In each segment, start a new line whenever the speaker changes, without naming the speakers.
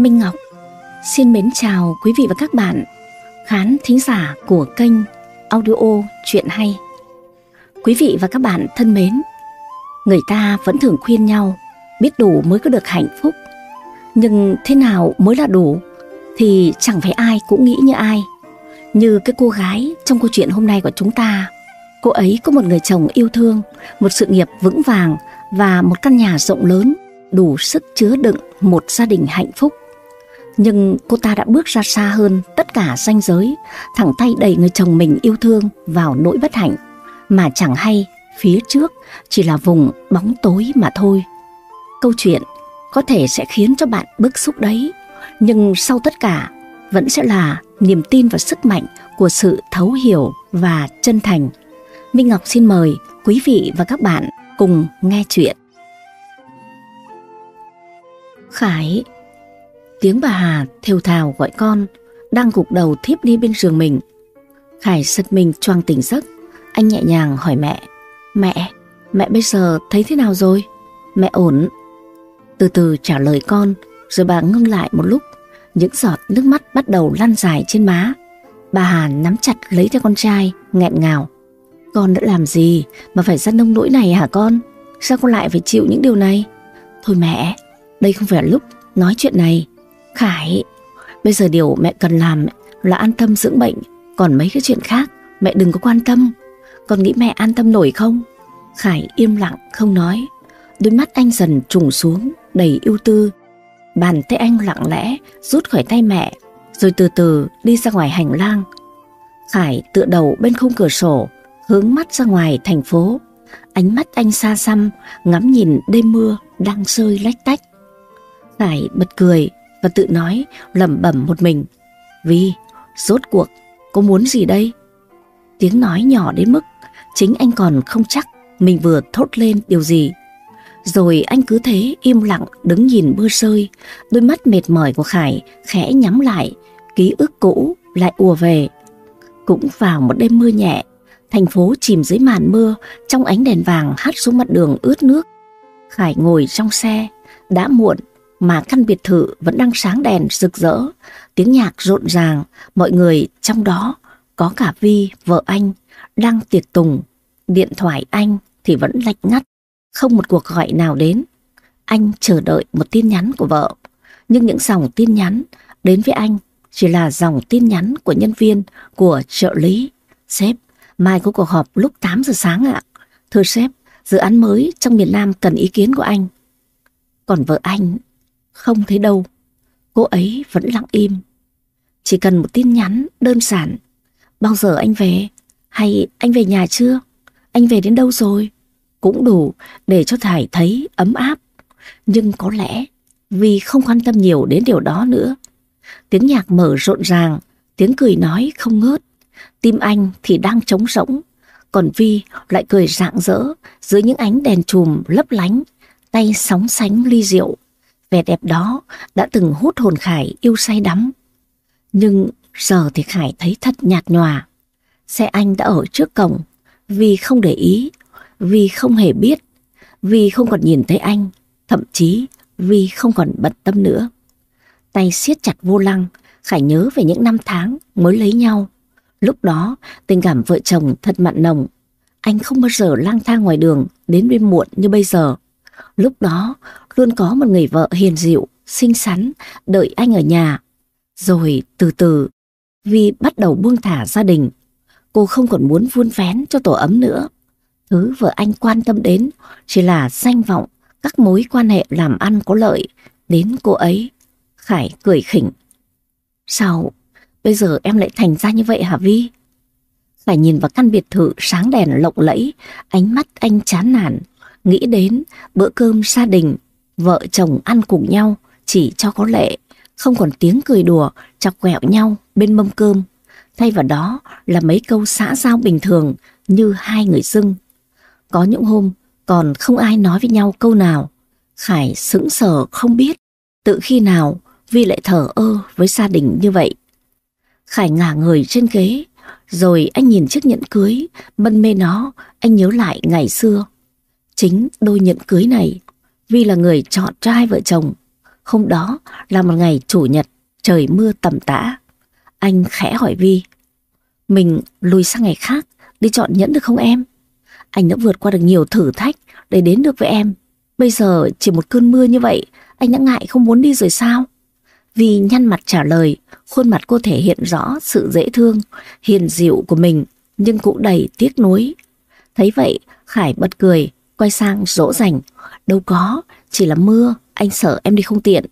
Minh Ngọc xin mến chào quý vị và các bạn khán thính giả của kênh audio Chuyện Hay. Quý vị và các bạn thân mến, người ta vẫn thường khuyên nhau biết đủ mới có được hạnh phúc. Nhưng thế nào mới là đủ thì chẳng phải ai cũng nghĩ như ai. Như cái cô gái trong câu chuyện hôm nay của chúng ta, cô ấy có một người chồng yêu thương, một sự nghiệp vững vàng và một căn nhà rộng lớn đủ sức chứa đựng một gia đình hạnh phúc. Nhưng cô ta đã bước ra xa hơn tất cả ranh giới, thẳng tay đẩy người chồng mình yêu thương vào nỗi bất hạnh, mà chẳng hay phía trước chỉ là vùng bóng tối mà thôi. Câu chuyện có thể sẽ khiến cho bạn bức xúc đấy, nhưng sau tất cả vẫn sẽ là niềm tin và sức mạnh của sự thấu hiểu và chân thành. Minh Ngọc xin mời quý vị và các bạn cùng nghe chuyện. Khải Tiếng bà Hà thều thào gọi con Đang gục đầu thiếp đi bên giường mình Khải giật mình choang tỉnh giấc Anh nhẹ nhàng hỏi mẹ Mẹ, mẹ bây giờ thấy thế nào rồi? Mẹ ổn Từ từ trả lời con Rồi bà ngưng lại một lúc Những giọt nước mắt bắt đầu lăn dài trên má Bà Hà nắm chặt lấy theo con trai nghẹn ngào Con đã làm gì mà phải ra nông nỗi này hả con? Sao con lại phải chịu những điều này? Thôi mẹ, đây không phải là lúc nói chuyện này. Khải, bây giờ điều mẹ cần làm là an tâm dưỡng bệnh, còn mấy cái chuyện khác mẹ đừng có quan tâm. Con nghĩ mẹ an tâm nổi không? Khải im lặng không nói, đôi mắt anh dần trùng xuống đầy ưu tư. Bàn tay anh lặng lẽ rút khỏi tay mẹ, rồi từ từ đi ra ngoài hành lang. Khải tựa đầu bên khung cửa sổ, hướng mắt ra ngoài thành phố. Ánh mắt anh xa xăm, ngắm nhìn đêm mưa đang rơi lách tách. Khải bật cười và tự nói lẩm bẩm một mình. Vì, rốt cuộc, cô muốn gì đây? Tiếng nói nhỏ đến mức chính anh còn không chắc mình vừa thốt lên điều gì. Rồi anh cứ thế im lặng đứng nhìn mưa rơi, đôi mắt mệt mỏi của Khải khẽ nhắm lại, ký ức cũ lại ùa về. Cũng vào một đêm mưa nhẹ, thành phố chìm dưới màn mưa trong ánh đèn vàng hắt xuống mặt đường ướt nước. Khải ngồi trong xe, đã muộn mà căn biệt thự vẫn đang sáng đèn rực rỡ, tiếng nhạc rộn ràng, mọi người trong đó có cả Vi, vợ anh, đang tiệc tùng. Điện thoại anh thì vẫn lạnh ngắt, không một cuộc gọi nào đến. Anh chờ đợi một tin nhắn của vợ, nhưng những dòng tin nhắn đến với anh chỉ là dòng tin nhắn của nhân viên, của trợ lý. Sếp, mai có cuộc họp lúc 8 giờ sáng ạ. Thưa sếp, dự án mới trong miền Nam cần ý kiến của anh. Còn vợ anh không thấy đâu. Cô ấy vẫn lặng im. Chỉ cần một tin nhắn đơn giản. Bao giờ anh về? Hay anh về nhà chưa? Anh về đến đâu rồi? Cũng đủ để cho Thải thấy ấm áp. Nhưng có lẽ vì không quan tâm nhiều đến điều đó nữa. Tiếng nhạc mở rộn ràng, tiếng cười nói không ngớt. Tim anh thì đang trống rỗng, còn Vi lại cười rạng rỡ dưới những ánh đèn chùm lấp lánh, tay sóng sánh ly rượu. Vẻ đẹp đó đã từng hút hồn Khải yêu say đắm. Nhưng giờ thì Khải thấy thật nhạt nhòa. Xe anh đã ở trước cổng, vì không để ý, vì không hề biết, vì không còn nhìn thấy anh, thậm chí vì không còn bận tâm nữa. Tay siết chặt vô lăng, Khải nhớ về những năm tháng mới lấy nhau. Lúc đó, tình cảm vợ chồng thật mặn nồng. Anh không bao giờ lang thang ngoài đường đến bên muộn như bây giờ. Lúc đó, luôn có một người vợ hiền dịu, xinh xắn, đợi anh ở nhà. Rồi từ từ, Vi bắt đầu buông thả gia đình. Cô không còn muốn vun vén cho tổ ấm nữa. Thứ vợ anh quan tâm đến chỉ là danh vọng, các mối quan hệ làm ăn có lợi đến cô ấy. Khải cười khỉnh. Sao bây giờ em lại thành ra như vậy hả Vi? Khải nhìn vào căn biệt thự sáng đèn lộng lẫy, ánh mắt anh chán nản, nghĩ đến bữa cơm gia đình, vợ chồng ăn cùng nhau chỉ cho có lệ, không còn tiếng cười đùa, chọc quẹo nhau bên mâm cơm. Thay vào đó là mấy câu xã giao bình thường như hai người dưng. Có những hôm còn không ai nói với nhau câu nào. Khải sững sờ không biết tự khi nào Vi lại thở ơ với gia đình như vậy. Khải ngả người trên ghế, rồi anh nhìn chiếc nhẫn cưới, mân mê nó, anh nhớ lại ngày xưa. Chính đôi nhẫn cưới này, Vi là người chọn cho hai vợ chồng. Hôm đó là một ngày chủ nhật, trời mưa tầm tã. Anh khẽ hỏi Vi. Mình lùi sang ngày khác, đi chọn nhẫn được không em? Anh đã vượt qua được nhiều thử thách để đến được với em. Bây giờ chỉ một cơn mưa như vậy, anh đã ngại không muốn đi rồi sao? Vi nhăn mặt trả lời, khuôn mặt cô thể hiện rõ sự dễ thương, hiền dịu của mình, nhưng cũng đầy tiếc nuối. Thấy vậy, Khải bật cười, quay sang dỗ dành. Đâu có, chỉ là mưa, anh sợ em đi không tiện.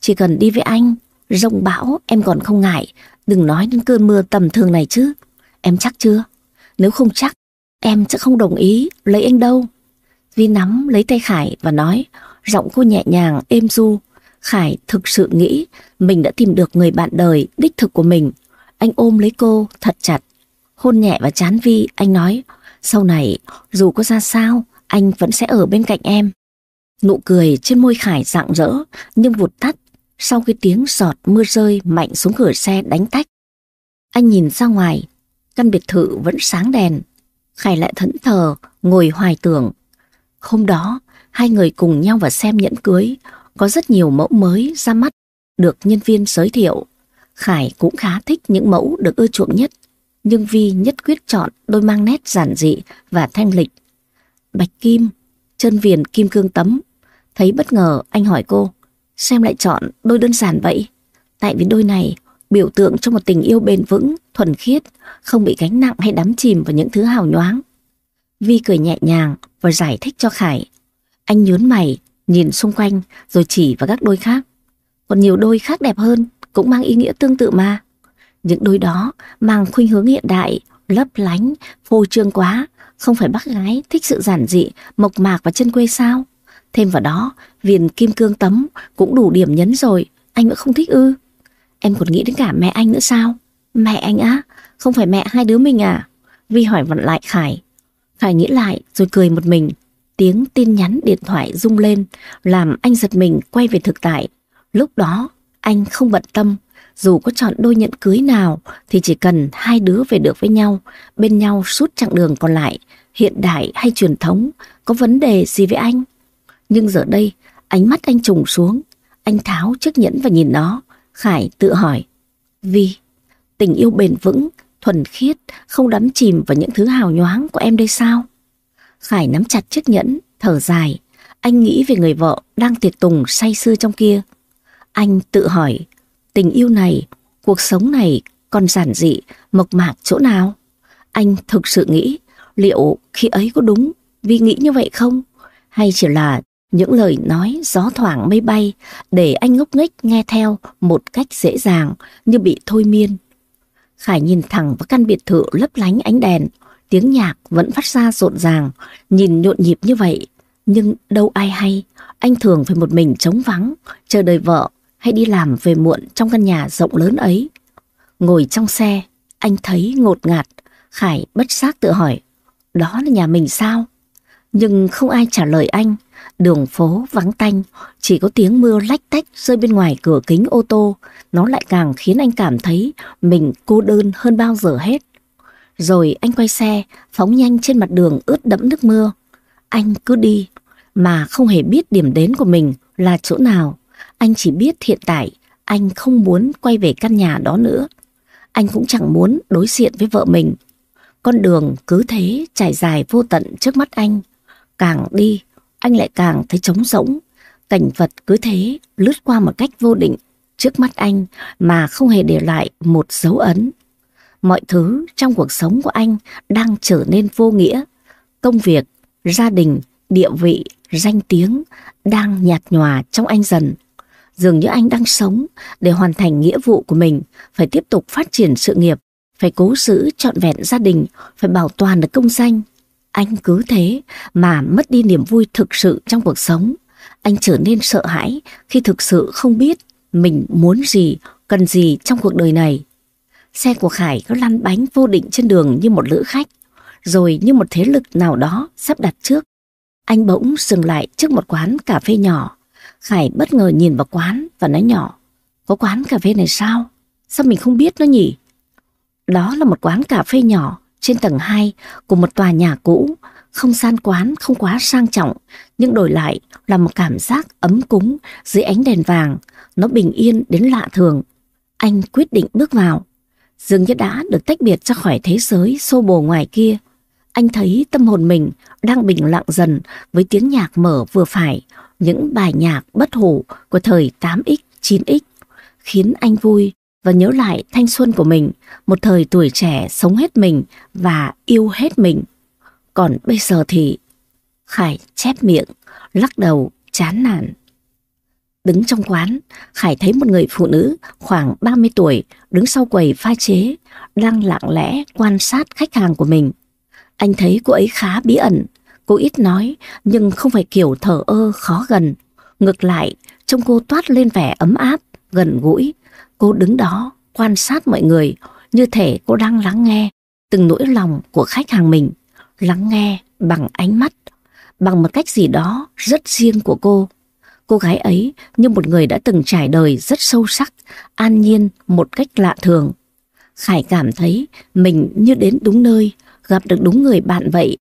Chỉ cần đi với anh, rông bão em còn không ngại, đừng nói đến cơn mưa tầm thường này chứ. Em chắc chưa? Nếu không chắc, em sẽ không đồng ý lấy anh đâu. Vi nắm lấy tay Khải và nói, giọng cô nhẹ nhàng, êm du. Khải thực sự nghĩ mình đã tìm được người bạn đời đích thực của mình. Anh ôm lấy cô thật chặt, hôn nhẹ và chán Vi, anh nói, sau này dù có ra sao, anh vẫn sẽ ở bên cạnh em. Nụ cười trên môi Khải rạng rỡ, nhưng vụt tắt sau khi tiếng giọt mưa rơi mạnh xuống cửa xe đánh tách. Anh nhìn ra ngoài, căn biệt thự vẫn sáng đèn. Khải lại thẫn thờ, ngồi hoài tưởng. Hôm đó, hai người cùng nhau vào xem nhẫn cưới, có rất nhiều mẫu mới ra mắt, được nhân viên giới thiệu. Khải cũng khá thích những mẫu được ưa chuộng nhất, nhưng Vi nhất quyết chọn đôi mang nét giản dị và thanh lịch. Bạch kim, chân viền kim cương tấm. Thấy bất ngờ anh hỏi cô, xem lại chọn đôi đơn giản vậy? Tại vì đôi này biểu tượng cho một tình yêu bền vững, thuần khiết, không bị gánh nặng hay đắm chìm vào những thứ hào nhoáng. Vi cười nhẹ nhàng và giải thích cho Khải. Anh nhớn mày, nhìn xung quanh rồi chỉ vào các đôi khác. Còn nhiều đôi khác đẹp hơn, cũng mang ý nghĩa tương tự mà. Những đôi đó mang khuynh hướng hiện đại, lấp lánh, phô trương quá, không phải bác gái thích sự giản dị, mộc mạc và chân quê sao? Thêm vào đó, viền kim cương tấm cũng đủ điểm nhấn rồi, anh vẫn không thích ư. Em còn nghĩ đến cả mẹ anh nữa sao? Mẹ anh á? Không phải mẹ hai đứa mình à? Vi hỏi vặn lại Khải. Khải nghĩ lại rồi cười một mình. Tiếng tin nhắn điện thoại rung lên làm anh giật mình quay về thực tại. Lúc đó anh không bận tâm dù có chọn đôi nhẫn cưới nào thì chỉ cần hai đứa về được với nhau, bên nhau suốt chặng đường còn lại, hiện đại hay truyền thống, có vấn đề gì với anh. Nhưng giờ đây, ánh mắt anh trùng xuống, anh tháo chiếc nhẫn và nhìn nó, Khải tự hỏi. Vì, tình yêu bền vững, thuần khiết, không đắm chìm vào những thứ hào nhoáng của em đây sao? Khải nắm chặt chiếc nhẫn, thở dài. Anh nghĩ về người vợ đang tiệc tùng say sưa trong kia. Anh tự hỏi, tình yêu này, cuộc sống này còn giản dị, mộc mạc chỗ nào? Anh thực sự nghĩ liệu khi ấy có đúng vì nghĩ như vậy không? Hay chỉ là những lời nói gió thoảng mây bay để anh ngốc nghếch nghe theo một cách dễ dàng như bị thôi miên. Khải nhìn thẳng vào căn biệt thự lấp lánh ánh đèn, tiếng nhạc vẫn phát ra rộn ràng, nhìn nhộn nhịp như vậy. Nhưng đâu ai hay, anh thường phải một mình trống vắng, chờ đợi vợ hay đi làm về muộn trong căn nhà rộng lớn ấy. Ngồi trong xe, anh thấy ngột ngạt, Khải bất giác tự hỏi, đó là nhà mình sao? Nhưng không ai trả lời anh, đường phố vắng tanh, chỉ có tiếng mưa lách tách rơi bên ngoài cửa kính ô tô, nó lại càng khiến anh cảm thấy mình cô đơn hơn bao giờ hết. Rồi anh quay xe, phóng nhanh trên mặt đường ướt đẫm nước mưa. Anh cứ đi, mà không hề biết điểm đến của mình là chỗ nào. Anh chỉ biết hiện tại anh không muốn quay về căn nhà đó nữa. Anh cũng chẳng muốn đối diện với vợ mình. Con đường cứ thế trải dài vô tận trước mắt anh. Càng đi, anh lại càng thấy trống rỗng. Cảnh vật cứ thế lướt qua một cách vô định trước mắt anh mà không hề để lại một dấu ấn. Mọi thứ trong cuộc sống của anh đang trở nên vô nghĩa. Công việc, gia đình, địa vị, danh tiếng đang nhạt nhòa trong anh dần. Dường như anh đang sống để hoàn thành nghĩa vụ của mình, phải tiếp tục phát triển sự nghiệp, phải cố giữ trọn vẹn gia đình, phải bảo toàn được công danh. Anh cứ thế mà mất đi niềm vui thực sự trong cuộc sống. Anh trở nên sợ hãi khi thực sự không biết mình muốn gì, cần gì trong cuộc đời này. Xe của Khải có lăn bánh vô định trên đường như một lữ khách, rồi như một thế lực nào đó sắp đặt trước. Anh bỗng dừng lại trước một quán cà phê nhỏ. Khải bất ngờ nhìn vào quán và nói nhỏ, có quán cà phê này sao? Sao mình không biết nó nhỉ? Đó là một quán cà phê nhỏ trên tầng 2 của một tòa nhà cũ, không gian quán không quá sang trọng, nhưng đổi lại là một cảm giác ấm cúng dưới ánh đèn vàng, nó bình yên đến lạ thường. Anh quyết định bước vào, dường như đã được tách biệt ra khỏi thế giới xô bồ ngoài kia. Anh thấy tâm hồn mình đang bình lặng dần với tiếng nhạc mở vừa phải, những bài nhạc bất hủ của thời 8X, 9X, khiến anh vui và nhớ lại thanh xuân của mình, một thời tuổi trẻ sống hết mình và yêu hết mình. Còn bây giờ thì Khải chép miệng, lắc đầu, chán nản. Đứng trong quán, Khải thấy một người phụ nữ khoảng 30 tuổi đứng sau quầy pha chế, đang lặng lẽ quan sát khách hàng của mình. Anh thấy cô ấy khá bí ẩn, cô ít nói nhưng không phải kiểu thở ơ khó gần. Ngược lại, trông cô toát lên vẻ ấm áp, gần gũi. Cô đứng đó quan sát mọi người như thể cô đang lắng nghe từng nỗi lòng của khách hàng mình, lắng nghe bằng ánh mắt, bằng một cách gì đó rất riêng của cô. Cô gái ấy như một người đã từng trải đời rất sâu sắc, an nhiên một cách lạ thường. Khải cảm thấy mình như đến đúng nơi, gặp được đúng người bạn vậy.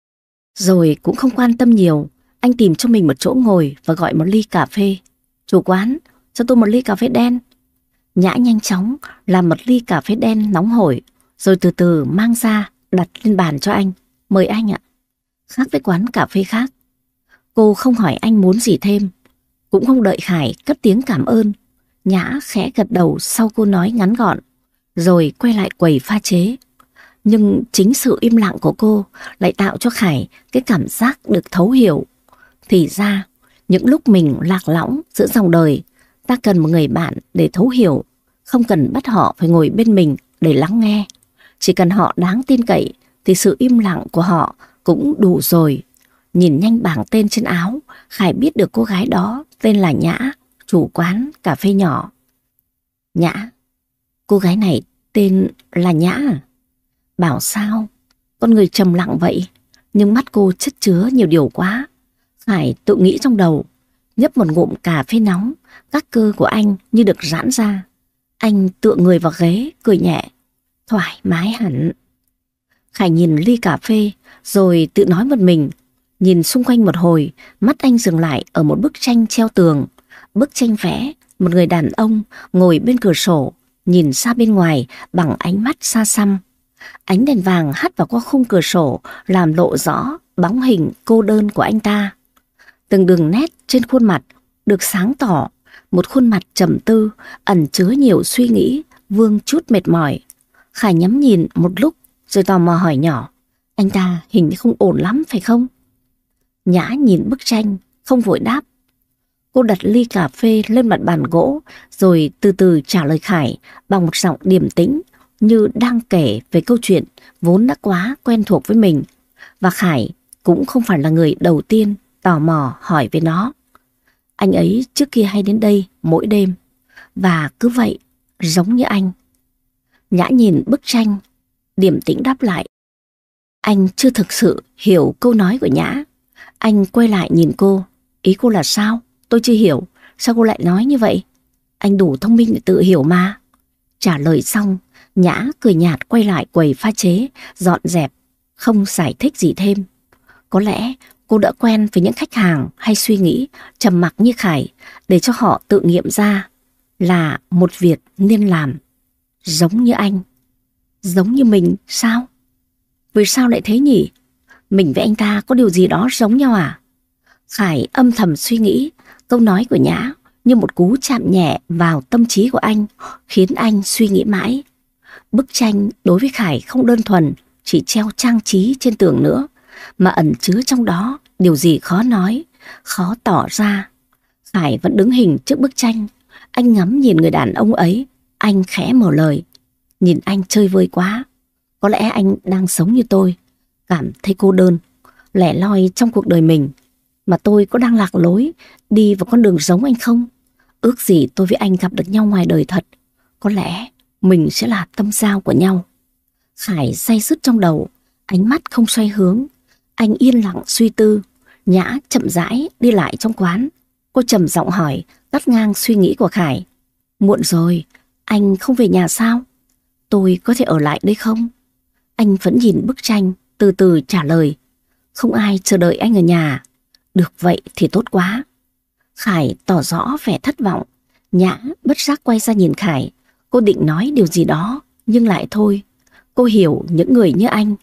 Rồi cũng không quan tâm nhiều, anh tìm cho mình một chỗ ngồi và gọi một ly cà phê. Chủ quán, cho tôi một ly cà phê đen. Nhã nhanh chóng làm một ly cà phê đen nóng hổi, rồi từ từ mang ra đặt lên bàn cho anh. Mời anh ạ. Khác với quán cà phê khác. Cô không hỏi anh muốn gì thêm, cũng không đợi Khải cất tiếng cảm ơn. Nhã khẽ gật đầu sau cô nói ngắn gọn, rồi quay lại quầy pha chế. Nhưng chính sự im lặng của cô lại tạo cho Khải cái cảm giác được thấu hiểu. Thì ra, những lúc mình lạc lõng giữa dòng đời, ta cần một người bạn để thấu hiểu, không cần bắt họ phải ngồi bên mình để lắng nghe. Chỉ cần họ đáng tin cậy thì sự im lặng của họ cũng đủ rồi. Nhìn nhanh bảng tên trên áo, Khải biết được cô gái đó tên là Nhã, chủ quán cà phê nhỏ. Nhã, cô gái này tên là Nhã à? Bảo sao, con người trầm lặng vậy, nhưng mắt cô chất chứa nhiều điều quá. Khải tự nghĩ trong đầu, nhấp một ngụm cà phê nóng, các cơ của anh như được giãn ra. Anh tựa người vào ghế, cười nhẹ, thoải mái hẳn. Khải nhìn ly cà phê, rồi tự nói một mình, Nhìn xung quanh một hồi, mắt anh dừng lại ở một bức tranh treo tường. Bức tranh vẽ, một người đàn ông ngồi bên cửa sổ, nhìn ra bên ngoài bằng ánh mắt xa xăm. Ánh đèn vàng hắt vào qua khung cửa sổ làm lộ rõ bóng hình cô đơn của anh ta. Từng đường nét trên khuôn mặt được sáng tỏ, một khuôn mặt trầm tư, ẩn chứa nhiều suy nghĩ, vương chút mệt mỏi. Khải nhắm nhìn một lúc rồi tò mò hỏi nhỏ, anh ta hình như không ổn lắm phải không? Nhã nhìn bức tranh, không vội đáp. Cô đặt ly cà phê lên mặt bàn gỗ, rồi từ từ trả lời Khải bằng một giọng điềm tĩnh, như đang kể về câu chuyện vốn đã quá quen thuộc với mình. Và Khải cũng không phải là người đầu tiên tò mò hỏi về nó. Anh ấy trước kia hay đến đây mỗi đêm, và cứ vậy, giống như anh. Nhã nhìn bức tranh, điểm tĩnh đáp lại. Anh chưa thực sự hiểu câu nói của Nhã. Anh quay lại nhìn cô. Ý cô là sao? Tôi chưa hiểu. Sao cô lại nói như vậy? Anh đủ thông minh để tự hiểu mà. Trả lời xong, Nhã cười nhạt quay lại quầy pha chế, dọn dẹp, không giải thích gì thêm. Có lẽ cô đã quen với những khách hàng hay suy nghĩ trầm mặc như Khải để cho họ tự nghiệm ra là một việc nên làm. Giống như anh. Giống như mình sao? Vì sao lại thế nhỉ? Mình với anh ta có điều gì đó giống nhau à? Khải âm thầm suy nghĩ, câu nói của Nhã như một cú chạm nhẹ vào tâm trí của anh, khiến anh suy nghĩ mãi. Bức tranh đối với Khải không đơn thuần, chỉ treo trang trí trên tường nữa, mà ẩn chứa trong đó điều gì khó nói, khó tỏ ra. Khải vẫn đứng hình trước bức tranh, anh ngắm nhìn người đàn ông ấy, anh khẽ mở lời. Nhìn anh chơi vơi quá, có lẽ anh đang sống như tôi, cảm thấy cô đơn, lẻ loi trong cuộc đời mình. Mà tôi có đang lạc lối, đi vào con đường giống anh không? Ước gì tôi với anh gặp được nhau ngoài đời thật. Có lẽ mình sẽ là tâm giao của nhau. Khải say sứt trong đầu, ánh mắt không xoay hướng. Anh yên lặng suy tư, nhã chậm rãi đi lại trong quán. Cô trầm giọng hỏi, cắt ngang suy nghĩ của Khải. Muộn rồi, anh không về nhà sao? Tôi có thể ở lại đây không? Anh vẫn nhìn bức tranh, từ từ trả lời. Không ai chờ đợi anh ở nhà. Được vậy thì tốt quá. Khải tỏ rõ vẻ thất vọng. Nhã bất giác quay ra nhìn Khải. Cô định nói điều gì đó, nhưng lại thôi. Cô hiểu những người như anh,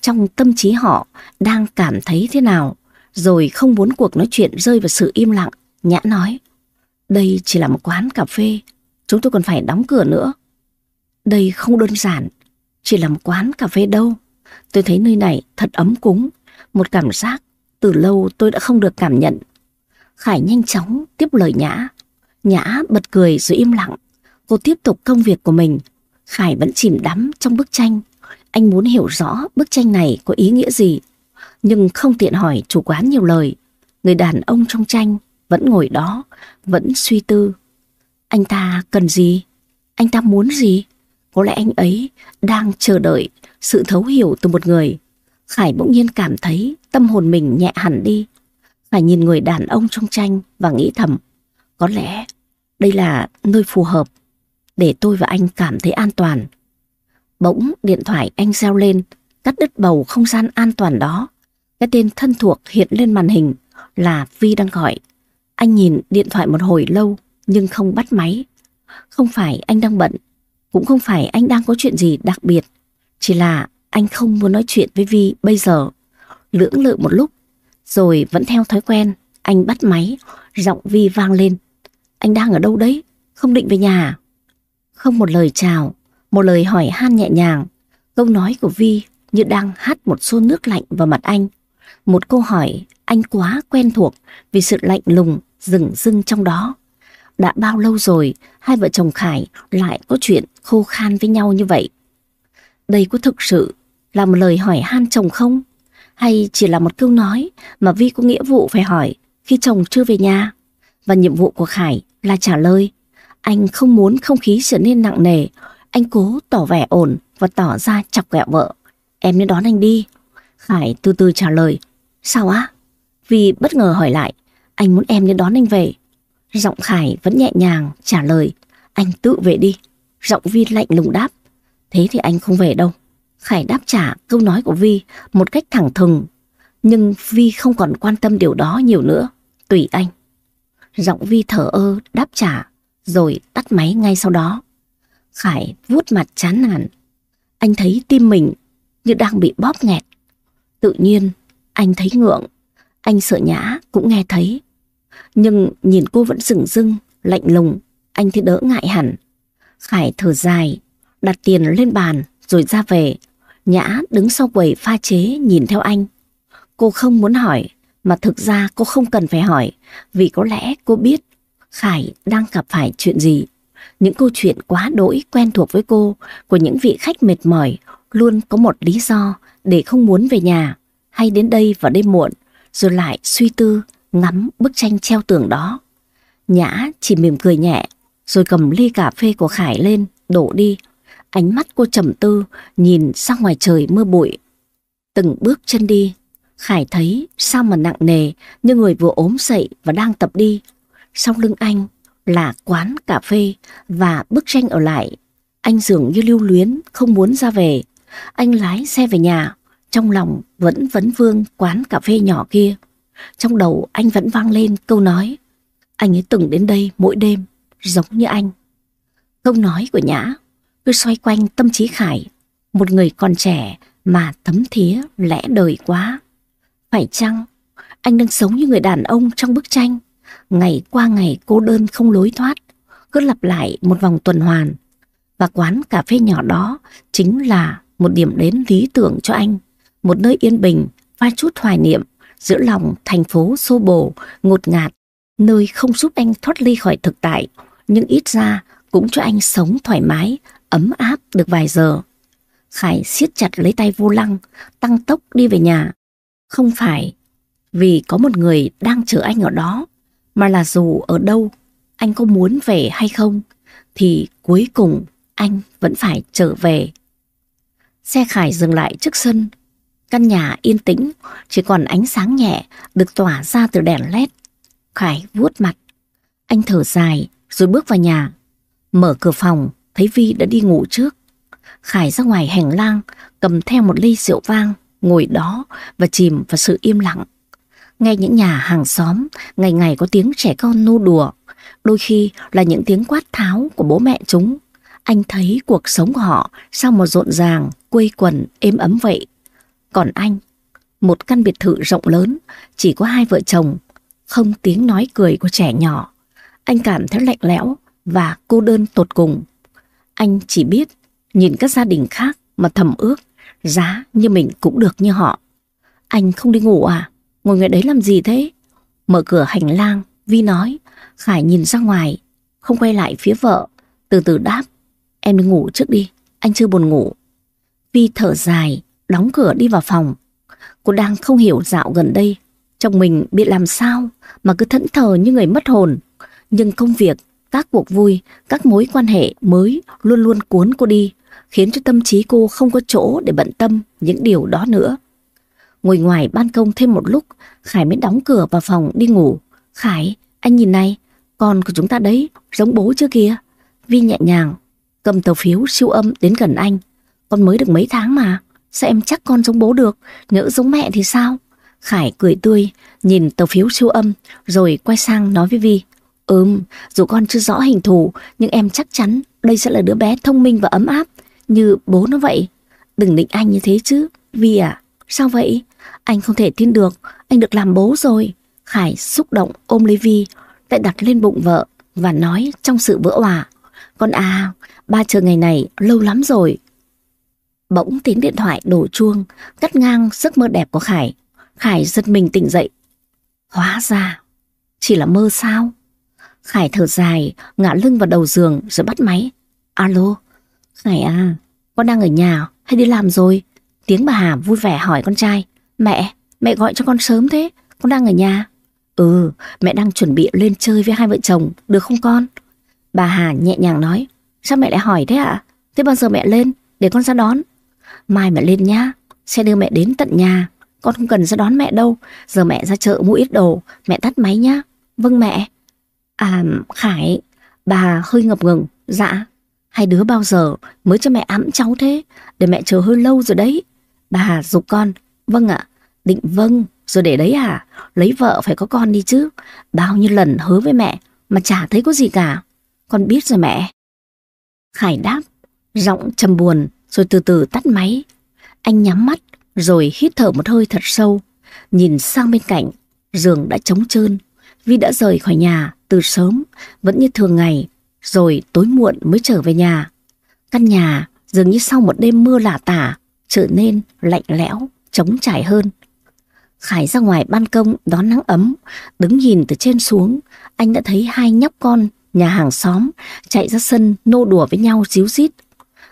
trong tâm trí họ đang cảm thấy thế nào, rồi không muốn cuộc nói chuyện rơi vào sự im lặng. Nhã nói, đây chỉ là một quán cà phê, chúng tôi còn phải đóng cửa nữa. Đây không đơn giản, chỉ là một quán cà phê đâu. Tôi thấy nơi này thật ấm cúng, một cảm giác từ lâu tôi đã không được cảm nhận. Khải nhanh chóng tiếp lời Nhã. Nhã bật cười rồi im lặng. Cô tiếp tục công việc của mình. Khải vẫn chìm đắm trong bức tranh. Anh muốn hiểu rõ bức tranh này có ý nghĩa gì. Nhưng không tiện hỏi chủ quán nhiều lời. Người đàn ông trong tranh vẫn ngồi đó, vẫn suy tư. Anh ta cần gì? Anh ta muốn gì? Có lẽ anh ấy đang chờ đợi sự thấu hiểu từ một người. Khải bỗng nhiên cảm thấy tâm hồn mình nhẹ hẳn đi. Khải nhìn người đàn ông trong tranh và nghĩ thầm. Có lẽ đây là nơi phù hợp để tôi và anh cảm thấy an toàn. Bỗng điện thoại anh reo lên, cắt đứt bầu không gian an toàn đó. Cái tên thân thuộc hiện lên màn hình là Vi đang gọi. Anh nhìn điện thoại một hồi lâu nhưng không bắt máy. Không phải anh đang bận, cũng không phải anh đang có chuyện gì đặc biệt. Chỉ là anh không muốn nói chuyện với Vi bây giờ. Lưỡng lự một lúc, rồi vẫn theo thói quen, anh bắt máy, giọng Vi vang lên. Anh đang ở đâu đấy? Không định về nhà à? Không một lời chào, một lời hỏi han nhẹ nhàng. Câu nói của Vi như đang hát một xô nước lạnh vào mặt anh. Một câu hỏi anh quá quen thuộc vì sự lạnh lùng rừng rưng trong đó. Đã bao lâu rồi hai vợ chồng Khải lại có chuyện khô khan với nhau như vậy? Đây có thực sự là một lời hỏi han chồng không? Hay chỉ là một câu nói mà Vi có nghĩa vụ phải hỏi khi chồng chưa về nhà? Và nhiệm vụ của Khải là trả lời. Anh không muốn không khí trở nên nặng nề. Anh cố tỏ vẻ ổn và tỏ ra chọc ghẹo vợ. Em nên đón anh đi. Khải từ từ trả lời. Sao á? Vi bất ngờ hỏi lại. Anh muốn em nên đón anh về. Giọng Khải vẫn nhẹ nhàng trả lời. Anh tự về đi. Giọng Vi lạnh lùng đáp. Thế thì anh không về đâu. Khải đáp trả câu nói của Vi một cách thẳng thừng. Nhưng Vi không còn quan tâm điều đó nhiều nữa. Tùy anh. Giọng Vi thở ơ đáp trả rồi tắt máy ngay sau đó. Khải vuốt mặt chán nản. Anh thấy tim mình như đang bị bóp nghẹt. Tự nhiên anh thấy ngượng. Anh sợ nhã cũng nghe thấy. Nhưng nhìn cô vẫn rừng rưng, lạnh lùng, anh thì đỡ ngại hẳn. Khải thở dài, đặt tiền lên bàn rồi ra về. Nhã đứng sau quầy pha chế nhìn theo anh. Cô không muốn hỏi, mà thực ra cô không cần phải hỏi, vì có lẽ cô biết Khải đang gặp phải chuyện gì. Những câu chuyện quá đỗi quen thuộc với cô của những vị khách mệt mỏi luôn có một lý do để không muốn về nhà hay đến đây vào đêm muộn rồi lại suy tư ngắm bức tranh treo tường đó. Nhã chỉ mỉm cười nhẹ rồi cầm ly cà phê của Khải lên đổ đi Ánh mắt cô trầm tư, nhìn ra ngoài trời mưa bụi. Từng bước chân đi, Khải thấy sao mà nặng nề như người vừa ốm dậy và đang tập đi. Sau lưng anh là quán cà phê và bức tranh ở lại. Anh dường như lưu luyến, không muốn ra về. Anh lái xe về nhà, trong lòng vẫn vấn vương quán cà phê nhỏ kia. Trong đầu anh vẫn vang lên câu nói, anh ấy từng đến đây mỗi đêm, giống như anh. Câu nói của Nhã cứ xoay quanh tâm trí Khải, một người còn trẻ mà thấm thía lẽ đời quá. Phải chăng anh đang sống như người đàn ông trong bức tranh, ngày qua ngày cô đơn không lối thoát, cứ lặp lại một vòng tuần hoàn. Và quán cà phê nhỏ đó chính là một điểm đến lý tưởng cho anh, một nơi yên bình, pha chút hoài niệm giữa lòng thành phố xô bồ, ngột ngạt, nơi không giúp anh thoát ly khỏi thực tại, nhưng ít ra cũng cho anh sống thoải mái, ấm áp được vài giờ. Khải siết chặt lấy tay vô lăng, tăng tốc đi về nhà. Không phải vì có một người đang chờ anh ở đó, mà là dù ở đâu, anh có muốn về hay không, thì cuối cùng anh vẫn phải trở về. Xe Khải dừng lại trước sân. Căn nhà yên tĩnh, chỉ còn ánh sáng nhẹ được tỏa ra từ đèn led. Khải vuốt mặt. Anh thở dài rồi bước vào nhà. Mở cửa phòng, thấy Vi đã đi ngủ trước. Khải ra ngoài hành lang, cầm theo một ly rượu vang, ngồi đó và chìm vào sự im lặng nghe những nhà hàng xóm, ngày ngày có tiếng trẻ con nô đùa, đôi khi là những tiếng quát tháo của bố mẹ chúng. Anh thấy cuộc sống của họ sao mà rộn ràng, quây quần, êm ấm vậy. Còn anh, một căn biệt thự rộng lớn, chỉ có hai vợ chồng, không tiếng nói cười của trẻ nhỏ. Anh cảm thấy lạnh lẽo và cô đơn tột cùng. Anh chỉ biết nhìn các gia đình khác mà thầm ước, giá như mình cũng được như họ. Anh không đi ngủ à? Ngồi ngay đấy làm gì thế? Mở cửa hành lang, Vi nói. Khải nhìn ra ngoài, không quay lại phía vợ, từ từ đáp. Em đi ngủ trước đi, anh chưa buồn ngủ. Vi thở dài, đóng cửa đi vào phòng. Cô đang không hiểu dạo gần đây, chồng mình bị làm sao mà cứ thẫn thờ như người mất hồn. Nhưng công việc, các cuộc vui, các mối quan hệ mới luôn luôn cuốn cô đi, khiến cho tâm trí cô không có chỗ để bận tâm những điều đó nữa. Ngồi ngoài ban công thêm một lúc, Khải mới đóng cửa vào phòng đi ngủ. Khải, anh nhìn này, con của chúng ta đấy, giống bố chưa kìa. Vi nhẹ nhàng, cầm tờ phiếu siêu âm đến gần anh. Con mới được mấy tháng mà, sao em chắc con giống bố được, nhỡ giống mẹ thì sao? Khải cười tươi, nhìn tờ phiếu siêu âm, rồi quay sang nói với Vi. Ừm, dù con chưa rõ hình thù, nhưng em chắc chắn đây sẽ là đứa bé thông minh và ấm áp, như bố nó vậy. Đừng định anh như thế chứ, Vi à, sao vậy? Anh không thể tin được, anh được làm bố rồi. Khải xúc động ôm lấy Vi, lại đặt lên bụng vợ và nói trong sự vỡ hòa. Con à, ba chờ ngày này lâu lắm rồi. Bỗng tiếng điện thoại đổ chuông, cắt ngang giấc mơ đẹp của Khải. Khải giật mình tỉnh dậy. Hóa ra, chỉ là mơ sao? Khải thở dài, ngã lưng vào đầu giường rồi bắt máy. Alo, Khải à, con đang ở nhà hay đi làm rồi? Tiếng bà Hà vui vẻ hỏi con trai. Mẹ, mẹ gọi cho con sớm thế, con đang ở nhà. Ừ, mẹ đang chuẩn bị lên chơi với hai vợ chồng, được không con? Bà Hà nhẹ nhàng nói, sao mẹ lại hỏi thế ạ? Thế bao giờ mẹ lên, để con ra đón. Mai mẹ lên nhá, sẽ đưa mẹ đến tận nhà. Con không cần ra đón mẹ đâu, giờ mẹ ra chợ mua ít đồ, mẹ tắt máy nhá. Vâng mẹ. À, Khải, bà hơi ngập ngừng, dạ. Hai đứa bao giờ mới cho mẹ ẵm cháu thế, để mẹ chờ hơi lâu rồi đấy. Bà Hà dục con, vâng ạ, định vâng, rồi để đấy à? Lấy vợ phải có con đi chứ. Bao nhiêu lần hứa với mẹ mà chả thấy có gì cả. Con biết rồi mẹ. Khải đáp, giọng trầm buồn rồi từ từ tắt máy. Anh nhắm mắt rồi hít thở một hơi thật sâu. Nhìn sang bên cạnh, giường đã trống trơn. Vi đã rời khỏi nhà từ sớm, vẫn như thường ngày, rồi tối muộn mới trở về nhà. Căn nhà dường như sau một đêm mưa lả tả, trở nên lạnh lẽo, trống trải hơn. Khải ra ngoài ban công đón nắng ấm, đứng nhìn từ trên xuống, anh đã thấy hai nhóc con nhà hàng xóm chạy ra sân nô đùa với nhau díu rít.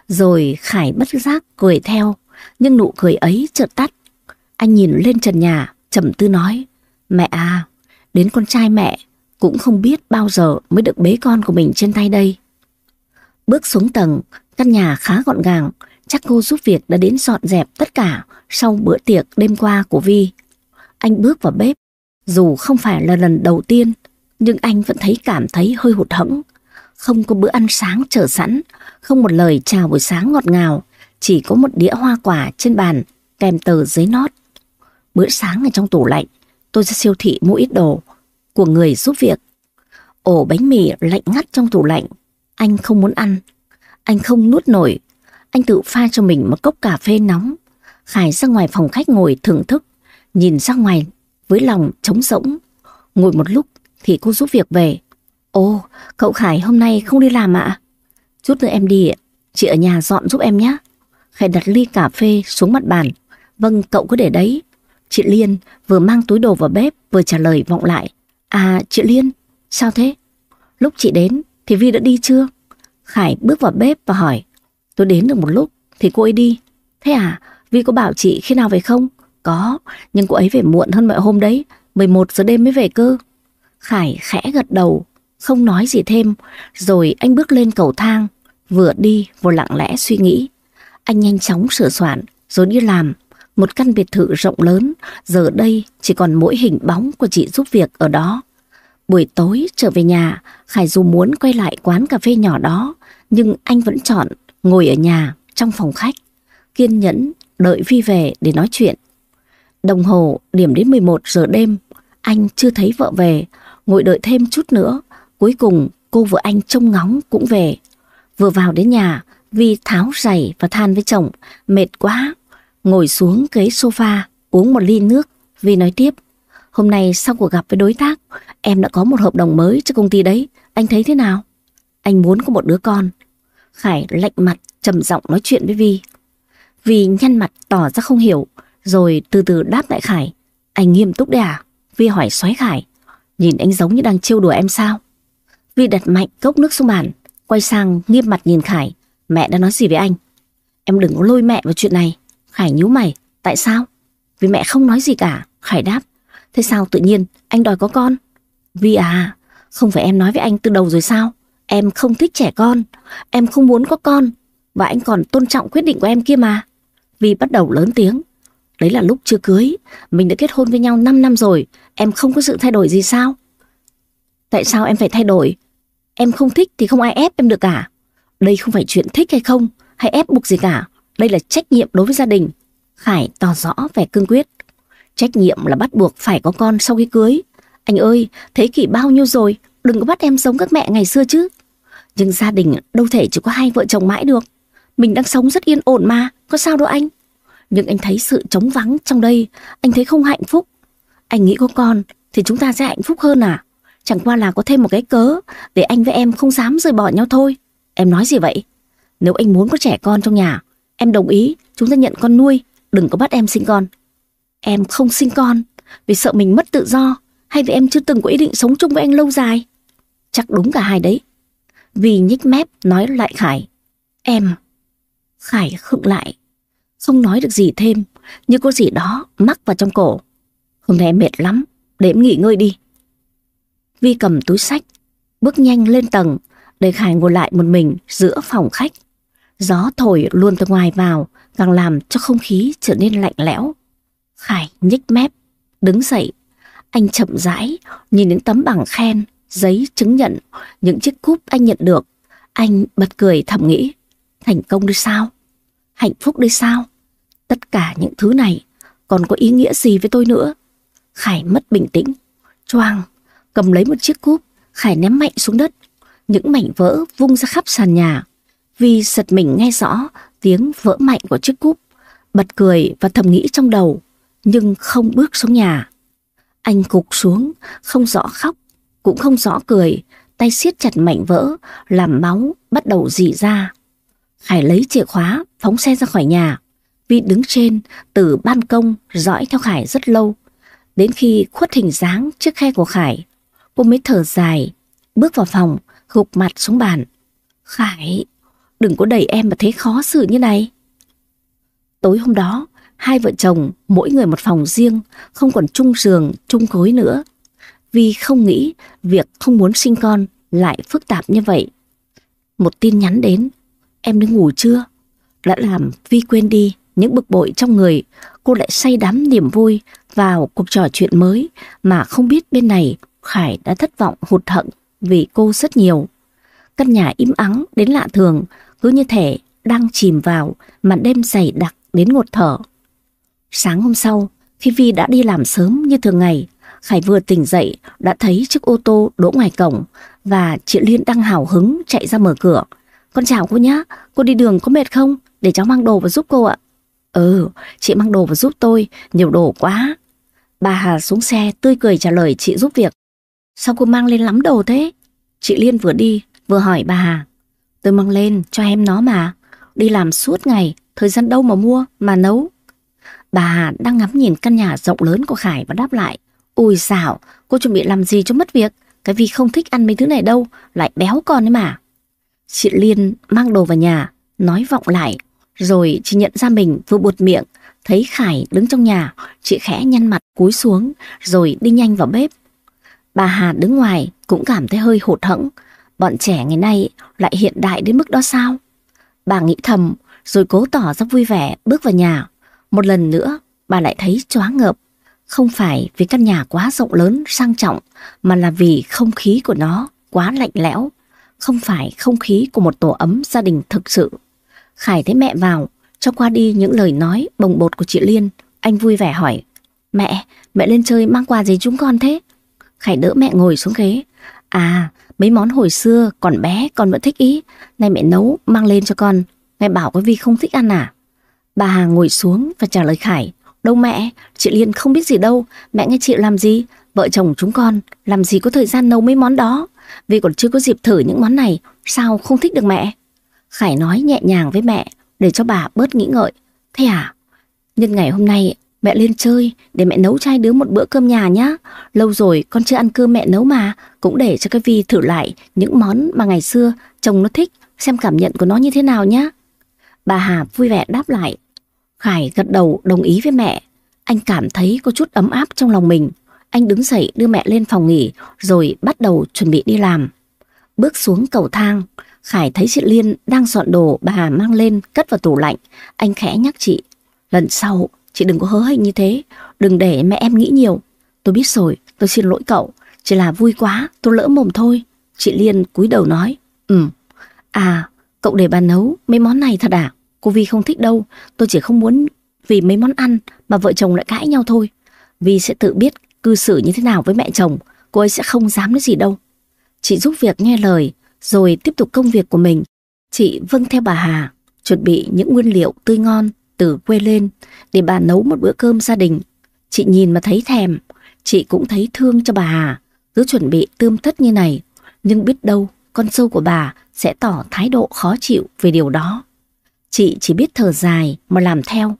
Rồi Khải bất giác cười theo, nhưng nụ cười ấy chợt tắt. Anh nhìn lên trần nhà, trầm tư nói, mẹ à, đến con trai mẹ cũng không biết bao giờ mới được bế con của mình trên tay đây. Bước xuống tầng, căn nhà khá gọn gàng, chắc cô giúp việc đã đến dọn dẹp tất cả sau bữa tiệc đêm qua của Vi. Anh bước vào bếp, dù không phải là lần đầu tiên, nhưng anh vẫn thấy cảm thấy hơi hụt hẫng. Không có bữa ăn sáng chờ sẵn, không một lời chào buổi sáng ngọt ngào, chỉ có một đĩa hoa quả trên bàn kèm tờ giấy nót. Bữa sáng ở trong tủ lạnh, tôi ra siêu thị mua ít đồ của người giúp việc. Ổ bánh mì lạnh ngắt trong tủ lạnh, anh không muốn ăn. Anh không nuốt nổi, anh tự pha cho mình một cốc cà phê nóng. Khải ra ngoài phòng khách ngồi thưởng thức nhìn ra ngoài với lòng trống rỗng. Ngồi một lúc thì cô giúp việc về. Ô, cậu Khải hôm nay không đi làm ạ? Chút nữa em đi, chị ở nhà dọn giúp em nhé. Khải đặt ly cà phê xuống mặt bàn. Vâng, cậu cứ để đấy. Chị Liên vừa mang túi đồ vào bếp vừa trả lời vọng lại. À, chị Liên, sao thế? Lúc chị đến thì Vi đã đi chưa? Khải bước vào bếp và hỏi. Tôi đến được một lúc thì cô ấy đi. Thế à, Vi có bảo chị khi nào về không? Có, nhưng cô ấy về muộn hơn mọi hôm đấy, 11 giờ đêm mới về cơ. Khải khẽ gật đầu, không nói gì thêm, rồi anh bước lên cầu thang, vừa đi vừa lặng lẽ suy nghĩ. Anh nhanh chóng sửa soạn, rồi đi làm. Một căn biệt thự rộng lớn, giờ đây chỉ còn mỗi hình bóng của chị giúp việc ở đó. Buổi tối trở về nhà, Khải dù muốn quay lại quán cà phê nhỏ đó, nhưng anh vẫn chọn ngồi ở nhà trong phòng khách, kiên nhẫn đợi Vi về để nói chuyện. Đồng hồ điểm đến 11 giờ đêm, Anh chưa thấy vợ về, ngồi đợi thêm chút nữa. Cuối cùng cô vợ anh trông ngóng cũng về. Vừa vào đến nhà, Vi tháo giày và than với chồng, mệt quá. Ngồi xuống ghế sofa, uống một ly nước. Vi nói tiếp, hôm nay sau cuộc gặp với đối tác, em đã có một hợp đồng mới cho công ty đấy. Anh thấy thế nào? Anh muốn có một đứa con. Khải lạnh mặt, trầm giọng nói chuyện với Vi. Vi nhăn mặt tỏ ra không hiểu, rồi từ từ đáp lại Khải. Anh nghiêm túc đấy à? Vi hỏi xoáy Khải. Nhìn anh giống như đang trêu đùa em sao? Vi đặt mạnh cốc nước xuống bàn, quay sang nghiêm mặt nhìn Khải. Mẹ đã nói gì với anh? Em đừng có lôi mẹ vào chuyện này. Khải nhíu mày. Tại sao? Vì mẹ không nói gì cả. Khải đáp. Thế sao tự nhiên anh đòi có con? Vi à, không phải em nói với anh từ đầu rồi sao? Em không thích trẻ con. Em không muốn có con. Và anh còn tôn trọng quyết định của em kia mà. Vi bắt đầu lớn tiếng. Đấy là lúc chưa cưới. Mình đã kết hôn với nhau 5 năm rồi. Em không có sự thay đổi gì sao? Tại sao em phải thay đổi? Em không thích thì không ai ép em được cả. Đây không phải chuyện thích hay không, hay ép buộc gì cả. Đây là trách nhiệm đối với gia đình. Khải tỏ rõ vẻ cương quyết. Trách nhiệm là bắt buộc phải có con sau khi cưới. Anh ơi, thế kỷ bao nhiêu rồi, đừng có bắt em giống các mẹ ngày xưa chứ. Nhưng gia đình đâu thể chỉ có hai vợ chồng mãi được. Mình đang sống rất yên ổn mà, có sao đâu anh. Nhưng anh thấy sự trống vắng trong đây, anh thấy không hạnh phúc. Anh nghĩ có con thì chúng ta sẽ hạnh phúc hơn à? Chẳng qua là có thêm một cái cớ để anh với em không dám rời bỏ nhau thôi. Em nói gì vậy? Nếu anh muốn có trẻ con trong nhà, em đồng ý chúng ta nhận con nuôi, đừng có bắt em sinh con. Em không sinh con vì sợ mình mất tự do hay vì em chưa từng có ý định sống chung với anh lâu dài. Chắc đúng cả hai đấy. Vì nhích mép nói lại Khải. Em. Khải khựng lại. Không nói được gì thêm, như có gì đó mắc vào trong cổ. Hôm nay mệt lắm, để em nghỉ ngơi đi. Vi cầm túi sách, bước nhanh lên tầng, để Khải ngồi lại một mình giữa phòng khách. Gió thổi luôn từ ngoài vào, càng làm cho không khí trở nên lạnh lẽo. Khải nhích mép, đứng dậy. Anh chậm rãi, nhìn những tấm bằng khen, giấy chứng nhận, những chiếc cúp anh nhận được. Anh bật cười thầm nghĩ, thành công đi sao? Hạnh phúc đi sao? Tất cả những thứ này còn có ý nghĩa gì với tôi nữa? Khải mất bình tĩnh, choang, cầm lấy một chiếc cúp, Khải ném mạnh xuống đất. Những mảnh vỡ vung ra khắp sàn nhà. vì giật mình nghe rõ tiếng vỡ mạnh của chiếc cúp, bật cười và thầm nghĩ trong đầu, nhưng không bước xuống nhà. Anh cục xuống, không rõ khóc, cũng không rõ cười, tay siết chặt mảnh vỡ, làm máu bắt đầu dì ra. Khải lấy chìa khóa, phóng xe ra khỏi nhà. Vi đứng trên, từ ban công, dõi theo Khải rất lâu. Đến khi khuất hình dáng trước khe của Khải, cô mới thở dài, bước vào phòng, gục mặt xuống bàn. Khải, đừng có đẩy em mà thấy khó xử như này. Tối hôm đó, hai vợ chồng mỗi người một phòng riêng, không còn chung giường, chung gối nữa. Vì không nghĩ việc không muốn sinh con lại phức tạp như vậy. Một tin nhắn đến, em đã ngủ chưa? Đã làm Vi quên đi những bực bội trong người, cô lại say đắm niềm vui vào cuộc trò chuyện mới mà không biết bên này Khải đã thất vọng hụt hận vì cô rất nhiều. Căn nhà im ắng đến lạ thường, cứ như thể đang chìm vào màn đêm dày đặc đến ngột thở. Sáng hôm sau, khi Vi đã đi làm sớm như thường ngày, Khải vừa tỉnh dậy đã thấy chiếc ô tô đỗ ngoài cổng và chị Liên đang hào hứng chạy ra mở cửa. Con chào cô nhá, cô đi đường có mệt không? Để cháu mang đồ và giúp cô ạ. Ừ, chị mang đồ và giúp tôi, nhiều đồ quá. Bà Hà xuống xe tươi cười trả lời chị giúp việc. Sao cô mang lên lắm đồ thế? Chị Liên vừa đi, vừa hỏi bà Hà. Tôi mang lên cho em nó mà. Đi làm suốt ngày, thời gian đâu mà mua, mà nấu. Bà Hà đang ngắm nhìn căn nhà rộng lớn của Khải và đáp lại. Ui xảo, cô chuẩn bị làm gì cho mất việc? Cái vì không thích ăn mấy thứ này đâu, lại béo con ấy mà. Chị Liên mang đồ vào nhà, nói vọng lại. Rồi chị nhận ra mình vừa buột miệng, thấy Khải đứng trong nhà, chị khẽ nhăn mặt cúi xuống, rồi đi nhanh vào bếp. Bà Hà đứng ngoài cũng cảm thấy hơi hụt hẫng. Bọn trẻ ngày nay lại hiện đại đến mức đó sao? Bà nghĩ thầm rồi cố tỏ ra vui vẻ bước vào nhà. Một lần nữa bà lại thấy choáng ngợp. Không phải vì căn nhà quá rộng lớn sang trọng mà là vì không khí của nó quá lạnh lẽo. Không phải không khí của một tổ ấm gia đình thực sự. Khải thấy mẹ vào cho qua đi những lời nói bồng bột của chị Liên. Anh vui vẻ hỏi Mẹ, mẹ lên chơi mang quà gì chúng con thế? Khải đỡ mẹ ngồi xuống ghế. À, mấy món hồi xưa còn bé con vẫn thích ý. Nay mẹ nấu mang lên cho con. Mẹ bảo cái Vi không thích ăn à? Bà Hà ngồi xuống và trả lời Khải. Đâu mẹ, chị Liên không biết gì đâu. Mẹ nghe chị làm gì? Vợ chồng chúng con làm gì có thời gian nấu mấy món đó. Vì còn chưa có dịp thử những món này. Sao không thích được mẹ? Khải nói nhẹ nhàng với mẹ để cho bà bớt nghĩ ngợi. Thế à? nhân ngày hôm nay mẹ lên chơi để mẹ nấu cho hai đứa một bữa cơm nhà nhá. Lâu rồi con chưa ăn cơm mẹ nấu mà. Cũng để cho cái Vi thử lại những món mà ngày xưa chồng nó thích. Xem cảm nhận của nó như thế nào nhá. Bà Hà vui vẻ đáp lại. Khải gật đầu đồng ý với mẹ. Anh cảm thấy có chút ấm áp trong lòng mình. Anh đứng dậy đưa mẹ lên phòng nghỉ rồi bắt đầu chuẩn bị đi làm. Bước xuống cầu thang, Khải thấy chị Liên đang dọn đồ bà mang lên cất vào tủ lạnh. Anh khẽ nhắc chị, lần sau chị đừng có hớ hênh như thế, đừng để mẹ em nghĩ nhiều. Tôi biết rồi, tôi xin lỗi cậu, chỉ là vui quá, tôi lỡ mồm thôi. Chị Liên cúi đầu nói, ừ, à, cậu để bà nấu mấy món này thật à? Cô Vi không thích đâu, tôi chỉ không muốn vì mấy món ăn mà vợ chồng lại cãi nhau thôi. Vi sẽ tự biết cư xử như thế nào với mẹ chồng, cô ấy sẽ không dám nói gì đâu. Chị giúp việc nghe lời, rồi tiếp tục công việc của mình. Chị vâng theo bà Hà, chuẩn bị những nguyên liệu tươi ngon từ quê lên để bà nấu một bữa cơm gia đình. Chị nhìn mà thấy thèm, chị cũng thấy thương cho bà Hà, cứ chuẩn bị tươm tất như này. Nhưng biết đâu con sâu của bà sẽ tỏ thái độ khó chịu về điều đó. Chị chỉ biết thở dài mà làm theo.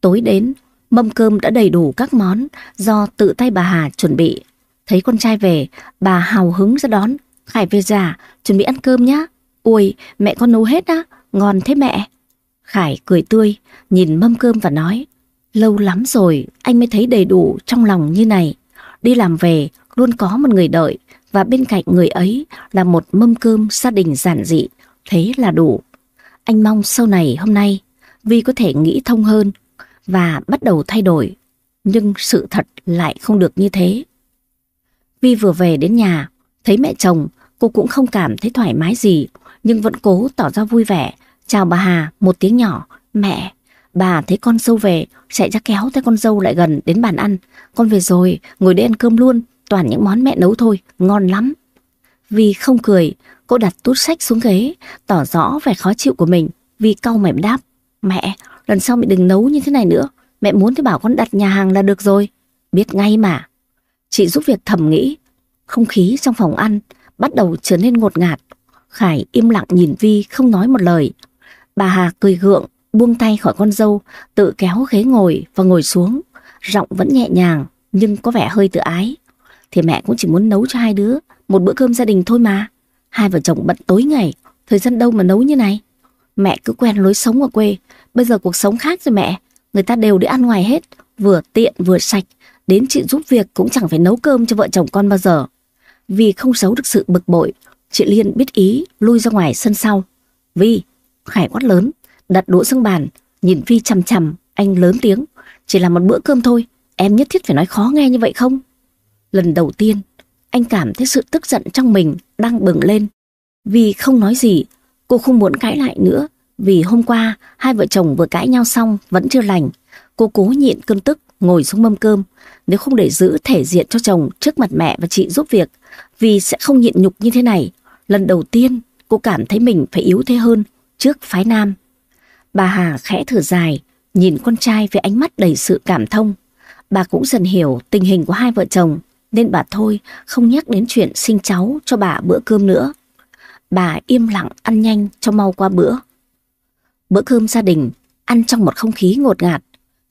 Tối đến, mâm cơm đã đầy đủ các món do tự tay bà Hà chuẩn bị. Thấy con trai về, bà hào hứng ra đón. Khải về già, chuẩn bị ăn cơm nhá. Ui, mẹ con nấu hết á, ngon thế mẹ. Khải cười tươi, nhìn mâm cơm và nói. Lâu lắm rồi, anh mới thấy đầy đủ trong lòng như này. Đi làm về, luôn có một người đợi, và bên cạnh người ấy là một mâm cơm gia đình giản dị, thế là đủ. Anh mong sau này hôm nay, Vi có thể nghĩ thông hơn và bắt đầu thay đổi. Nhưng sự thật lại không được như thế. Vi vừa về đến nhà, thấy mẹ chồng, cô cũng không cảm thấy thoải mái gì, nhưng vẫn cố tỏ ra vui vẻ. Chào bà Hà, một tiếng nhỏ, mẹ, bà thấy con dâu về, chạy ra kéo tay con dâu lại gần đến bàn ăn. Con về rồi, ngồi đây ăn cơm luôn, toàn những món mẹ nấu thôi, ngon lắm. Vi không cười, cô đặt tút sách xuống ghế, tỏ rõ vẻ khó chịu của mình. Vi cau mày đáp, mẹ, lần sau mẹ đừng nấu như thế này nữa. Mẹ muốn thì bảo con đặt nhà hàng là được rồi. Biết ngay mà. Chị giúp việc thầm nghĩ. Không khí trong phòng ăn bắt đầu trở nên ngột ngạt. Khải im lặng nhìn Vi không nói một lời. Bà Hà cười gượng, buông tay khỏi con dâu, tự kéo ghế ngồi và ngồi xuống. Giọng vẫn nhẹ nhàng, nhưng có vẻ hơi tự ái. Thì mẹ cũng chỉ muốn nấu cho hai đứa một bữa cơm gia đình thôi mà. Hai vợ chồng bận tối ngày, thời gian đâu mà nấu như này. Mẹ cứ quen lối sống ở quê, bây giờ cuộc sống khác rồi mẹ. Người ta đều đi ăn ngoài hết, vừa tiện vừa sạch. Đến chị giúp việc cũng chẳng phải nấu cơm cho vợ chồng con bao giờ. Vì không giấu được sự bực bội, chị Liên biết ý lui ra ngoài sân sau. Vi, Khải quát lớn, đặt đũa xuống bàn, nhìn Vi chằm chằm, anh lớn tiếng. Chỉ là một bữa cơm thôi, em nhất thiết phải nói khó nghe như vậy không? Lần đầu tiên, anh cảm thấy sự tức giận trong mình đang bừng lên. Vì không nói gì, cô không muốn cãi lại nữa. Vì hôm qua, hai vợ chồng vừa cãi nhau xong vẫn chưa lành. Cô cố nhịn cơn tức, ngồi xuống mâm cơm. Nếu không để giữ thể diện cho chồng trước mặt mẹ và chị giúp việc, vì sẽ không nhịn nhục như thế này. Lần đầu tiên, cô cảm thấy mình phải yếu thế hơn trước phái nam. Bà Hà khẽ thở dài, nhìn con trai với ánh mắt đầy sự cảm thông. Bà cũng dần hiểu tình hình của hai vợ chồng, nên bà thôi không nhắc đến chuyện sinh cháu cho bà bữa cơm nữa. Bà im lặng ăn nhanh cho mau qua bữa. Bữa cơm gia đình ăn trong một không khí ngột ngạt,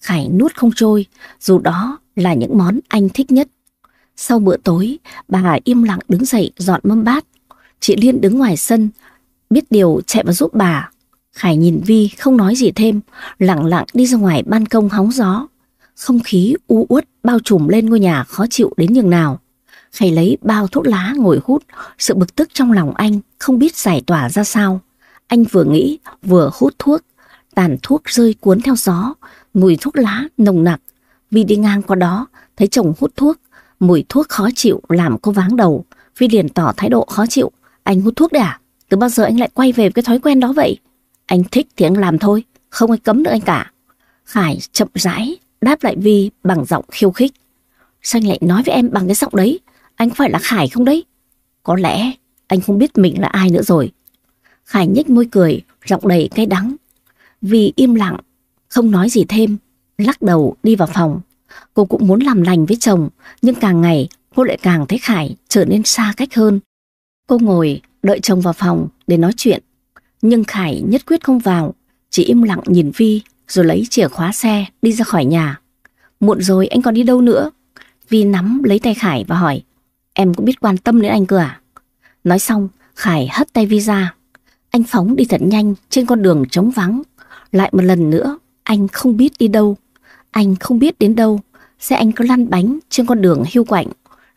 Khải nuốt không trôi, dù đó là những món anh thích nhất. Sau bữa tối, bà im lặng đứng dậy dọn mâm bát. Chị Liên đứng ngoài sân, biết điều chạy vào giúp bà. Khải nhìn Vi không nói gì thêm, lặng lặng đi ra ngoài ban công hóng gió. Không khí u uất bao trùm lên ngôi nhà khó chịu đến nhường nào. Khải lấy bao thuốc lá ngồi hút, sự bực tức trong lòng anh không biết giải tỏa ra sao. Anh vừa nghĩ vừa hút thuốc, tàn thuốc rơi cuốn theo gió, mùi thuốc lá nồng nặc. Vi đi ngang qua đó, thấy chồng hút thuốc, mùi thuốc khó chịu làm cô váng đầu. Vi liền tỏ thái độ khó chịu, anh hút thuốc đấy à? Từ bao giờ anh lại quay về cái thói quen đó vậy? Anh thích thì anh làm thôi, không ai cấm được anh cả. Khải chậm rãi đáp lại Vi bằng giọng khiêu khích. Sao anh lại nói với em bằng cái giọng đấy? Anh có phải là Khải không đấy? Có lẽ anh không biết mình là ai nữa rồi. Khải nhếch môi cười, giọng đầy cay đắng. Vi im lặng, không nói gì thêm, lắc đầu đi vào phòng. Cô cũng muốn làm lành với chồng, nhưng càng ngày cô lại càng thấy Khải trở nên xa cách hơn. Cô ngồi đợi chồng vào phòng để nói chuyện, nhưng Khải nhất quyết không vào, chỉ im lặng nhìn Vi rồi lấy chìa khóa xe đi ra khỏi nhà. Muộn rồi anh còn đi đâu nữa? Vi nắm lấy tay Khải và hỏi, em cũng biết quan tâm đến anh cơ à? Nói xong, Khải hất tay Vi ra. Anh phóng đi thật nhanh trên con đường trống vắng. Lại một lần nữa, anh không biết đi đâu. Anh không biết đến đâu. Xe anh có lăn bánh trên con đường hưu quạnh.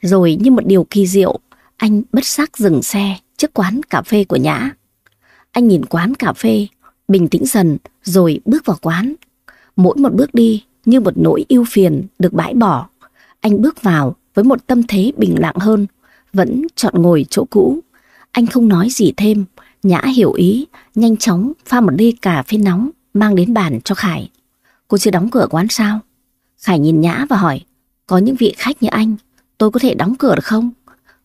Rồi như một điều kỳ diệu, anh bất giác dừng xe trước quán cà phê của Nhã. Anh nhìn quán cà phê, bình tĩnh dần rồi bước vào quán. Mỗi một bước đi như một nỗi ưu phiền được bãi bỏ. Anh bước vào với một tâm thế bình lặng hơn, vẫn chọn ngồi chỗ cũ. Anh không nói gì thêm, Nhã hiểu ý, nhanh chóng pha một ly cà phê nóng mang đến bàn cho Khải. Cô chưa đóng cửa quán sao? Khải nhìn Nhã và hỏi, có những vị khách như anh, tôi có thể đóng cửa được không?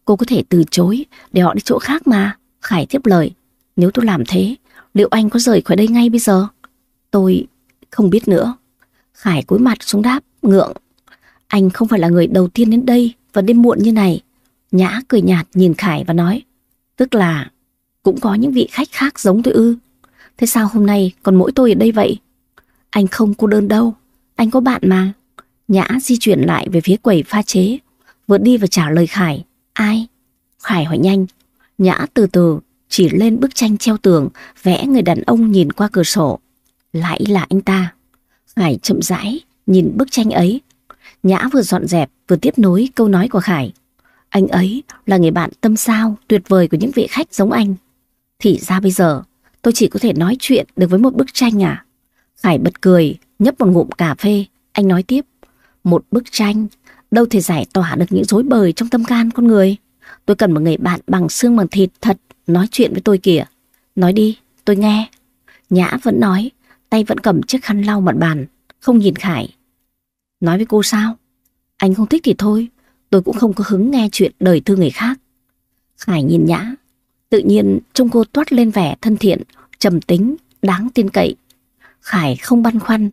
Cô có thể từ chối để họ đi chỗ khác mà. Khải tiếp lời, nếu tôi làm thế, liệu anh có rời khỏi đây ngay bây giờ? Tôi không biết nữa. Khải cúi mặt xuống đáp, ngượng. Anh không phải là người đầu tiên đến đây vào đêm muộn như này. Nhã cười nhạt nhìn Khải và nói, tức là cũng có những vị khách khác giống tôi ư. Thế sao hôm nay còn mỗi tôi ở đây vậy? Anh không cô đơn đâu, anh có bạn mà. Nhã di chuyển lại về phía quầy pha chế, vừa đi và trả lời Khải. Ai? Khải hỏi nhanh. Nhã từ từ chỉ lên bức tranh treo tường vẽ người đàn ông nhìn qua cửa sổ. Lại là anh ta. Khải chậm rãi nhìn bức tranh ấy. Nhã vừa dọn dẹp vừa tiếp nối câu nói của Khải. Anh ấy là người bạn tâm sao tuyệt vời của những vị khách giống anh. Thì ra bây giờ tôi chỉ có thể nói chuyện được với một bức tranh à? Khải bật cười, nhấp một ngụm cà phê. Anh nói tiếp. Một bức tranh đâu thể giải tỏa được những rối bời trong tâm can con người. Tôi cần một người bạn bằng xương bằng thịt thật nói chuyện với tôi kìa. Nói đi, tôi nghe. Nhã vẫn nói, tay vẫn cầm chiếc khăn lau mặt bàn, không nhìn Khải. Nói với cô sao? Anh không thích thì thôi, tôi cũng không có hứng nghe chuyện đời tư người khác. Khải nhìn Nhã, tự nhiên trông cô toát lên vẻ thân thiện, trầm tính, đáng tin cậy. Khải không băn khoăn,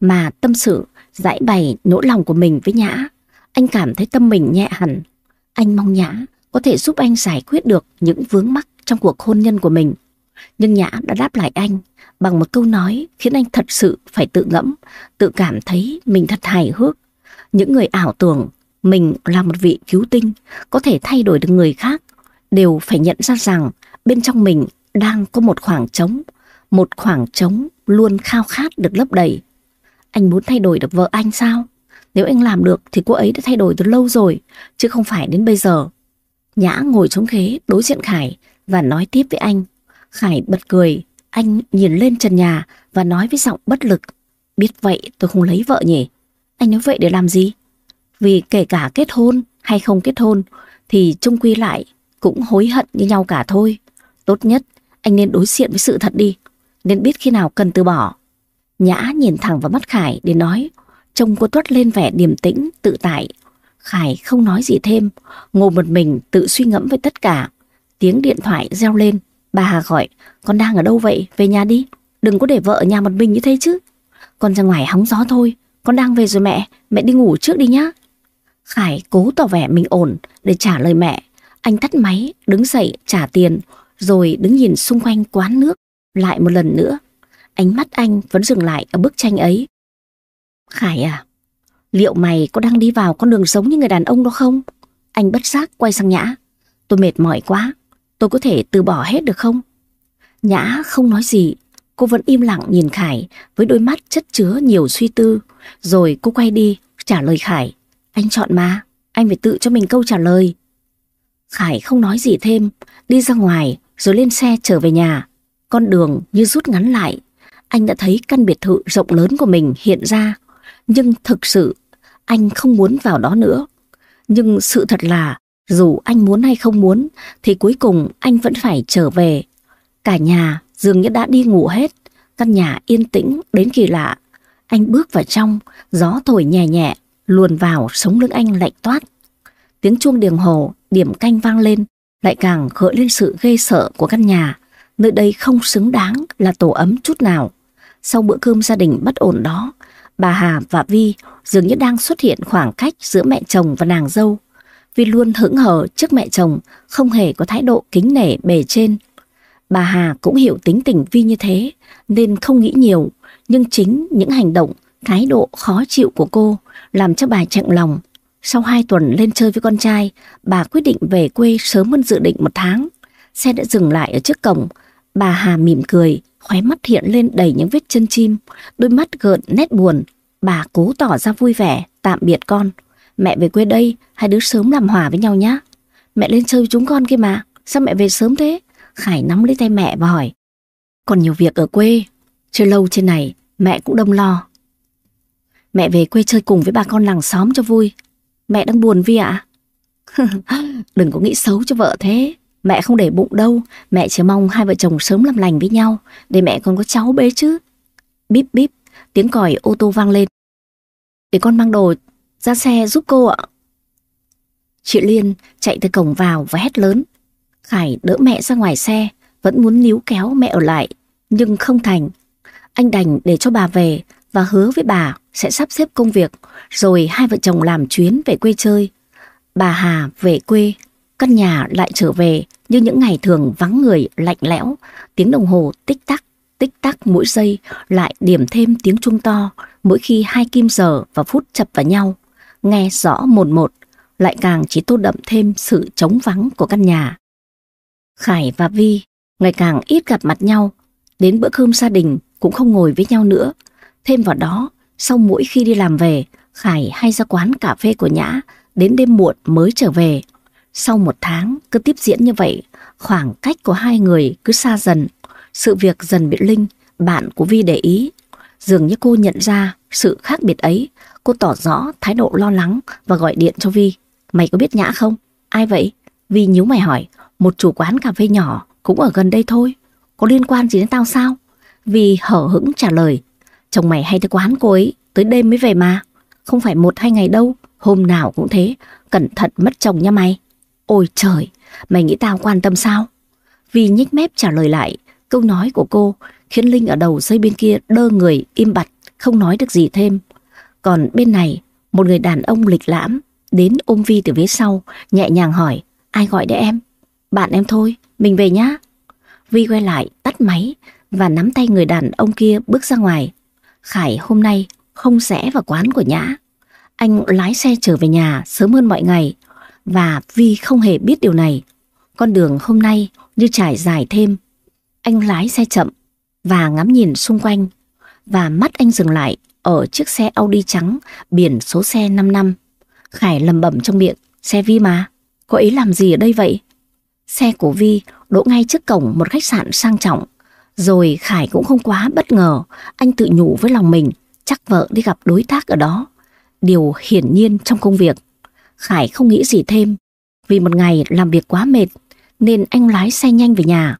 mà tâm sự, giải bày nỗi lòng của mình với Nhã. Anh cảm thấy tâm mình nhẹ hẳn. Anh mong Nhã có thể giúp anh giải quyết được những vướng mắc trong cuộc hôn nhân của mình. Nhưng Nhã đã đáp lại anh bằng một câu nói khiến anh thật sự phải tự ngẫm, tự cảm thấy mình thật hài hước. Những người ảo tưởng mình là một vị cứu tinh có thể thay đổi được người khác đều phải nhận ra rằng bên trong mình đang có một khoảng trống, một khoảng trống luôn khao khát được lấp đầy. Anh muốn thay đổi được vợ anh sao? Nếu anh làm được thì cô ấy đã thay đổi từ lâu rồi, chứ không phải đến bây giờ. Nhã ngồi xuống ghế đối diện Khải và nói tiếp với anh. Khải bật cười, anh nhìn lên trần nhà và nói với giọng bất lực. Biết vậy tôi không lấy vợ nhỉ? Anh nói vậy để làm gì? Vì kể cả kết hôn hay không kết hôn thì chung quy lại cũng hối hận như nhau cả thôi. Tốt nhất anh nên đối diện với sự thật đi, nên biết khi nào cần từ bỏ. Nhã nhìn thẳng vào mắt Khải để nói, trông cô tuất lên vẻ điềm tĩnh, tự tại. Khải không nói gì thêm, ngồi một mình tự suy ngẫm về tất cả. Tiếng điện thoại reo lên, bà Hà gọi, con đang ở đâu vậy, về nhà đi, đừng có để vợ ở nhà một mình như thế chứ. Con ra ngoài hóng gió thôi, con đang về rồi mẹ, mẹ đi ngủ trước đi nhá. Khải cố tỏ vẻ mình ổn để trả lời mẹ. Anh tắt máy, đứng dậy trả tiền, rồi đứng nhìn xung quanh quán nước. Lại một lần nữa, ánh mắt anh vẫn dừng lại ở bức tranh ấy. Khải à, liệu mày có đang đi vào con đường sống như người đàn ông đó không? Anh bất giác quay sang Nhã. Tôi mệt mỏi quá, tôi có thể từ bỏ hết được không? Nhã không nói gì, cô vẫn im lặng nhìn Khải với đôi mắt chất chứa nhiều suy tư. Rồi cô quay đi, trả lời Khải. Anh chọn mà, anh phải tự cho mình câu trả lời. Khải không nói gì thêm, đi ra ngoài rồi lên xe trở về nhà. Con đường như rút ngắn lại. Anh đã thấy căn biệt thự rộng lớn của mình hiện ra. Nhưng thực sự anh không muốn vào đó nữa. Nhưng sự thật là dù anh muốn hay không muốn thì cuối cùng anh vẫn phải trở về. Cả nhà dường như đã đi ngủ hết. Căn nhà yên tĩnh đến kỳ lạ. Anh bước vào trong, gió thổi nhẹ nhẹ, luồn vào sống lưng anh lạnh toát. Tiếng chuông đường hồ, điểm canh vang lên, lại càng gợi lên sự ghê sợ của căn nhà. Nơi đây không xứng đáng là tổ ấm chút nào. Sau bữa cơm gia đình bất ổn đó, bà Hà và Vi dường như đang xuất hiện khoảng cách giữa mẹ chồng và nàng dâu. Vi luôn hững hờ trước mẹ chồng, không hề có thái độ kính nể bề trên. Bà Hà cũng hiểu tính tình Vi như thế, nên không nghĩ nhiều, nhưng chính những hành động, thái độ khó chịu của cô làm cho bà chạnh lòng. Sau hai tuần lên chơi với con trai, bà quyết định về quê sớm hơn dự định một tháng. Xe đã dừng lại ở trước cổng, bà Hà mỉm cười, khóe mắt hiện lên đầy những vết chân chim, đôi mắt gợn nét buồn. Bà cố tỏ ra vui vẻ, tạm biệt con. Mẹ về quê đây, hai đứa sớm làm hòa với nhau nhá Mẹ lên chơi với chúng con kia mà, sao mẹ về sớm thế? Khải nắm lấy tay mẹ và hỏi. Còn nhiều việc ở quê, chơi lâu trên này, mẹ cũng đông lo. Mẹ về quê chơi cùng với bà con làng xóm cho vui. Mẹ đang buồn Vi ạ? Đừng có nghĩ xấu cho vợ thế. Mẹ không để bụng đâu, mẹ chỉ mong hai vợ chồng sớm làm lành với nhau, để mẹ còn có cháu bế chứ. Bíp bíp, tiếng còi ô tô vang lên. Để con mang đồ ra xe giúp cô ạ. Chị Liên chạy từ cổng vào và hét lớn. Khải đỡ mẹ ra ngoài xe, vẫn muốn níu kéo mẹ ở lại, nhưng không thành. Anh đành để cho bà về và hứa với bà sẽ sắp xếp công việc, rồi hai vợ chồng làm chuyến về quê chơi. Bà Hà về quê, căn nhà lại trở về như những ngày thường vắng người lạnh lẽo, tiếng đồng hồ tích tắc, tích tắc mỗi giây lại điểm thêm tiếng chuông to mỗi khi hai kim giờ và phút chập vào nhau, nghe rõ một một, lại càng chỉ tô đậm thêm sự trống vắng của căn nhà. Khải và Vi ngày càng ít gặp mặt nhau, đến bữa cơm gia đình cũng không ngồi với nhau nữa. Thêm vào đó, sau mỗi khi đi làm về, Khải hay ra quán cà phê của Nhã, đến đêm muộn mới trở về. Sau một tháng cứ tiếp diễn như vậy, khoảng cách của hai người cứ xa dần. Sự việc dần bị Linh, bạn của Vi để ý. Dường như cô nhận ra sự khác biệt ấy, cô tỏ rõ thái độ lo lắng và gọi điện cho Vi. Mày có biết Nhã không? Ai vậy? Vi nhíu mày hỏi, một chủ quán cà phê nhỏ cũng ở gần đây thôi. Có liên quan gì đến tao sao? Vi hở hững trả lời, chồng mày hay tới quán cô ấy, tới đêm mới về mà. Không phải một hai ngày đâu, hôm nào cũng thế, cẩn thận mất chồng nha mày. Ôi trời, mày nghĩ tao quan tâm sao? Vi nhếch mép trả lời lại, câu nói của cô khiến Linh ở đầu dây bên kia đơ người im bặt, không nói được gì thêm. Còn bên này, một người đàn ông lịch lãm đến ôm Vi từ phía sau, nhẹ nhàng hỏi, ai gọi đấy em? Bạn em thôi, mình về nhá. Vi quay lại, tắt máy và nắm tay người đàn ông kia bước ra ngoài. Khải hôm nay không rẽ vào quán của Nhã. Anh lái xe trở về nhà sớm hơn mọi ngày và Vi không hề biết điều này. Con đường hôm nay như trải dài thêm. Anh lái xe chậm và ngắm nhìn xung quanh và mắt anh dừng lại ở chiếc xe Audi trắng biển số xe 5 năm. Khải lầm bẩm trong miệng, xe Vi mà, cô ấy làm gì ở đây vậy? Xe của Vi đỗ ngay trước cổng một khách sạn sang trọng. Rồi Khải cũng không quá bất ngờ, anh tự nhủ với lòng mình, chắc vợ đi gặp đối tác ở đó. Điều hiển nhiên trong công việc. Khải không nghĩ gì thêm, vì một ngày làm việc quá mệt, nên anh lái xe nhanh về nhà.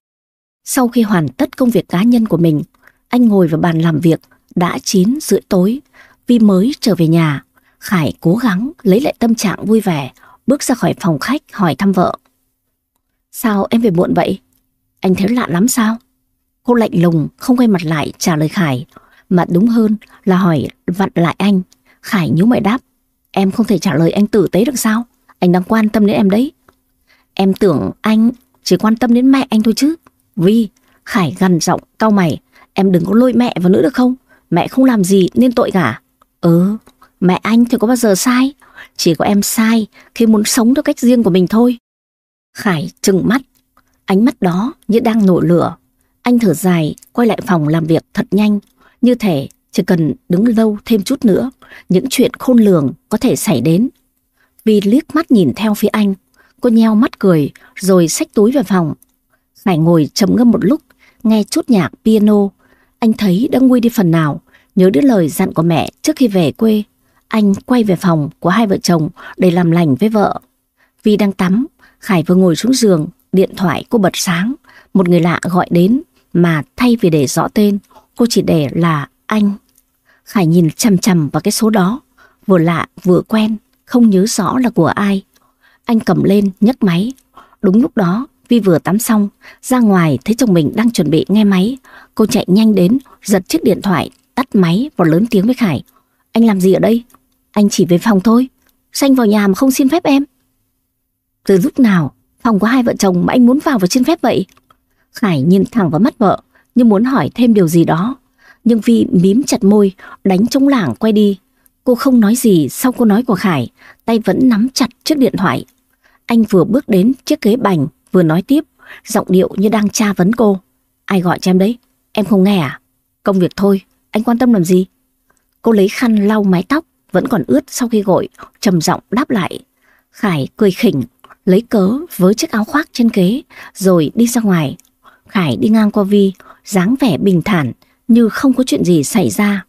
Sau khi hoàn tất công việc cá nhân của mình, anh ngồi vào bàn làm việc, đã 9 rưỡi tối, Vi mới trở về nhà. Khải cố gắng lấy lại tâm trạng vui vẻ, bước ra khỏi phòng khách hỏi thăm vợ. Sao em về muộn vậy? Anh thấy lạ lắm sao? Cô lạnh lùng, không quay mặt lại trả lời Khải, mà đúng hơn là hỏi vặn lại anh. Khải nhíu mày đáp, em không thể trả lời anh tử tế được sao? Anh đang quan tâm đến em đấy. Em tưởng anh chỉ quan tâm đến mẹ anh thôi chứ. Vi, Khải gằn giọng, cau mày, em đừng có lôi mẹ vào nữa được không? Mẹ không làm gì nên tội cả. Ừ, mẹ anh thì có bao giờ sai? Chỉ có em sai khi muốn sống theo cách riêng của mình thôi. Khải trừng mắt, ánh mắt đó như đang nổi lửa. Anh thở dài, quay lại phòng làm việc thật nhanh, như thể chỉ cần đứng lâu thêm chút nữa, những chuyện khôn lường có thể xảy đến. Vì liếc mắt nhìn theo phía anh, cô nheo mắt cười rồi xách túi về phòng. Khải ngồi trầm ngâm một lúc, nghe chút nhạc piano. Anh thấy đã nguôi đi phần nào, nhớ đến lời dặn của mẹ trước khi về quê. Anh quay về phòng của hai vợ chồng để làm lành với vợ. Vì đang tắm, Khải vừa ngồi xuống giường, điện thoại cô bật sáng. Một người lạ gọi đến mà thay vì để rõ tên, cô chỉ để là anh. Khải nhìn chằm chằm vào cái số đó, vừa lạ vừa quen, không nhớ rõ là của ai. Anh cầm lên nhấc máy. Đúng lúc đó, Vi vừa tắm xong, ra ngoài thấy chồng mình đang chuẩn bị nghe máy. Cô chạy nhanh đến, giật chiếc điện thoại, tắt máy và lớn tiếng với Khải. Anh làm gì ở đây? Anh chỉ về phòng thôi. Xanh vào nhà mà không xin phép em. Từ lúc nào phòng có hai vợ chồng mà anh muốn vào và xin phép vậy? Khải nhìn thẳng vào mắt vợ như muốn hỏi thêm điều gì đó. Nhưng Vi mím chặt môi, đánh trống lảng quay đi. Cô không nói gì sau câu nói của Khải, tay vẫn nắm chặt chiếc điện thoại. Anh vừa bước đến chiếc ghế bành, vừa nói tiếp, giọng điệu như đang tra vấn cô. Ai gọi cho em đấy? Em không nghe à? Công việc thôi, anh quan tâm làm gì? Cô lấy khăn lau mái tóc, vẫn còn ướt sau khi gội, trầm giọng đáp lại. Khải cười khỉnh, lấy cớ với chiếc áo khoác trên ghế, rồi đi ra ngoài. Khải đi ngang qua Vi, dáng vẻ bình thản, như không có chuyện gì xảy ra.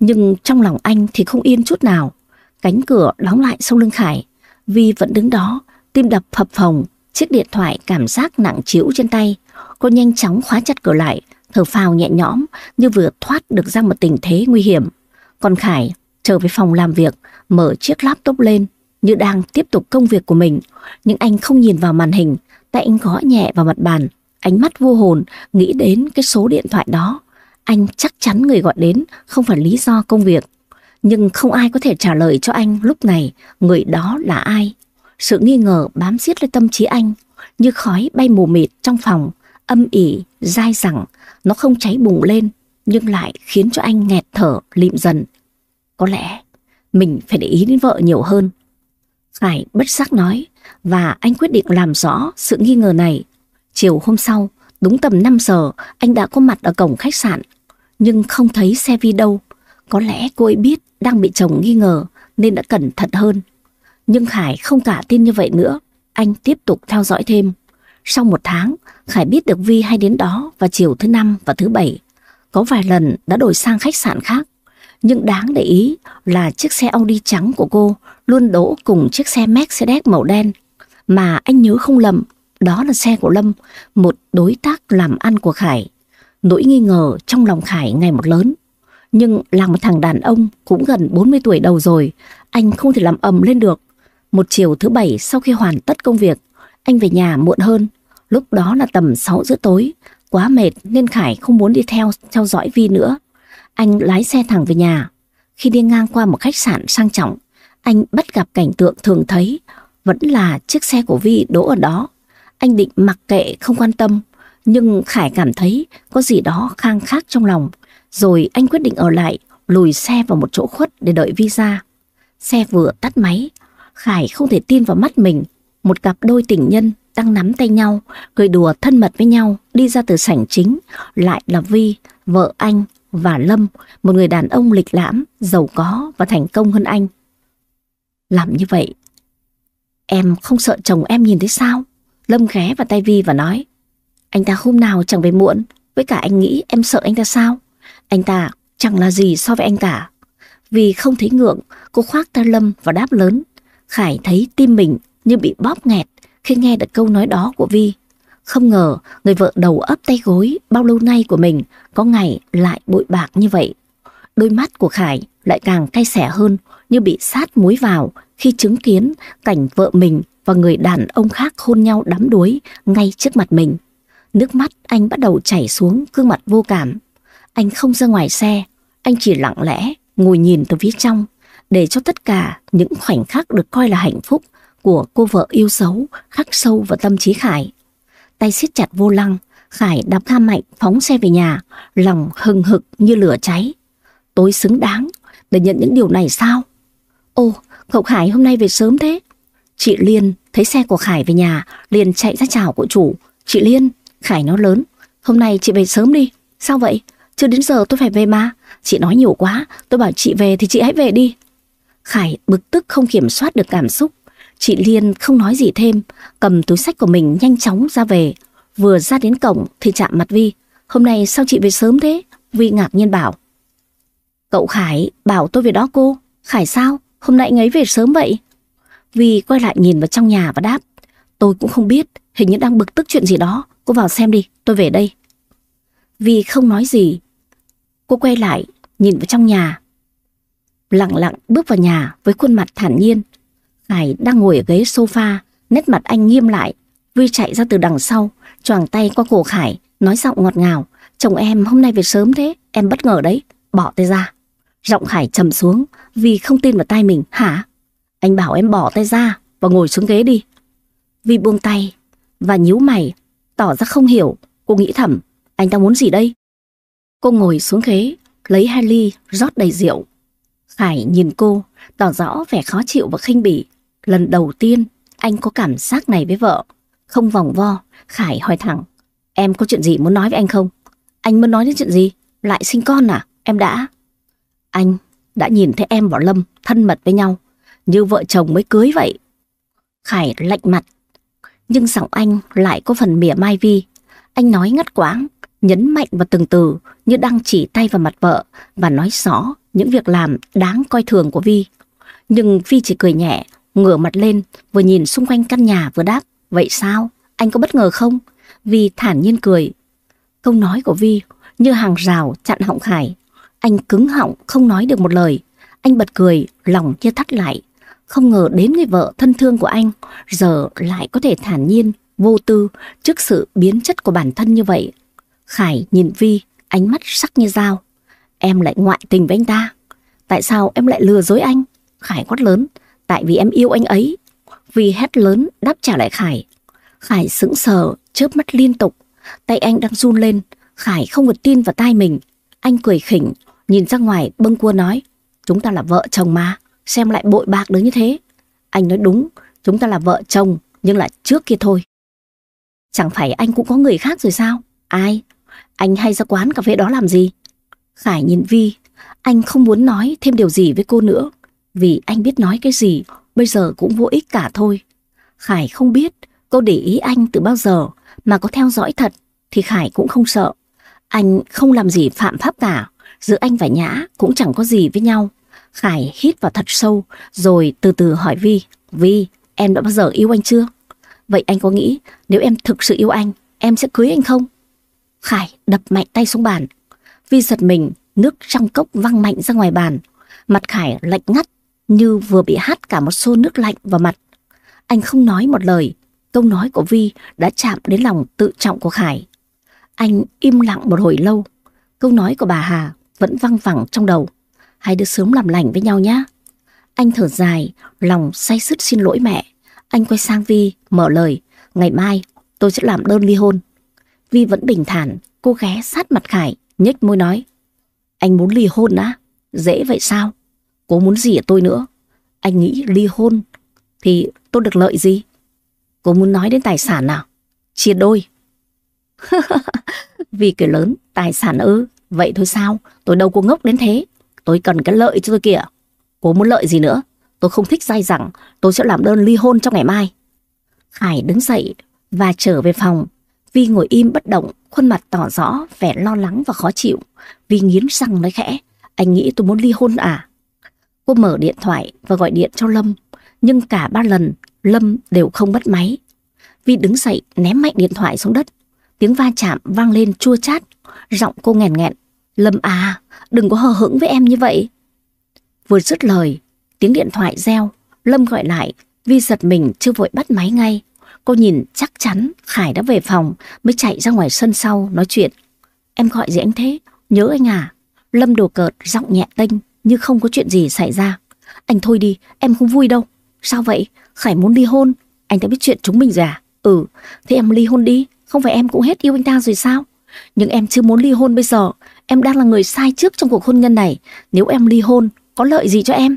Nhưng trong lòng anh thì không yên chút nào. Cánh cửa đóng lại sau lưng Khải. Vi vẫn đứng đó, tim đập phập phồng, chiếc điện thoại cảm giác nặng chiếu trên tay. Cô nhanh chóng khóa chặt cửa lại, thở phào nhẹ nhõm như vừa thoát được ra một tình thế nguy hiểm. Còn Khải trở về phòng làm việc, mở chiếc laptop lên như đang tiếp tục công việc của mình. Nhưng anh không nhìn vào màn hình, tay anh gõ nhẹ vào mặt bàn, ánh mắt vô hồn nghĩ đến cái số điện thoại đó. Anh chắc chắn người gọi đến không phải lý do công việc. Nhưng không ai có thể trả lời cho anh lúc này người đó là ai. Sự nghi ngờ bám xiết lên tâm trí anh như khói bay mù mịt trong phòng, âm ỉ, dai dẳng. Nó không cháy bùng lên nhưng lại khiến cho anh nghẹt thở, lịm dần. Có lẽ mình phải để ý đến vợ nhiều hơn. Khải bất giác nói và anh quyết định làm rõ sự nghi ngờ này. Chiều hôm sau, đúng tầm 5 giờ, anh đã có mặt ở cổng khách sạn, nhưng không thấy xe Vi đâu. Có lẽ cô ấy biết đang bị chồng nghi ngờ nên đã cẩn thận hơn. Nhưng Khải không cả tin như vậy nữa, anh tiếp tục theo dõi thêm. Sau một tháng, Khải biết được Vi hay đến đó vào chiều thứ năm và thứ bảy. Có vài lần đã đổi sang khách sạn khác. Nhưng đáng để ý là chiếc xe Audi trắng của cô luôn đỗ cùng chiếc xe Mercedes màu đen. Mà anh nhớ không lầm, đó là xe của Lâm, một đối tác làm ăn của Khải. Nỗi nghi ngờ trong lòng Khải ngày một lớn. Nhưng là một thằng đàn ông cũng gần 40 tuổi đầu rồi, anh không thể làm ầm lên được. Một chiều thứ bảy sau khi hoàn tất công việc, anh về nhà muộn hơn. Lúc đó là tầm 6 giữa tối, quá mệt nên Khải không muốn đi theo theo dõi Vi nữa. Anh lái xe thẳng về nhà. Khi đi ngang qua một khách sạn sang trọng, anh bắt gặp cảnh tượng thường thấy, vẫn là chiếc xe của Vi đỗ ở đó. Anh định mặc kệ không quan tâm, nhưng Khải cảm thấy có gì đó khang khác trong lòng. Rồi anh quyết định ở lại, lùi xe vào một chỗ khuất để đợi Vi ra. Xe vừa tắt máy, Khải không thể tin vào mắt mình. Một cặp đôi tình nhân đang nắm tay nhau, cười đùa thân mật với nhau, đi ra từ sảnh chính, lại là Vi, vợ anh và Lâm, một người đàn ông lịch lãm, giàu có và thành công hơn anh. Làm như vậy, em không sợ chồng em nhìn thấy sao? Lâm ghé vào tay Vi và nói, anh ta hôm nào chẳng về muộn, với cả anh nghĩ em sợ anh ta sao? Anh ta chẳng là gì so với anh cả. Vì không thấy ngượng, cô khoác tay Lâm và đáp lớn. Khải thấy tim mình như bị bóp nghẹt khi nghe được câu nói đó của Vi. Không ngờ người vợ đầu ấp tay gối bao lâu nay của mình có ngày lại bội bạc như vậy. Đôi mắt của Khải lại càng cay xẻ hơn như bị sát muối vào khi chứng kiến cảnh vợ mình và người đàn ông khác hôn nhau đắm đuối ngay trước mặt mình. Nước mắt anh bắt đầu chảy xuống gương mặt vô cảm. Anh không ra ngoài xe, anh chỉ lặng lẽ ngồi nhìn từ phía trong để cho tất cả những khoảnh khắc được coi là hạnh phúc của cô vợ yêu dấu khắc sâu vào tâm trí Khải. Tay siết chặt vô lăng, Khải đạp ga mạnh phóng xe về nhà, lòng hừng hực như lửa cháy. Tôi xứng đáng để nhận những điều này sao? Ô, cậu Khải hôm nay về sớm thế. Chị Liên thấy xe của Khải về nhà, liền chạy ra chào cô chủ. Chị Liên, Khải nó lớn, hôm nay chị về sớm đi. Sao vậy? Chưa đến giờ tôi phải về mà. Chị nói nhiều quá, tôi bảo chị về thì chị hãy về đi. Khải bực tức không kiểm soát được cảm xúc. Chị Liên không nói gì thêm, cầm túi sách của mình nhanh chóng ra về. Vừa ra đến cổng thì chạm mặt Vi. Hôm nay sao chị về sớm thế? Vi ngạc nhiên bảo. Cậu Khải bảo tôi về đó cô. Khải sao? Hôm nay anh ấy về sớm vậy? Vi quay lại nhìn vào trong nhà và đáp. Tôi cũng không biết, hình như đang bực tức chuyện gì đó. Cô vào xem đi, tôi về đây. Vi không nói gì. Cô quay lại, nhìn vào trong nhà. lặng lặng bước vào nhà với khuôn mặt thản nhiên. Hải đang ngồi ở ghế sofa, nét mặt anh nghiêm lại. Vi chạy ra từ đằng sau, choàng tay qua cổ Khải, nói giọng ngọt ngào. Chồng em hôm nay về sớm thế, em bất ngờ đấy, bỏ tay ra. Giọng Khải trầm xuống vì không tin vào tay mình, hả? Anh bảo em bỏ tay ra và ngồi xuống ghế đi. Vi buông tay và nhíu mày, tỏ ra không hiểu. Cô nghĩ thầm, anh ta muốn gì đây? Cô ngồi xuống ghế, lấy hai ly, rót đầy rượu. Khải nhìn cô, tỏ rõ vẻ khó chịu và khinh bỉ. Lần đầu tiên, anh có cảm giác này với vợ. Không vòng vo, Khải hỏi thẳng. Em có chuyện gì muốn nói với anh không? Anh muốn nói đến chuyện gì? Lại sinh con à? Em đã... Anh đã nhìn thấy em và Lâm thân mật với nhau, như vợ chồng mới cưới vậy. Khải lạnh mặt, nhưng giọng anh lại có phần mỉa mai Vi. Anh nói ngắt quãng, nhấn mạnh vào từng từ như đang chỉ tay vào mặt vợ và nói rõ những việc làm đáng coi thường của Vi. Nhưng Vi chỉ cười nhẹ, ngửa mặt lên, vừa nhìn xung quanh căn nhà vừa đáp. Vậy sao? Anh có bất ngờ không? Vi thản nhiên cười. Câu nói của Vi như hàng rào chặn họng Khải. Anh cứng họng không nói được một lời. Anh bật cười, lòng như thắt lại. Không ngờ đến người vợ thân thương của anh giờ lại có thể thản nhiên, vô tư trước sự biến chất của bản thân như vậy. Khải nhìn Vi, ánh mắt sắc như dao. Em lại ngoại tình với anh ta. Tại sao em lại lừa dối anh? Khải quát lớn. Tại vì em yêu anh ấy. Vi hét lớn đáp trả lại Khải. Khải sững sờ, chớp mắt liên tục. Tay anh đang run lên. Khải không vượt tin vào tai mình. Anh cười khỉnh, nhìn ra ngoài bâng cua nói. Chúng ta là vợ chồng mà, xem lại bội bạc đến như thế. Anh nói đúng, chúng ta là vợ chồng, nhưng là trước kia thôi. Chẳng phải anh cũng có người khác rồi sao? Ai? Anh hay ra quán cà phê đó làm gì? Khải nhìn Vi, anh không muốn nói thêm điều gì với cô nữa, vì anh biết nói cái gì, bây giờ cũng vô ích cả thôi. Khải không biết cô để ý anh từ bao giờ, mà có theo dõi thật thì Khải cũng không sợ. Anh không làm gì phạm pháp cả, giữa anh và Nhã cũng chẳng có gì với nhau. Khải hít vào thật sâu, rồi từ từ hỏi Vi, Vi, em đã bao giờ yêu anh chưa? Vậy anh có nghĩ nếu em thực sự yêu anh, em sẽ cưới anh không? Khải đập mạnh tay xuống bàn. Vi giật mình, nước trong cốc văng mạnh ra ngoài bàn. Mặt Khải lạnh ngắt, như vừa bị hắt cả một xô nước lạnh vào mặt. Anh không nói một lời, câu nói của Vi đã chạm đến lòng tự trọng của Khải. Anh im lặng một hồi lâu, câu nói của bà Hà vẫn văng vẳng trong đầu. Hai đứa sớm làm lành với nhau nhé. Anh thở dài, lòng say sứt xin lỗi mẹ. Anh quay sang Vi, mở lời, ngày mai tôi sẽ làm đơn ly hôn. Vi vẫn bình thản, cô ghé sát mặt Khải, nhếch môi nói. Anh muốn ly hôn á? Dễ vậy sao? Cô muốn gì ở tôi nữa? Anh nghĩ ly hôn thì tôi được lợi gì? Cô muốn nói đến tài sản nào? Chia đôi. Vì cười lớn, tài sản ư? Vậy thôi sao? Tôi đâu có ngốc đến thế. Tôi cần cái lợi cho tôi kìa. Cô muốn lợi gì nữa? Tôi không thích dai rằng tôi sẽ làm đơn ly hôn trong ngày mai. Khải đứng dậy và trở về phòng. Vi ngồi im bất động, khuôn mặt tỏ rõ vẻ lo lắng và khó chịu. Vi nghiến răng nói khẽ, anh nghĩ tôi muốn ly hôn à? Cô mở điện thoại và gọi điện cho Lâm, nhưng cả ba lần Lâm đều không bắt máy. Vi đứng dậy ném mạnh điện thoại xuống đất. Tiếng va chạm vang lên chua chát, giọng cô nghèn nghẹn. Lâm à, đừng có hờ hững với em như vậy. Vừa dứt lời, tiếng điện thoại reo, Lâm gọi lại, Vi giật mình chưa vội bắt máy ngay. Cô nhìn chắc chắn Khải đã về phòng mới chạy ra ngoài sân sau nói chuyện. Em gọi gì anh thế? Nhớ anh à? Lâm đồ cợt, giọng nhẹ tênh như không có chuyện gì xảy ra. Anh thôi đi, em không vui đâu. Sao vậy? Khải muốn ly hôn. Anh đã biết chuyện chúng mình rồi à? Ừ, thế em ly hôn đi. Không phải em cũng hết yêu anh ta rồi sao? Nhưng em chưa muốn ly hôn bây giờ. Em đang là người sai trước trong cuộc hôn nhân này. Nếu em ly hôn, có lợi gì cho em?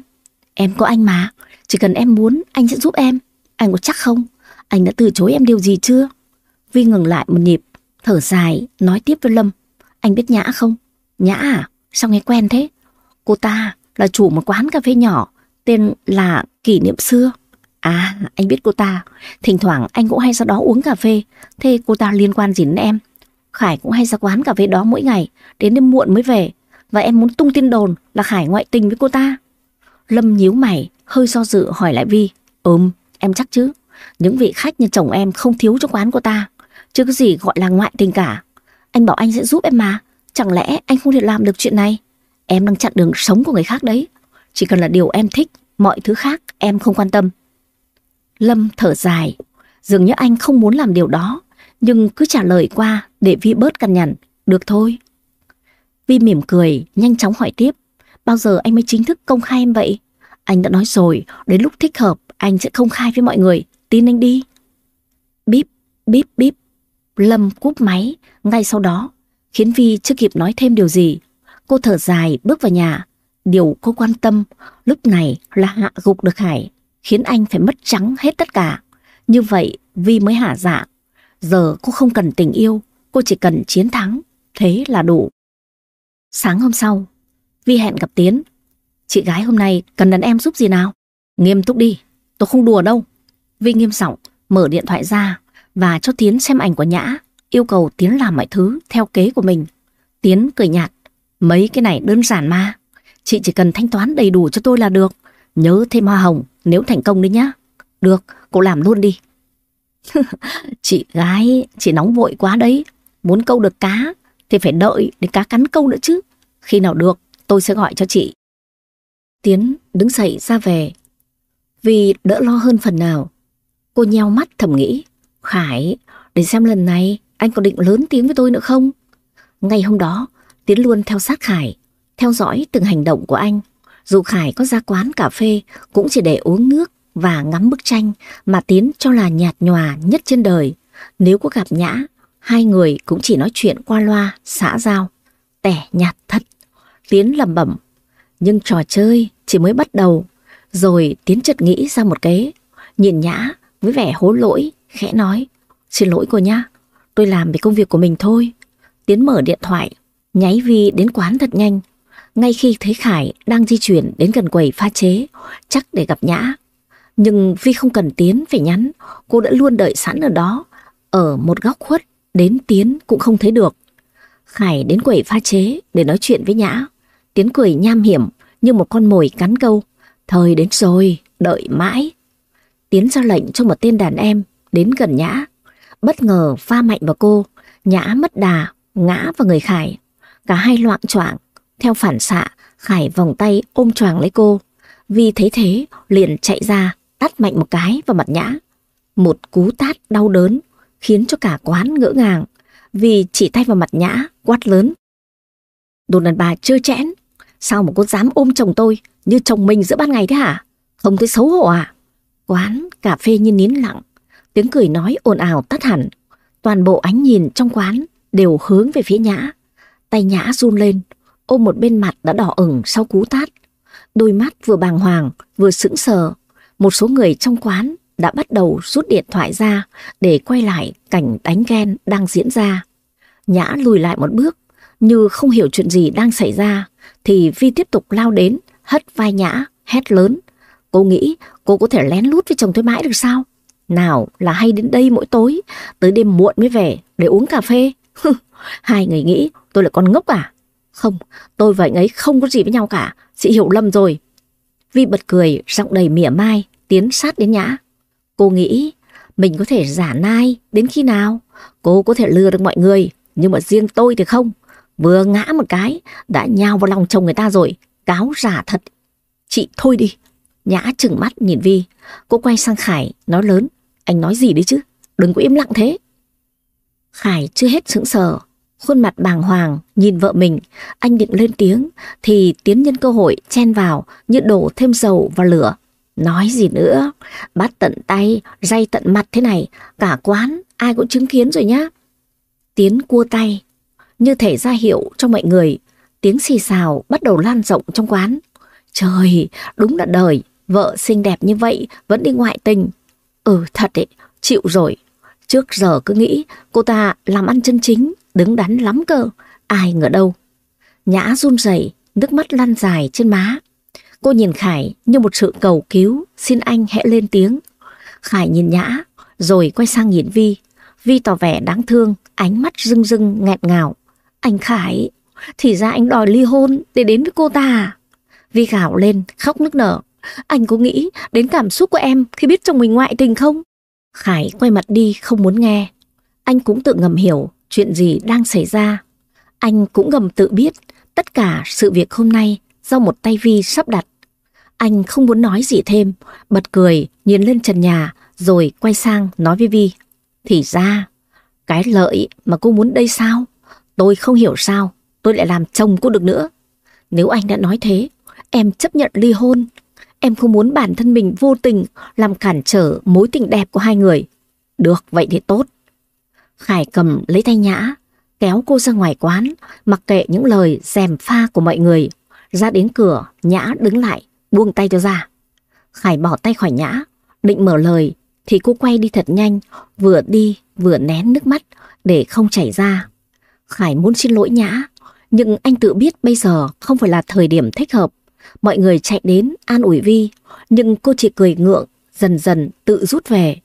Em có anh mà. Chỉ cần em muốn, anh sẽ giúp em. Anh có chắc không? Anh đã từ chối em điều gì chưa? Vi ngừng lại một nhịp, thở dài, nói tiếp với Lâm. Anh biết Nhã không? Nhã à? Sao nghe quen thế? Cô ta là chủ một quán cà phê nhỏ, tên là Kỷ Niệm Xưa. À, anh biết cô ta. Thỉnh thoảng anh cũng hay ra đó uống cà phê. Thế cô ta liên quan gì đến em? Khải cũng hay ra quán cà phê đó mỗi ngày, đến đêm muộn mới về. Và em muốn tung tin đồn là Khải ngoại tình với cô ta. Lâm nhíu mày, hơi do dự hỏi lại Vi. Ừm, em chắc chứ. Những vị khách như chồng em không thiếu trong quán của ta. Chứ cái gì gọi là ngoại tình cả. Anh bảo anh sẽ giúp em mà. Chẳng lẽ anh không thể làm được chuyện này? Em đang chặn đường sống của người khác đấy. chỉ cần là điều em thích, mọi thứ khác em không quan tâm. Lâm thở dài, dường như anh không muốn làm điều đó, nhưng cứ trả lời qua để Vi bớt căn nhằn, được thôi. Vi mỉm cười, nhanh chóng hỏi tiếp, bao giờ anh mới chính thức công khai em vậy? Anh đã nói rồi, đến lúc thích hợp anh sẽ công khai với mọi người, tin anh đi. Bíp, bíp, bíp. Lâm cúp máy, ngay sau đó, khiến Vi chưa kịp nói thêm điều gì. Cô thở dài bước vào nhà. Điều cô quan tâm lúc này là hạ gục được Hải, khiến anh phải mất trắng hết tất cả. Như vậy Vi mới hạ dạ. Giờ cô không cần tình yêu, cô chỉ cần chiến thắng, thế là đủ. Sáng hôm sau, Vi hẹn gặp Tiến. Chị gái hôm nay cần đàn em giúp gì nào? Nghiêm túc đi, tôi không đùa đâu. Vi nghiêm giọng mở điện thoại ra và cho Tiến xem ảnh của Nhã, yêu cầu Tiến làm mọi thứ theo kế của mình. Tiến cười nhạt, mấy cái này đơn giản mà. Chị chỉ cần thanh toán đầy đủ cho tôi là được. Nhớ thêm hoa hồng nếu thành công đấy nhá. Được, cô làm luôn đi. chị gái, chị nóng vội quá đấy. Muốn câu được cá thì phải đợi để cá cắn câu nữa chứ. Khi nào được, tôi sẽ gọi cho chị. Tiến đứng dậy ra về. Vì đỡ lo hơn phần nào. Cô nheo mắt thầm nghĩ. Khải, để xem lần này anh có định lớn tiếng với tôi nữa không? Ngày hôm đó, Tiến luôn theo sát Khải, theo dõi từng hành động của anh. Dù Khải có ra quán cà phê cũng chỉ để uống nước và ngắm bức tranh mà Tiến cho là nhạt nhòa nhất trên đời. Nếu có gặp Nhã, hai người cũng chỉ nói chuyện qua loa, xã giao. Tẻ nhạt thật. Tiến lầm bẩm. Nhưng trò chơi chỉ mới bắt đầu. Rồi Tiến chợt nghĩ ra một kế. Nhìn Nhã với vẻ hối lỗi, khẽ nói. Xin lỗi cô nhá, tôi làm vì công việc của mình thôi. Tiến mở điện thoại, nháy Vi đến quán thật nhanh. Ngay khi thấy Khải đang di chuyển đến gần quầy pha chế, chắc để gặp Nhã. Nhưng Vi không cần Tiến phải nhắn, cô đã luôn đợi sẵn ở đó, ở một góc khuất, đến Tiến cũng không thấy được. Khải đến quầy pha chế để nói chuyện với Nhã. Tiến cười nham hiểm như một con mồi cắn câu. Thời đến rồi, đợi mãi. Tiến ra lệnh cho một tên đàn em đến gần Nhã. Bất ngờ pha mạnh vào cô, Nhã mất đà, ngã vào người Khải. Cả hai loạn choạng theo phản xạ, Khải vòng tay ôm choàng lấy cô. Vi thấy thế, liền chạy ra, tát mạnh một cái vào mặt Nhã. Một cú tát đau đớn, khiến cho cả quán ngỡ ngàng. Vì chỉ tay vào mặt Nhã, quát lớn. Đồ đàn bà chơi chẽn, sao mà cô dám ôm chồng tôi như chồng mình giữa ban ngày thế hả? Không thấy xấu hổ à? Quán, cà phê như nín lặng, tiếng cười nói ồn ào tắt hẳn. Toàn bộ ánh nhìn trong quán đều hướng về phía Nhã. Tay Nhã run lên, ôm một bên mặt đã đỏ ửng sau cú tát. Đôi mắt vừa bàng hoàng, vừa sững sờ. Một số người trong quán đã bắt đầu rút điện thoại ra để quay lại cảnh đánh ghen đang diễn ra. Nhã lùi lại một bước, như không hiểu chuyện gì đang xảy ra, thì Vi tiếp tục lao đến, hất vai Nhã, hét lớn. Cô nghĩ cô có thể lén lút với chồng tôi mãi được sao? Nào là hay đến đây mỗi tối, tới đêm muộn mới về để uống cà phê. Hai người nghĩ tôi là con ngốc à? Không, tôi và anh ấy không có gì với nhau cả, chị hiểu lầm rồi. Vi bật cười, giọng đầy mỉa mai, tiến sát đến Nhã. Cô nghĩ mình có thể giả nai đến khi nào? Cô có thể lừa được mọi người, nhưng mà riêng tôi thì không. Vừa ngã một cái, đã nhào vào lòng chồng người ta rồi, cáo giả thật. Chị thôi đi. Nhã chừng mắt nhìn Vi, cô quay sang Khải, nói lớn. Anh nói gì đấy chứ, đừng có im lặng thế. Khải chưa hết sững sờ, khuôn mặt bàng hoàng, nhìn vợ mình, anh định lên tiếng, thì Tiến nhân cơ hội chen vào như đổ thêm dầu vào lửa. Nói gì nữa, bắt tận tay, ray tận mặt thế này, cả quán, ai cũng chứng kiến rồi nhá. Tiến cua tay, như thể ra hiệu cho mọi người, tiếng xì xào bắt đầu lan rộng trong quán. Trời, đúng là đời, vợ xinh đẹp như vậy vẫn đi ngoại tình. Ừ thật ấy, chịu rồi. Trước giờ cứ nghĩ cô ta làm ăn chân chính, đứng đắn lắm cơ, ai ngờ đâu. Nhã run rẩy, nước mắt lăn dài trên má. Cô nhìn Khải như một sự cầu cứu, xin anh hãy lên tiếng. Khải nhìn Nhã, rồi quay sang nhìn Vi. Vi tỏ vẻ đáng thương, ánh mắt rưng rưng nghẹn ngào. Anh Khải, thì ra anh đòi ly hôn để đến với cô ta? À? Vi gào lên, khóc nức nở. Anh có nghĩ đến cảm xúc của em khi biết chồng mình ngoại tình không? Khải quay mặt đi không muốn nghe. Anh cũng tự ngầm hiểu chuyện gì đang xảy ra. Anh cũng ngầm tự biết tất cả sự việc hôm nay do một tay Vi sắp đặt. Anh không muốn nói gì thêm, bật cười, nhìn lên trần nhà, rồi quay sang nói với Vi. Thì ra, cái lợi mà cô muốn đây sao? Tôi không hiểu sao, tôi lại làm chồng cô được nữa. Nếu anh đã nói thế, em chấp nhận ly hôn. Em không muốn bản thân mình vô tình làm cản trở mối tình đẹp của hai người. Được, vậy thì tốt. Khải cầm lấy tay Nhã, kéo cô ra ngoài quán, mặc kệ những lời dèm pha của mọi người. Ra đến cửa, Nhã đứng lại, buông tay cho ra. Khải bỏ tay khỏi Nhã, định mở lời, thì cô quay đi thật nhanh, vừa đi vừa nén nước mắt để không chảy ra. Khải muốn xin lỗi Nhã, nhưng anh tự biết bây giờ không phải là thời điểm thích hợp. Mọi người chạy đến an ủi Vi, nhưng cô chỉ cười ngượng, dần dần tự rút về.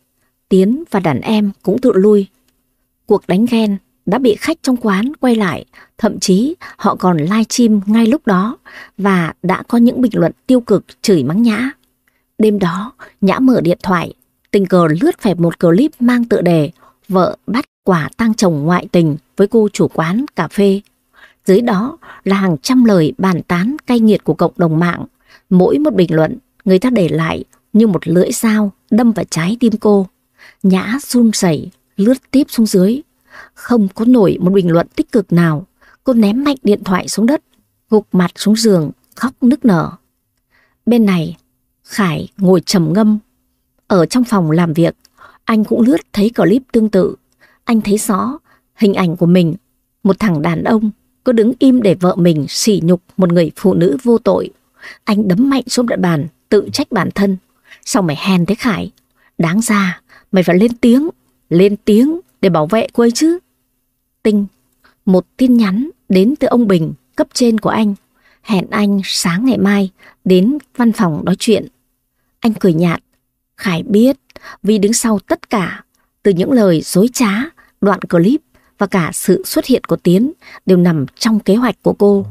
Tiến và đàn em cũng tự lui. Cuộc đánh ghen đã bị khách trong quán quay lại, thậm chí họ còn live stream ngay lúc đó và đã có những bình luận tiêu cực chửi mắng Nhã. Đêm đó, Nhã mở điện thoại, tình cờ lướt phải một clip mang tựa đề vợ bắt quả tang chồng ngoại tình với cô chủ quán cà phê. Dưới đó là hàng trăm lời bàn tán cay nghiệt của cộng đồng mạng. Mỗi một bình luận người ta để lại như một lưỡi dao đâm vào trái tim cô. Nhã run rẩy lướt tiếp xuống dưới. Không có nổi một bình luận tích cực nào. Cô ném mạnh điện thoại xuống đất, gục mặt xuống giường, khóc nức nở. Bên này, Khải ngồi trầm ngâm. Ở trong phòng làm việc, anh cũng lướt thấy clip tương tự. Anh thấy rõ hình ảnh của mình, một thằng đàn ông có đứng im để vợ mình sỉ nhục một người phụ nữ vô tội. Anh đấm mạnh xuống đại bàn, tự trách bản thân. Sao mày hèn thế Khải? Đáng ra, mày phải lên tiếng, lên tiếng để bảo vệ cô ấy chứ. Tinh, một tin nhắn đến từ ông Bình, cấp trên của anh. Hẹn anh sáng ngày mai đến văn phòng nói chuyện. Anh cười nhạt. Khải biết vì đứng sau tất cả, từ những lời dối trá, đoạn clip và cả sự xuất hiện của Tiến đều nằm trong kế hoạch của cô.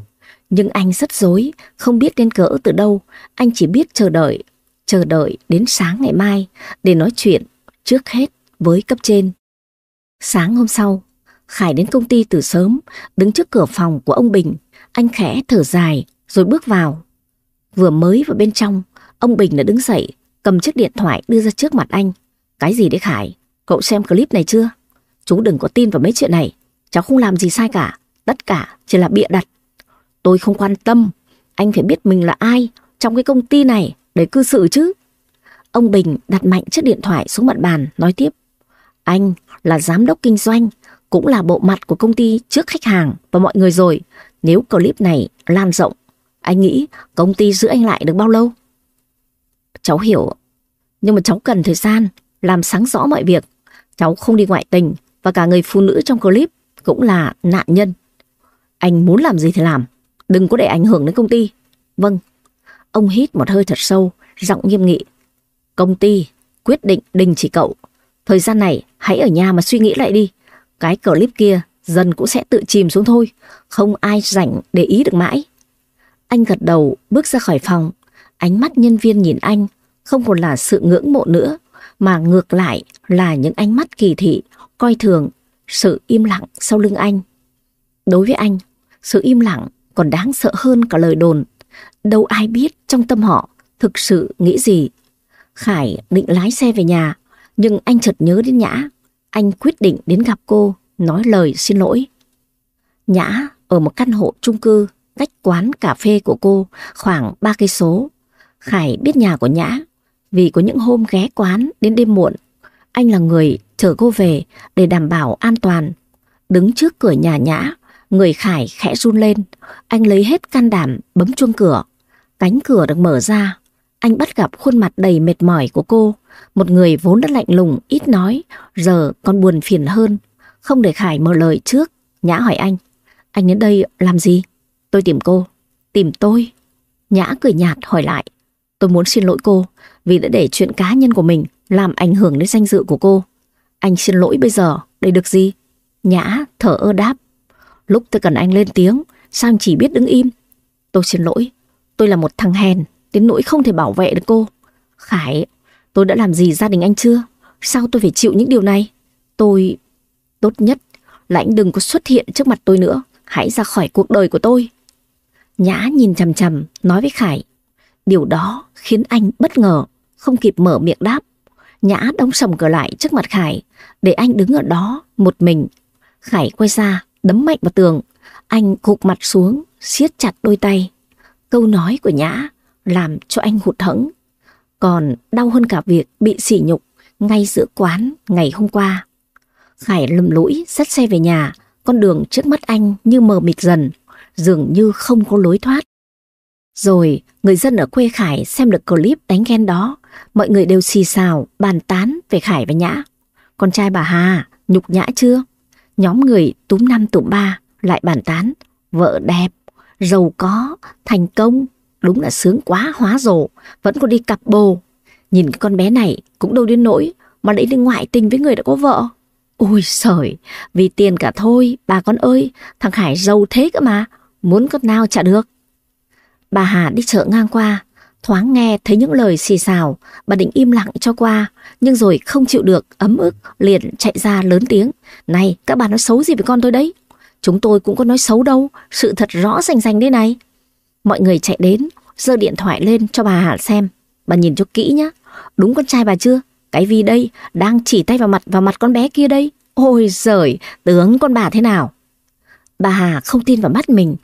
Nhưng anh rất dối, không biết đến cỡ từ đâu, anh chỉ biết chờ đợi, chờ đợi đến sáng ngày mai để nói chuyện trước hết với cấp trên. Sáng hôm sau, Khải đến công ty từ sớm, đứng trước cửa phòng của ông Bình, anh khẽ thở dài rồi bước vào. Vừa mới vào bên trong, ông Bình đã đứng dậy, cầm chiếc điện thoại đưa ra trước mặt anh. Cái gì đấy Khải? Cậu xem clip này chưa? Chú đừng có tin vào mấy chuyện này. Cháu không làm gì sai cả. Tất cả chỉ là bịa đặt. Tôi không quan tâm. Anh phải biết mình là ai trong cái công ty này để cư xử chứ. Ông Bình đặt mạnh chiếc điện thoại xuống mặt bàn, nói tiếp. Anh là giám đốc kinh doanh, cũng là bộ mặt của công ty trước khách hàng và mọi người rồi. Nếu clip này lan rộng, anh nghĩ công ty giữ anh lại được bao lâu? Cháu hiểu, nhưng mà cháu cần thời gian làm sáng rõ mọi việc. Cháu không đi ngoại tình và cả người phụ nữ trong clip cũng là nạn nhân. Anh muốn làm gì thì làm, đừng có để ảnh hưởng đến công ty. Vâng, ông hít một hơi thật sâu, giọng nghiêm nghị. Công ty quyết định đình chỉ cậu. Thời gian này hãy ở nhà mà suy nghĩ lại đi. Cái clip kia dần cũng sẽ tự chìm xuống thôi, không ai rảnh để ý được mãi. Anh gật đầu bước ra khỏi phòng, ánh mắt nhân viên nhìn anh không còn là sự ngưỡng mộ nữa, mà ngược lại là những ánh mắt kỳ thị, coi thường, sự im lặng sau lưng anh. Đối với anh, sự im lặng còn đáng sợ hơn cả lời đồn. Đâu ai biết trong tâm họ thực sự nghĩ gì. Khải định lái xe về nhà, nhưng anh chợt nhớ đến Nhã. Anh quyết định đến gặp cô, nói lời xin lỗi. Nhã ở một căn hộ chung cư cách quán cà phê của cô khoảng 3 cây số. Khải biết nhà của Nhã vì có những hôm ghé quán đến đêm muộn. Anh là người chở cô về để đảm bảo an toàn. Đứng trước cửa nhà Nhã, người Khải khẽ run lên. Anh lấy hết can đảm bấm chuông cửa. Cánh cửa được mở ra. Anh bắt gặp khuôn mặt đầy mệt mỏi của cô. Một người vốn đã lạnh lùng, ít nói, giờ còn buồn phiền hơn. Không để Khải mở lời trước, Nhã hỏi anh. Anh đến đây làm gì? Tôi tìm cô. Tìm tôi? Nhã cười nhạt hỏi lại. Tôi muốn xin lỗi cô vì đã để chuyện cá nhân của mình làm ảnh hưởng đến danh dự của cô. Anh xin lỗi bây giờ, để được gì? Nhã thở ơ đáp. Lúc tôi cần anh lên tiếng, sao anh chỉ biết đứng im? Tôi xin lỗi, tôi là một thằng hèn, đến nỗi không thể bảo vệ được cô. Khải, tôi đã làm gì gia đình anh chưa? Sao tôi phải chịu những điều này? Tôi... Tốt nhất là anh đừng có xuất hiện trước mặt tôi nữa. Hãy ra khỏi cuộc đời của tôi. Nhã nhìn chằm chằm, nói với Khải. Điều đó khiến anh bất ngờ, không kịp mở miệng đáp. Nhã đóng sầm cửa lại trước mặt Khải, để anh đứng ở đó một mình. Khải quay ra, đấm mạnh vào tường. Anh gục mặt xuống, siết chặt đôi tay. Câu nói của Nhã làm cho anh hụt hẫng. Còn đau hơn cả việc bị sỉ nhục ngay giữa quán ngày hôm qua. Khải lầm lũi dắt xe về nhà, con đường trước mắt anh như mờ mịt dần, dường như không có lối thoát. Rồi, người dân ở quê Khải xem được clip đánh ghen đó, mọi người đều xì xào, bàn tán về Khải và Nhã. Con trai bà Hà, nhục nhã chưa? Nhóm người túm năm tụm ba lại bàn tán, vợ đẹp, giàu có, thành công, đúng là sướng quá hóa rồ, vẫn còn đi cặp bồ. Nhìn cái con bé này cũng đâu đến nỗi mà lại đi ngoại tình với người đã có vợ. Ôi sởi, vì tiền cả thôi, bà con ơi, thằng Khải giàu thế cơ mà, muốn con nào chả được. Bà Hà đi chợ ngang qua, thoáng nghe thấy những lời xì xào, bà định im lặng cho qua, nhưng rồi không chịu được, ấm ức, liền chạy ra lớn tiếng. Này, các bà nói xấu gì với con tôi đấy? Chúng tôi cũng có nói xấu đâu, sự thật rõ rành rành đây này. Mọi người chạy đến, giơ điện thoại lên cho bà Hà xem. Bà nhìn cho kỹ nhá, đúng con trai bà chưa? Cái Vi đây đang chỉ tay vào mặt vào mặt con bé kia đây. Ôi giời, tướng con bà thế nào? Bà Hà không tin vào mắt mình.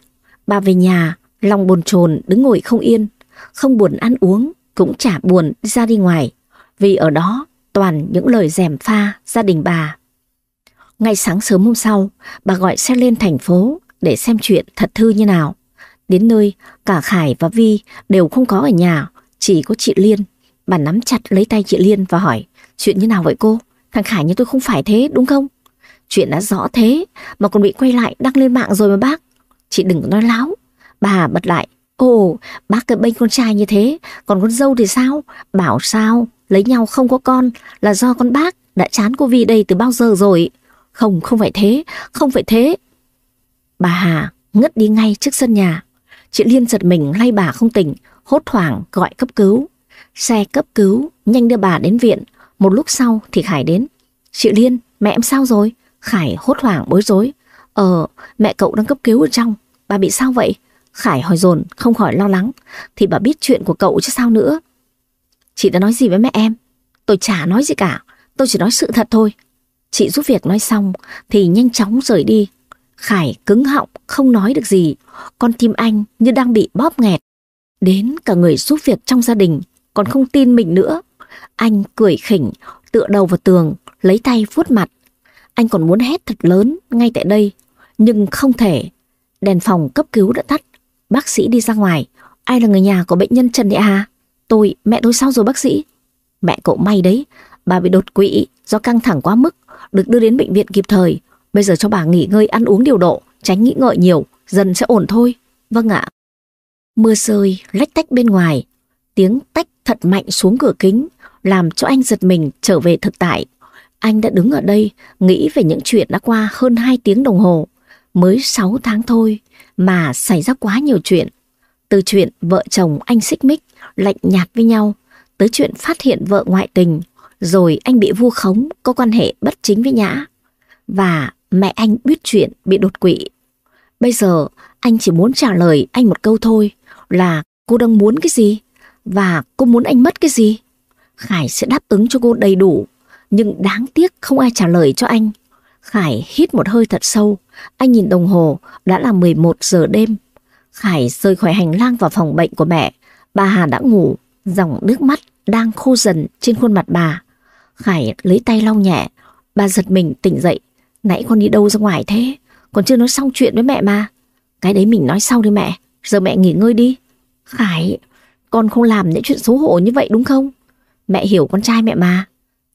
Bà về nhà, lòng bồn chồn đứng ngồi không yên, không buồn ăn uống, cũng chả buồn ra đi ngoài. Vì ở đó toàn những lời dèm pha gia đình bà. Ngay sáng sớm hôm sau, bà gọi xe lên thành phố để xem chuyện thật thư như nào. Đến nơi, cả Khải và Vi đều không có ở nhà, chỉ có chị Liên. Bà nắm chặt lấy tay chị Liên và hỏi, chuyện như nào vậy cô? Thằng Khải như tôi không phải thế, đúng không? Chuyện đã rõ thế, mà còn bị quay lại đăng lên mạng rồi mà bác. Chị đừng nói láo. Bà bật lại, ồ, bác cái bênh con trai như thế, còn con dâu thì sao? Bảo sao, lấy nhau không có con là do con bác đã chán cô Vi đây từ bao giờ rồi. Không, không phải thế, không phải thế. Bà Hà ngất đi ngay trước sân nhà. Chị Liên giật mình lay bà không tỉnh, hốt hoảng gọi cấp cứu. Xe cấp cứu nhanh đưa bà đến viện. Một lúc sau thì Khải đến. Chị Liên, mẹ em sao rồi? Khải hốt hoảng bối rối. Ờ, mẹ cậu đang cấp cứu ở trong. Bà bị sao vậy? Khải hỏi dồn không khỏi lo lắng. Thì bà biết chuyện của cậu chứ sao nữa. Chị đã nói gì với mẹ em? Tôi chả nói gì cả. Tôi chỉ nói sự thật thôi. Chị giúp việc nói xong thì nhanh chóng rời đi. Khải cứng họng không nói được gì. Con tim anh như đang bị bóp nghẹt. Đến cả người giúp việc trong gia đình còn không tin mình nữa. Anh cười khỉnh, tựa đầu vào tường, lấy tay vuốt mặt. Anh còn muốn hét thật lớn ngay tại đây, nhưng không thể. Đèn phòng cấp cứu đã tắt, bác sĩ đi ra ngoài. Ai là người nhà của bệnh nhân Trần Thị Hà? Tôi, mẹ tôi sao rồi bác sĩ? Mẹ cậu may đấy, bà bị đột quỵ do căng thẳng quá mức, được đưa đến bệnh viện kịp thời. Bây giờ cho bà nghỉ ngơi ăn uống điều độ, tránh nghĩ ngợi nhiều, dần sẽ ổn thôi. Vâng ạ. Mưa rơi lách tách bên ngoài, tiếng tách thật mạnh xuống cửa kính, làm cho anh giật mình trở về thực tại. Anh đã đứng ở đây nghĩ về những chuyện đã qua hơn 2 tiếng đồng hồ, mới 6 tháng thôi mà xảy ra quá nhiều chuyện. Từ chuyện vợ chồng anh xích mích, lạnh nhạt với nhau, tới chuyện phát hiện vợ ngoại tình, rồi anh bị vu khống, có quan hệ bất chính với Nhã. Và mẹ anh biết chuyện bị đột quỵ. Bây giờ anh chỉ muốn trả lời anh một câu thôi là cô đang muốn cái gì? Và cô muốn anh mất cái gì? Khải sẽ đáp ứng cho cô đầy đủ, nhưng đáng tiếc không ai trả lời cho anh. Khải hít một hơi thật sâu, anh nhìn đồng hồ, đã là 11 giờ đêm. Khải rời khỏi hành lang vào phòng bệnh của mẹ, bà Hà đã ngủ, dòng nước mắt đang khô dần trên khuôn mặt bà. Khải lấy tay lau nhẹ, bà giật mình tỉnh dậy, nãy con đi đâu ra ngoài thế, còn chưa nói xong chuyện với mẹ mà. Cái đấy mình nói sau đi mẹ, giờ mẹ nghỉ ngơi đi. Khải, con không làm những chuyện xấu hổ như vậy đúng không? Mẹ hiểu con trai mẹ mà.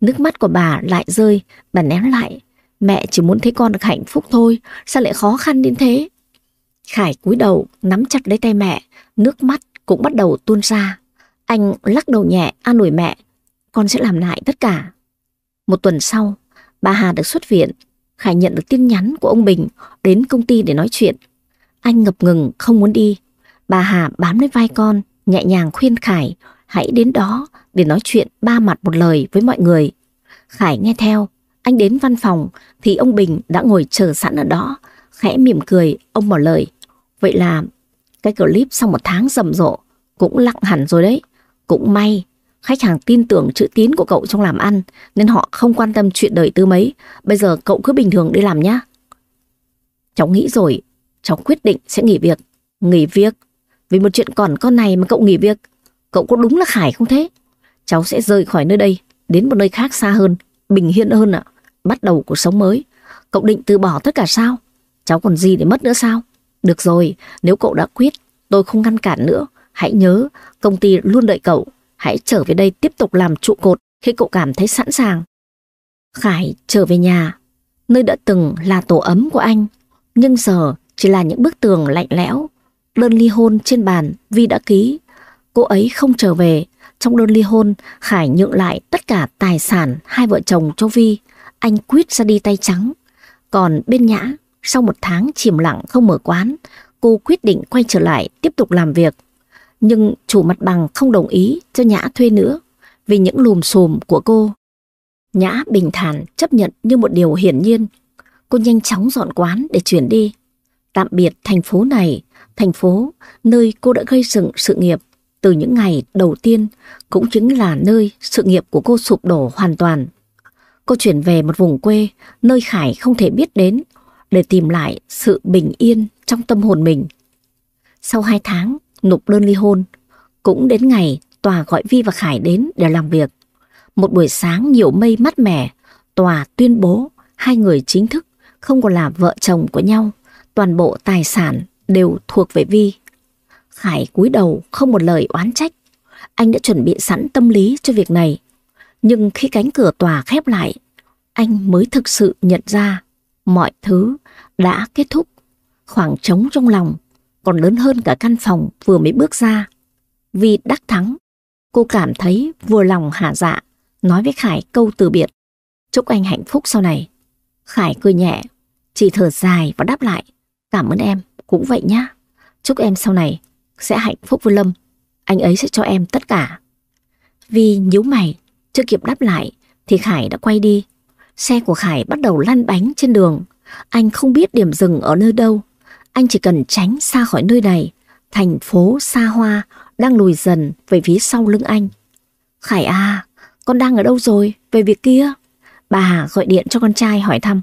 Nước mắt của bà lại rơi, bà ném lại. Mẹ chỉ muốn thấy con được hạnh phúc thôi, sao lại khó khăn đến thế? Khải cúi đầu, nắm chặt lấy tay mẹ, nước mắt cũng bắt đầu tuôn ra. Anh lắc đầu nhẹ, an ủi mẹ, con sẽ làm lại tất cả. Một tuần sau, bà Hà được xuất viện. Khải nhận được tin nhắn của ông Bình đến công ty để nói chuyện. Anh ngập ngừng không muốn đi. Bà Hà bám lấy vai con, nhẹ nhàng khuyên Khải hãy đến đó để nói chuyện ba mặt một lời với mọi người. Khải nghe theo, anh đến văn phòng thì ông Bình đã ngồi chờ sẵn ở đó, khẽ mỉm cười, ông mở lời. Vậy là cái clip sau một tháng rầm rộ cũng lặng hẳn rồi đấy. Cũng may, khách hàng tin tưởng chữ tín của cậu trong làm ăn nên họ không quan tâm chuyện đời tư mấy. Bây giờ cậu cứ bình thường đi làm nhá. Cháu nghĩ rồi, cháu quyết định sẽ nghỉ việc. Nghỉ việc? Vì một chuyện còn con này mà cậu nghỉ việc. Cậu có đúng là Khải không thế? Cháu sẽ rời khỏi nơi đây, đến một nơi khác xa hơn, bình yên hơn ạ. Bắt đầu cuộc sống mới. Cậu định từ bỏ tất cả sao? Cháu còn gì để mất nữa sao? Được rồi, nếu cậu đã quyết, tôi không ngăn cản nữa. Hãy nhớ, công ty luôn đợi cậu. Hãy trở về đây tiếp tục làm trụ cột khi cậu cảm thấy sẵn sàng. Khải trở về nhà, nơi đã từng là tổ ấm của anh, nhưng giờ chỉ là những bức tường lạnh lẽo. Đơn ly hôn trên bàn Vi đã ký. Cô ấy không trở về. Trong đơn ly hôn, Khải nhượng lại tất cả tài sản hai vợ chồng cho Vi. Anh quyết ra đi tay trắng. Còn bên Nhã, sau một tháng chìm lặng không mở quán, cô quyết định quay trở lại tiếp tục làm việc. Nhưng chủ mặt bằng không đồng ý cho Nhã thuê nữa vì những lùm xùm của cô. Nhã bình thản chấp nhận như một điều hiển nhiên. Cô nhanh chóng dọn quán để chuyển đi. Tạm biệt thành phố này, thành phố nơi cô đã gây dựng sự nghiệp từ những ngày đầu tiên cũng chính là nơi sự nghiệp của cô sụp đổ hoàn toàn. Cô chuyển về một vùng quê nơi Khải không thể biết đến để tìm lại sự bình yên trong tâm hồn mình. Sau hai tháng nộp đơn ly hôn, cũng đến ngày tòa gọi Vi và Khải đến để làm việc. Một buổi sáng nhiều mây mát mẻ, tòa tuyên bố hai người chính thức không còn là vợ chồng của nhau, toàn bộ tài sản đều thuộc về Vi. Khải cúi đầu không một lời oán trách, anh đã chuẩn bị sẵn tâm lý cho việc này. Nhưng khi cánh cửa tòa khép lại, anh mới thực sự nhận ra mọi thứ đã kết thúc. Khoảng trống trong lòng còn lớn hơn cả căn phòng vừa mới bước ra. Vì đắc thắng, cô cảm thấy vừa lòng hạ dạ, nói với Khải câu từ biệt. Chúc anh hạnh phúc sau này. Khải cười nhẹ, chỉ thở dài và đáp lại. Cảm ơn em, cũng vậy nhá. Chúc em sau này sẽ hạnh phúc với Lâm. Anh ấy sẽ cho em tất cả. Vì nhíu mày, chưa kịp đáp lại thì Khải đã quay đi. Xe của Khải bắt đầu lăn bánh trên đường. Anh không biết điểm dừng ở nơi đâu. Anh chỉ cần tránh xa khỏi nơi này. Thành phố xa hoa đang lùi dần về phía sau lưng anh. Khải à, con đang ở đâu rồi? Về việc kia. Bà Hà gọi điện cho con trai hỏi thăm.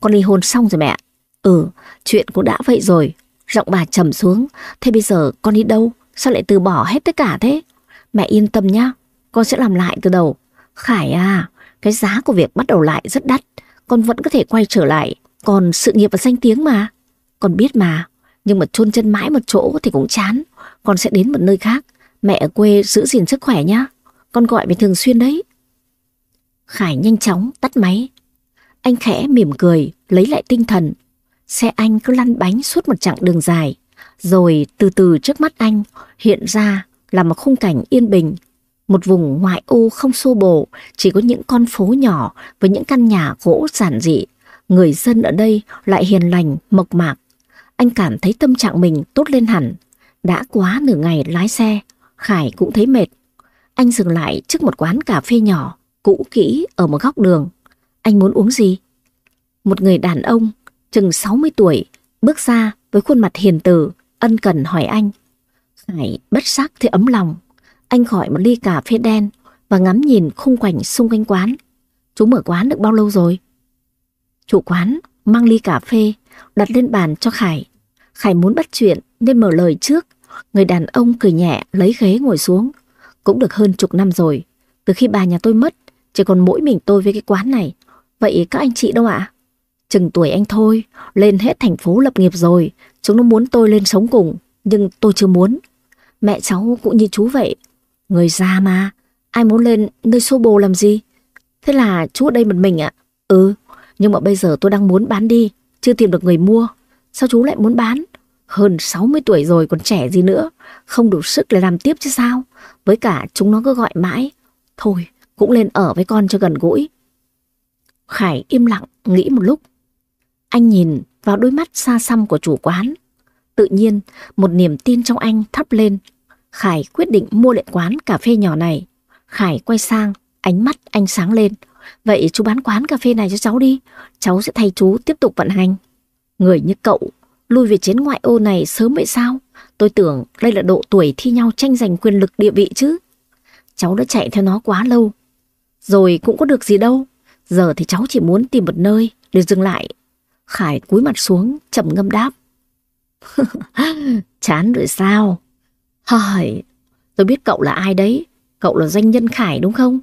Con ly hôn xong rồi mẹ. Ừ, chuyện cũng đã vậy rồi. Giọng bà trầm xuống. Thế bây giờ con đi đâu? Sao lại từ bỏ hết tất cả thế? Mẹ yên tâm nhá. Con sẽ làm lại từ đầu. Khải à, cái giá của việc bắt đầu lại rất đắt. Con vẫn có thể quay trở lại. Còn sự nghiệp và danh tiếng mà. Con biết mà. Nhưng mà chôn chân mãi một chỗ thì cũng chán. Con sẽ đến một nơi khác. Mẹ ở quê giữ gìn sức khỏe nhá. Con gọi về thường xuyên đấy. Khải nhanh chóng tắt máy. Anh khẽ mỉm cười, lấy lại tinh thần. Xe anh cứ lăn bánh suốt một chặng đường dài. Rồi từ từ trước mắt anh hiện ra là một khung cảnh yên bình. Một vùng ngoại ô không xô bồ, chỉ có những con phố nhỏ với những căn nhà gỗ giản dị. Người dân ở đây lại hiền lành, mộc mạc. Anh cảm thấy tâm trạng mình tốt lên hẳn. Đã quá nửa ngày lái xe, Khải cũng thấy mệt. Anh dừng lại trước một quán cà phê nhỏ, cũ kỹ ở một góc đường. Anh muốn uống gì? Một người đàn ông, chừng 60 tuổi, bước ra với khuôn mặt hiền từ, ân cần hỏi anh. Khải bất giác thấy ấm lòng. Anh gọi một ly cà phê đen và ngắm nhìn khung cảnh xung quanh quán. Chú mở quán được bao lâu rồi? Chủ quán mang ly cà phê đặt lên bàn cho Khải. Khải muốn bắt chuyện nên mở lời trước. Người đàn ông cười nhẹ lấy ghế ngồi xuống. Cũng được hơn chục năm rồi. Từ khi bà nhà tôi mất, chỉ còn mỗi mình tôi với cái quán này. Vậy các anh chị đâu ạ? Chừng tuổi anh thôi, lên hết thành phố lập nghiệp rồi. Chúng nó muốn tôi lên sống cùng, nhưng tôi chưa muốn. Mẹ cháu cũng như chú vậy. Người già mà, ai muốn lên nơi xô bồ làm gì? Thế là chú ở đây một mình ạ? Ừ, nhưng mà bây giờ tôi đang muốn bán đi, chưa tìm được người mua. Sao chú lại muốn bán? Hơn 60 tuổi rồi còn trẻ gì nữa, không đủ sức để làm tiếp chứ sao? Với cả chúng nó cứ gọi mãi. Thôi, cũng lên ở với con cho gần gũi. Khải im lặng, nghĩ một lúc. Anh nhìn vào đôi mắt xa xăm của chủ quán. Tự nhiên, một niềm tin trong anh thắp lên. Khải quyết định mua lại quán cà phê nhỏ này. Khải quay sang, ánh mắt anh sáng lên. Vậy chú bán quán cà phê này cho cháu đi, cháu sẽ thay chú tiếp tục vận hành. Người như cậu, lui về chiến ngoại ô này sớm vậy sao? Tôi tưởng đây là độ tuổi thi nhau tranh giành quyền lực địa vị chứ. Cháu đã chạy theo nó quá lâu. Rồi cũng có được gì đâu. Giờ thì cháu chỉ muốn tìm một nơi để dừng lại. Khải cúi mặt xuống, chậm ngâm đáp. Chán rồi sao? Hỏi, tôi biết cậu là ai đấy. Cậu là doanh nhân Khải đúng không?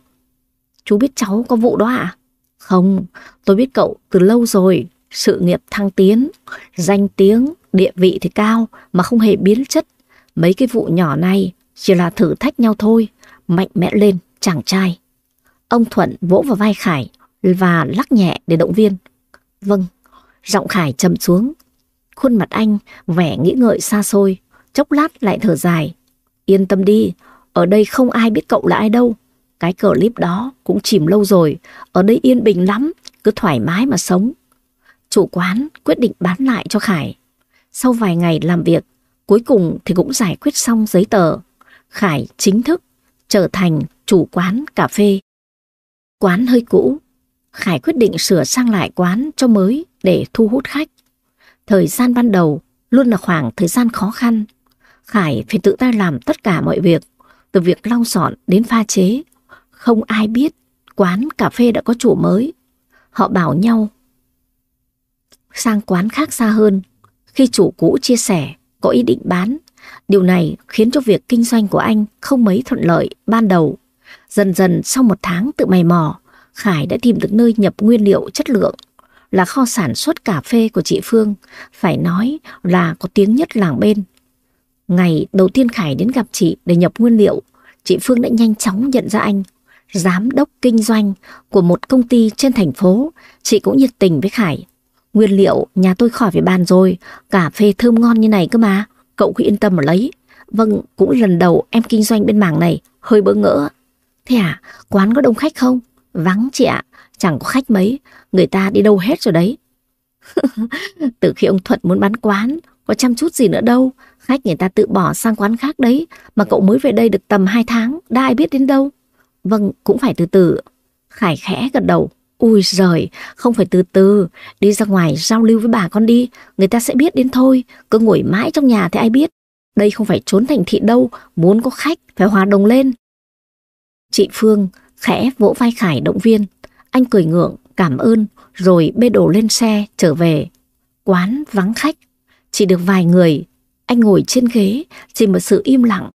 Chú biết cháu có vụ đó à? Không, tôi biết cậu từ lâu rồi. Sự nghiệp thăng tiến, danh tiếng, địa vị thì cao mà không hề biến chất. Mấy cái vụ nhỏ này chỉ là thử thách nhau thôi. Mạnh mẽ lên, chàng trai. Ông Thuận vỗ vào vai Khải và lắc nhẹ để động viên. Vâng, giọng Khải trầm xuống. Khuôn mặt anh vẻ nghĩ ngợi xa xôi, chốc lát lại thở dài. Yên tâm đi, ở đây không ai biết cậu là ai đâu. Cái clip đó cũng chìm lâu rồi, ở đây yên bình lắm, cứ thoải mái mà sống. Chủ quán quyết định bán lại cho Khải. Sau vài ngày làm việc, cuối cùng thì cũng giải quyết xong giấy tờ. Khải chính thức trở thành chủ quán cà phê. Quán hơi cũ, Khải quyết định sửa sang lại quán cho mới để thu hút khách. Thời gian ban đầu luôn là khoảng thời gian khó khăn. Khải phải tự tay làm tất cả mọi việc, từ việc lau dọn đến pha chế. Không ai biết quán cà phê đã có chủ mới. Họ bảo nhau sang quán khác xa hơn. Khi chủ cũ chia sẻ có ý định bán, điều này khiến cho việc kinh doanh của anh không mấy thuận lợi ban đầu. Dần dần sau một tháng tự mày mò, Khải đã tìm được nơi nhập nguyên liệu chất lượng là kho sản xuất cà phê của chị Phương, phải nói là có tiếng nhất làng bên. Ngày đầu tiên Khải đến gặp chị để nhập nguyên liệu, chị Phương đã nhanh chóng nhận ra anh. Giám đốc kinh doanh của một công ty trên thành phố, chị cũng nhiệt tình với Khải. Nguyên liệu nhà tôi khỏi phải bàn rồi, cà phê thơm ngon như này cơ mà, cậu cứ yên tâm mà lấy. Vâng, cũng lần đầu em kinh doanh bên mảng này, hơi bỡ ngỡ. Thế à, quán có đông khách không? Vắng chị ạ, chẳng có khách mấy, người ta đi đâu hết rồi đấy. Từ khi ông Thuận muốn bán quán, có chăm chút gì nữa đâu, khách người ta tự bỏ sang quán khác đấy, mà cậu mới về đây được tầm 2 tháng, đã ai biết đến đâu. Vâng, cũng phải từ từ. Khải khẽ gật đầu. Ui giời, không phải từ từ, đi ra ngoài giao lưu với bà con đi, người ta sẽ biết đến thôi, cứ ngồi mãi trong nhà thì ai biết. Đây không phải trốn thành thị đâu, muốn có khách, phải hòa đồng lên. Chị Phương khẽ vỗ vai Khải động viên, anh cười ngượng, cảm ơn, rồi bê đồ lên xe, trở về. Quán vắng khách, chỉ được vài người. Anh ngồi trên ghế, chỉ một sự im lặng.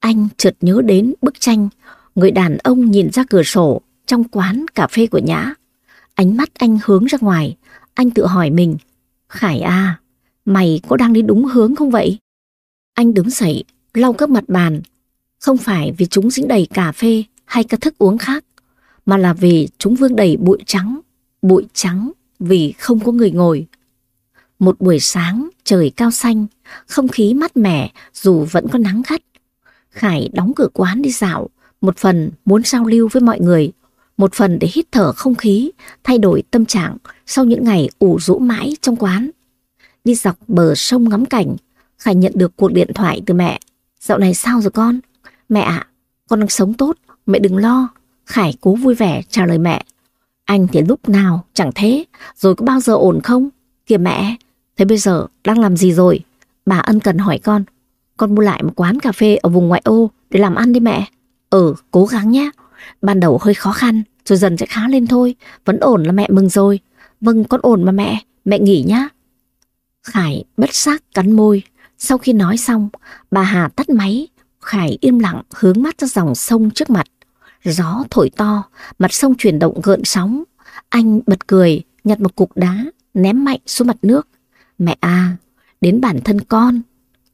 Anh chợt nhớ đến bức tranh, người đàn ông nhìn ra cửa sổ trong quán cà phê của Nhã. Ánh mắt anh hướng ra ngoài, anh tự hỏi mình, Khải à, mày có đang đi đúng hướng không vậy? Anh đứng dậy, lau các mặt bàn, không phải vì chúng dính đầy cà phê hay các thức uống khác, mà là vì chúng vương đầy bụi trắng, bụi trắng vì không có người ngồi. Một buổi sáng, trời cao xanh, không khí mát mẻ dù vẫn có nắng gắt. Khải đóng cửa quán đi dạo, một phần muốn giao lưu với mọi người, một phần để hít thở không khí, thay đổi tâm trạng sau những ngày ủ rũ mãi trong quán. Đi dọc bờ sông ngắm cảnh, Khải nhận được cuộc điện thoại từ mẹ. Dạo này sao rồi con? Mẹ ạ, con đang sống tốt, mẹ đừng lo. Khải cố vui vẻ trả lời mẹ. Anh thì lúc nào chẳng thế, rồi có bao giờ ổn không? Kìa mẹ, thế bây giờ đang làm gì rồi? Bà ân cần hỏi con. Con mua lại một quán cà phê ở vùng ngoại ô để làm ăn đi mẹ. Ừ, cố gắng nhé. Ban đầu hơi khó khăn, rồi dần sẽ khá lên thôi. Vẫn ổn là mẹ mừng rồi. Vâng, con ổn mà mẹ, mẹ nghỉ nhá. Khải bất giác cắn môi. Sau khi nói xong, bà Hà tắt máy. Khải im lặng hướng mắt ra dòng sông trước mặt. Gió thổi to, mặt sông chuyển động gợn sóng. Anh bật cười, nhặt một cục đá, ném mạnh xuống mặt nước. Mẹ à, đến bản thân con,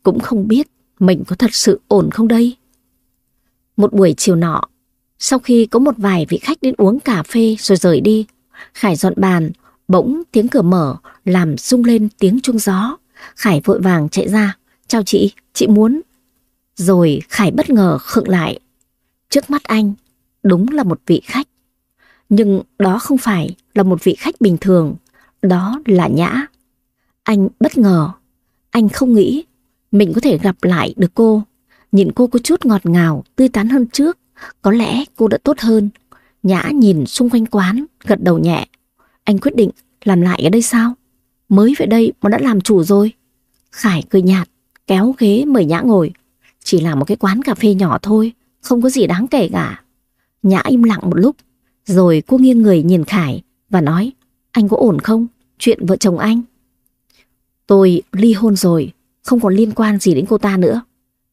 cũng không biết mình có thật sự ổn không đây. Một buổi chiều nọ, sau khi có một vài vị khách đến uống cà phê rồi rời đi, Khải dọn bàn, bỗng tiếng cửa mở làm rung lên tiếng chuông gió. Khải vội vàng chạy ra, chào chị, chị muốn. Rồi Khải bất ngờ khựng lại. Trước mắt anh đúng là một vị khách. Nhưng đó không phải là một vị khách bình thường, đó là Nhã. Anh bất ngờ, anh không nghĩ mình có thể gặp lại được cô. Nhìn cô có chút ngọt ngào, tươi tắn hơn trước, có lẽ cô đã tốt hơn. Nhã nhìn xung quanh quán, gật đầu nhẹ. Anh quyết định làm lại ở đây sao? Mới về đây mà đã làm chủ rồi. Khải cười nhạt, kéo ghế mời Nhã ngồi. Chỉ là một cái quán cà phê nhỏ thôi, không có gì đáng kể cả. Nhã im lặng một lúc, rồi cô nghiêng người nhìn Khải và nói, anh có ổn không? Chuyện vợ chồng anh. Tôi ly hôn rồi, không còn liên quan gì đến cô ta nữa.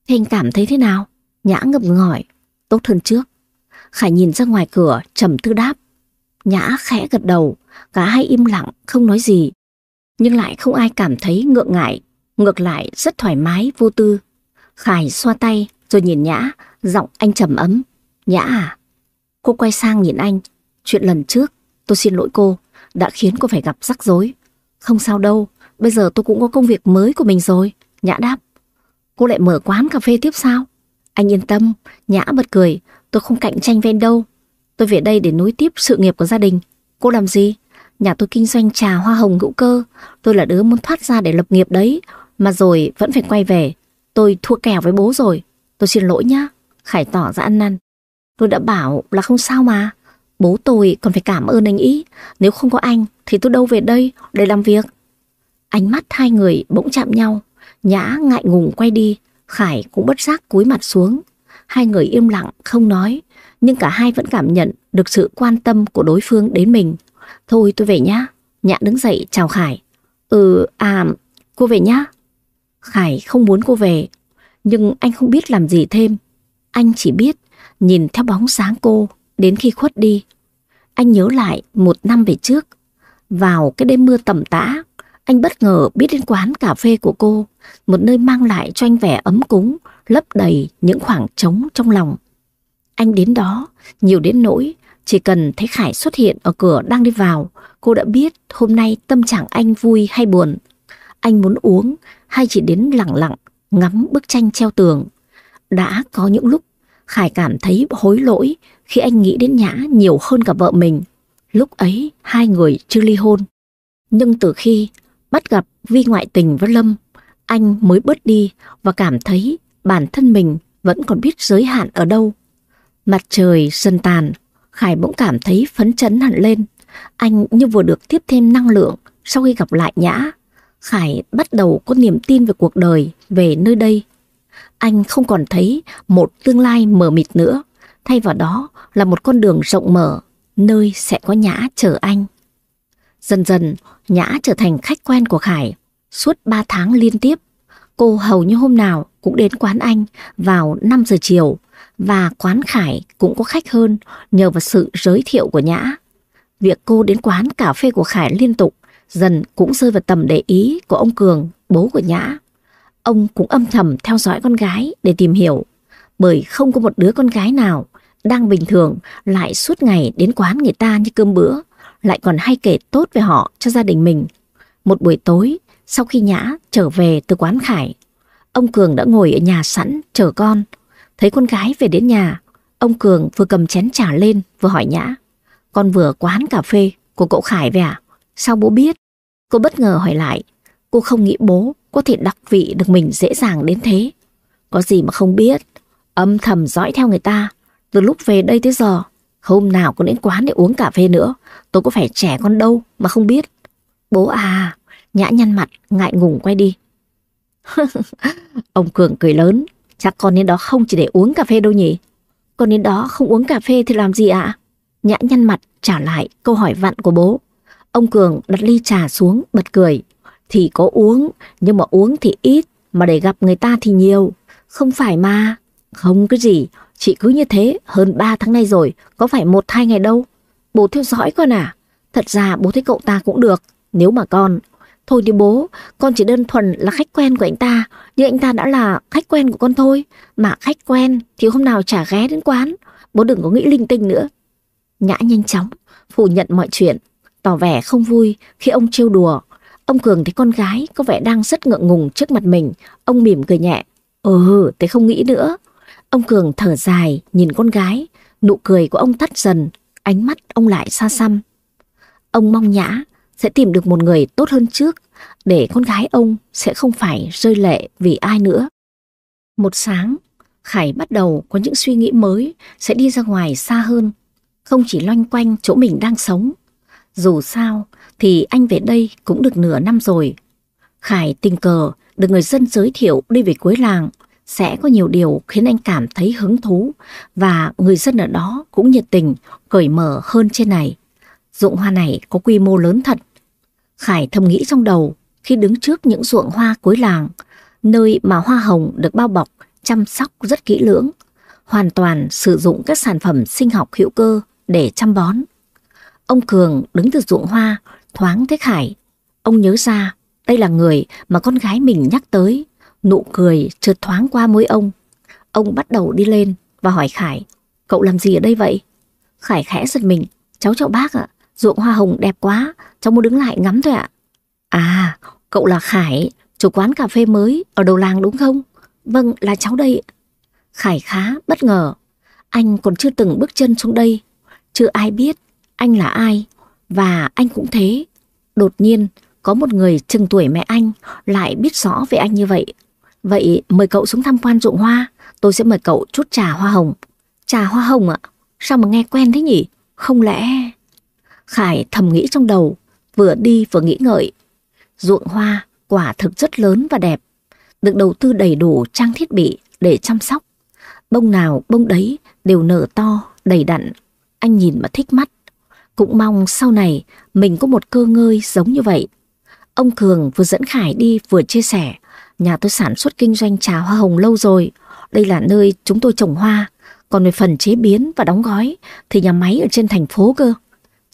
Thế anh cảm thấy thế nào? Nhã ngập ngỏi, tốt hơn trước. Khải nhìn ra ngoài cửa, trầm tư đáp. Nhã khẽ gật đầu, cả hai im lặng, không nói gì. Nhưng lại không ai cảm thấy ngượng ngại, ngược lại rất thoải mái, vô tư. Khải xoa tay, rồi nhìn Nhã, giọng anh trầm ấm. Nhã à? Cô quay sang nhìn anh. Chuyện lần trước, tôi xin lỗi cô, đã khiến cô phải gặp rắc rối. Không sao đâu, bây giờ tôi cũng có công việc mới của mình rồi. Nhã đáp. Cô lại mở quán cà phê tiếp sao? Anh yên tâm, Nhã bật cười, tôi không cạnh tranh với anh đâu. Tôi về đây để nối tiếp sự nghiệp của gia đình. Cô làm gì? Nhà tôi kinh doanh trà hoa hồng hữu cơ. Tôi là đứa muốn thoát ra để lập nghiệp đấy. Mà rồi vẫn phải quay về. Tôi thua kèo với bố rồi. Tôi xin lỗi nhá. Khải tỏ ra ăn năn. Tôi đã bảo là không sao mà. Bố tôi còn phải cảm ơn anh ý. Nếu không có anh thì tôi đâu về đây để làm việc. Ánh mắt hai người bỗng chạm nhau. Nhã ngại ngùng quay đi. Khải cũng bất giác cúi mặt xuống. Hai người im lặng không nói. Nhưng cả hai vẫn cảm nhận được sự quan tâm của đối phương đến mình. Thôi tôi về nhá. Nhã đứng dậy chào Khải. Ừ, à, cô về nhá. Khải không muốn cô về. Nhưng anh không biết làm gì thêm. Anh chỉ biết nhìn theo bóng sáng cô đến khi khuất đi. Anh nhớ lại một năm về trước. Vào cái đêm mưa tầm tã, anh bất ngờ biết đến quán cà phê của cô, một nơi mang lại cho anh vẻ ấm cúng, lấp đầy những khoảng trống trong lòng. Anh đến đó, nhiều đến nỗi, chỉ cần thấy Khải xuất hiện ở cửa đang đi vào, cô đã biết hôm nay tâm trạng anh vui hay buồn. Anh muốn uống hay chỉ đến lặng lặng ngắm bức tranh treo tường. Đã có những lúc Khải cảm thấy hối lỗi khi anh nghĩ đến Nhã nhiều hơn cả vợ mình. Lúc ấy hai người chưa ly hôn. Nhưng từ khi bắt gặp Vi ngoại tình với Lâm, anh mới bớt đi và cảm thấy bản thân mình vẫn còn biết giới hạn ở đâu. Mặt trời dần tàn, Khải bỗng cảm thấy phấn chấn hẳn lên. Anh như vừa được tiếp thêm năng lượng sau khi gặp lại Nhã. Khải bắt đầu có niềm tin về cuộc đời, về nơi đây. Anh không còn thấy một tương lai mờ mịt nữa, thay vào đó là một con đường rộng mở, nơi sẽ có Nhã chờ anh. Dần dần, Nhã trở thành khách quen của Khải. Suốt 3 tháng liên tiếp, cô hầu như hôm nào cũng đến quán anh vào 5 giờ chiều và quán Khải cũng có khách hơn nhờ vào sự giới thiệu của Nhã. Việc cô đến quán cà phê của Khải liên tục dần cũng rơi vào tầm để ý của ông Cường, bố của Nhã. Ông cũng âm thầm theo dõi con gái để tìm hiểu, bởi không có một đứa con gái nào đang bình thường lại suốt ngày đến quán người ta như cơm bữa, lại còn hay kể tốt về họ cho gia đình mình. Một buổi tối, sau khi Nhã trở về từ quán Khải, ông Cường đã ngồi ở nhà sẵn chờ con. Thấy con gái về đến nhà, ông Cường vừa cầm chén trà lên vừa hỏi Nhã. Con vừa quán cà phê của cậu Khải về à? Sao bố biết? Cô bất ngờ hỏi lại. Cô không nghĩ bố có thể đặc vị được mình dễ dàng đến thế. Có gì mà không biết. Âm thầm dõi theo người ta. Từ lúc về đây tới giờ. Hôm nào con đến quán để uống cà phê nữa. Tôi có phải trẻ con đâu mà không biết. Bố à. Nhã nhăn mặt ngại ngùng quay đi. Ông Cường cười lớn. Chắc con đến đó không chỉ để uống cà phê đâu nhỉ? Con đến đó không uống cà phê thì làm gì ạ? Nhã nhăn mặt trả lại câu hỏi vặn của bố. Ông Cường đặt ly trà xuống bật cười. Thì có uống, nhưng mà uống thì ít, mà để gặp người ta thì nhiều. Không phải mà. Không cái gì, chị cứ như thế hơn 3 tháng nay rồi, có phải một hai ngày đâu. Bố theo dõi con à? Thật ra bố thấy cậu ta cũng được, nếu mà con. Thôi đi bố, con chỉ đơn thuần là khách quen của anh ta, nhưng anh ta đã là khách quen của con thôi. Mà khách quen thì hôm nào chả ghé đến quán, bố đừng có nghĩ linh tinh nữa. Nhã nhanh chóng, phủ nhận mọi chuyện, tỏ vẻ không vui khi ông trêu đùa. Ông Cường thấy con gái có vẻ đang rất ngượng ngùng trước mặt mình, ông mỉm cười nhẹ. Ừ, thế không nghĩ nữa. Ông Cường thở dài, nhìn con gái, nụ cười của ông tắt dần, ánh mắt ông lại xa xăm. Ông mong Nhã sẽ tìm được một người tốt hơn trước, để con gái ông sẽ không phải rơi lệ vì ai nữa. Một sáng, Khải bắt đầu có những suy nghĩ mới sẽ đi ra ngoài xa hơn, không chỉ loanh quanh chỗ mình đang sống. Dù sao thì anh về đây cũng được nửa năm rồi. Khải tình cờ được người dân giới thiệu đi về cuối làng sẽ có nhiều điều khiến anh cảm thấy hứng thú và người dân ở đó cũng nhiệt tình, cởi mở hơn trên này. Dụng hoa này có quy mô lớn thật. Khải thầm nghĩ trong đầu khi đứng trước những ruộng hoa cuối làng, nơi mà hoa hồng được bao bọc, chăm sóc rất kỹ lưỡng, hoàn toàn sử dụng các sản phẩm sinh học hữu cơ để chăm bón. Ông Cường đứng từ ruộng hoa, thoáng thấy Khải. Ông nhớ ra đây là người mà con gái mình nhắc tới. Nụ cười trượt thoáng qua môi ông. Ông bắt đầu đi lên và hỏi Khải, cậu làm gì ở đây vậy? Khải khẽ giật mình, cháu chào bác ạ, ruộng hoa hồng đẹp quá, cháu muốn đứng lại ngắm thôi ạ. À, cậu là Khải, chủ quán cà phê mới ở đầu làng đúng không? Vâng, là cháu đây. Khải khá bất ngờ, anh còn chưa từng bước chân xuống đây, chưa ai biết anh là ai, và anh cũng thế. Đột nhiên, có một người chừng tuổi mẹ anh lại biết rõ về anh như vậy. Vậy mời cậu xuống tham quan ruộng hoa, tôi sẽ mời cậu chút trà hoa hồng. Trà hoa hồng ạ? Sao mà nghe quen thế nhỉ? Không lẽ... Khải thầm nghĩ trong đầu, vừa đi vừa nghĩ ngợi. Ruộng hoa quả thực rất lớn và đẹp, được đầu tư đầy đủ trang thiết bị để chăm sóc. Bông nào bông đấy đều nở to, đầy đặn. Anh nhìn mà thích mắt. Cũng mong sau này mình có một cơ ngơi giống như vậy. Ông Cường vừa dẫn Khải đi vừa chia sẻ. Nhà tôi sản xuất kinh doanh trà hoa hồng lâu rồi. Đây là nơi chúng tôi trồng hoa. Còn về phần chế biến và đóng gói thì nhà máy ở trên thành phố cơ.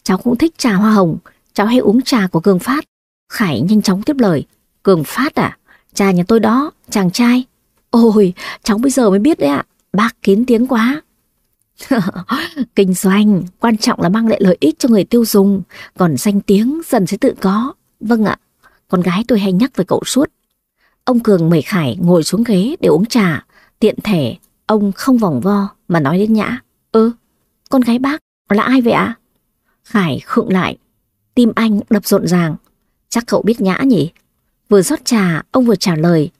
Cháu cũng thích trà hoa hồng. Cháu hay uống trà của Cường Phát. Khải nhanh chóng tiếp lời. Cường Phát à? Trà nhà tôi đó, chàng trai. Ôi, cháu bây giờ mới biết đấy ạ. Bác kín tiếng quá. Kinh doanh, quan trọng là mang lại lợi ích cho người tiêu dùng, còn danh tiếng dần sẽ tự có. Vâng ạ, con gái tôi hay nhắc với cậu suốt. Ông Cường mời Khải ngồi xuống ghế để uống trà, tiện thể, ông không vòng vo mà nói đến Nhã. ừ con gái bác là ai vậy ạ? Khải khựng lại, tim anh đập rộn ràng. Chắc cậu biết Nhã nhỉ? Vừa rót trà, ông vừa trả lời.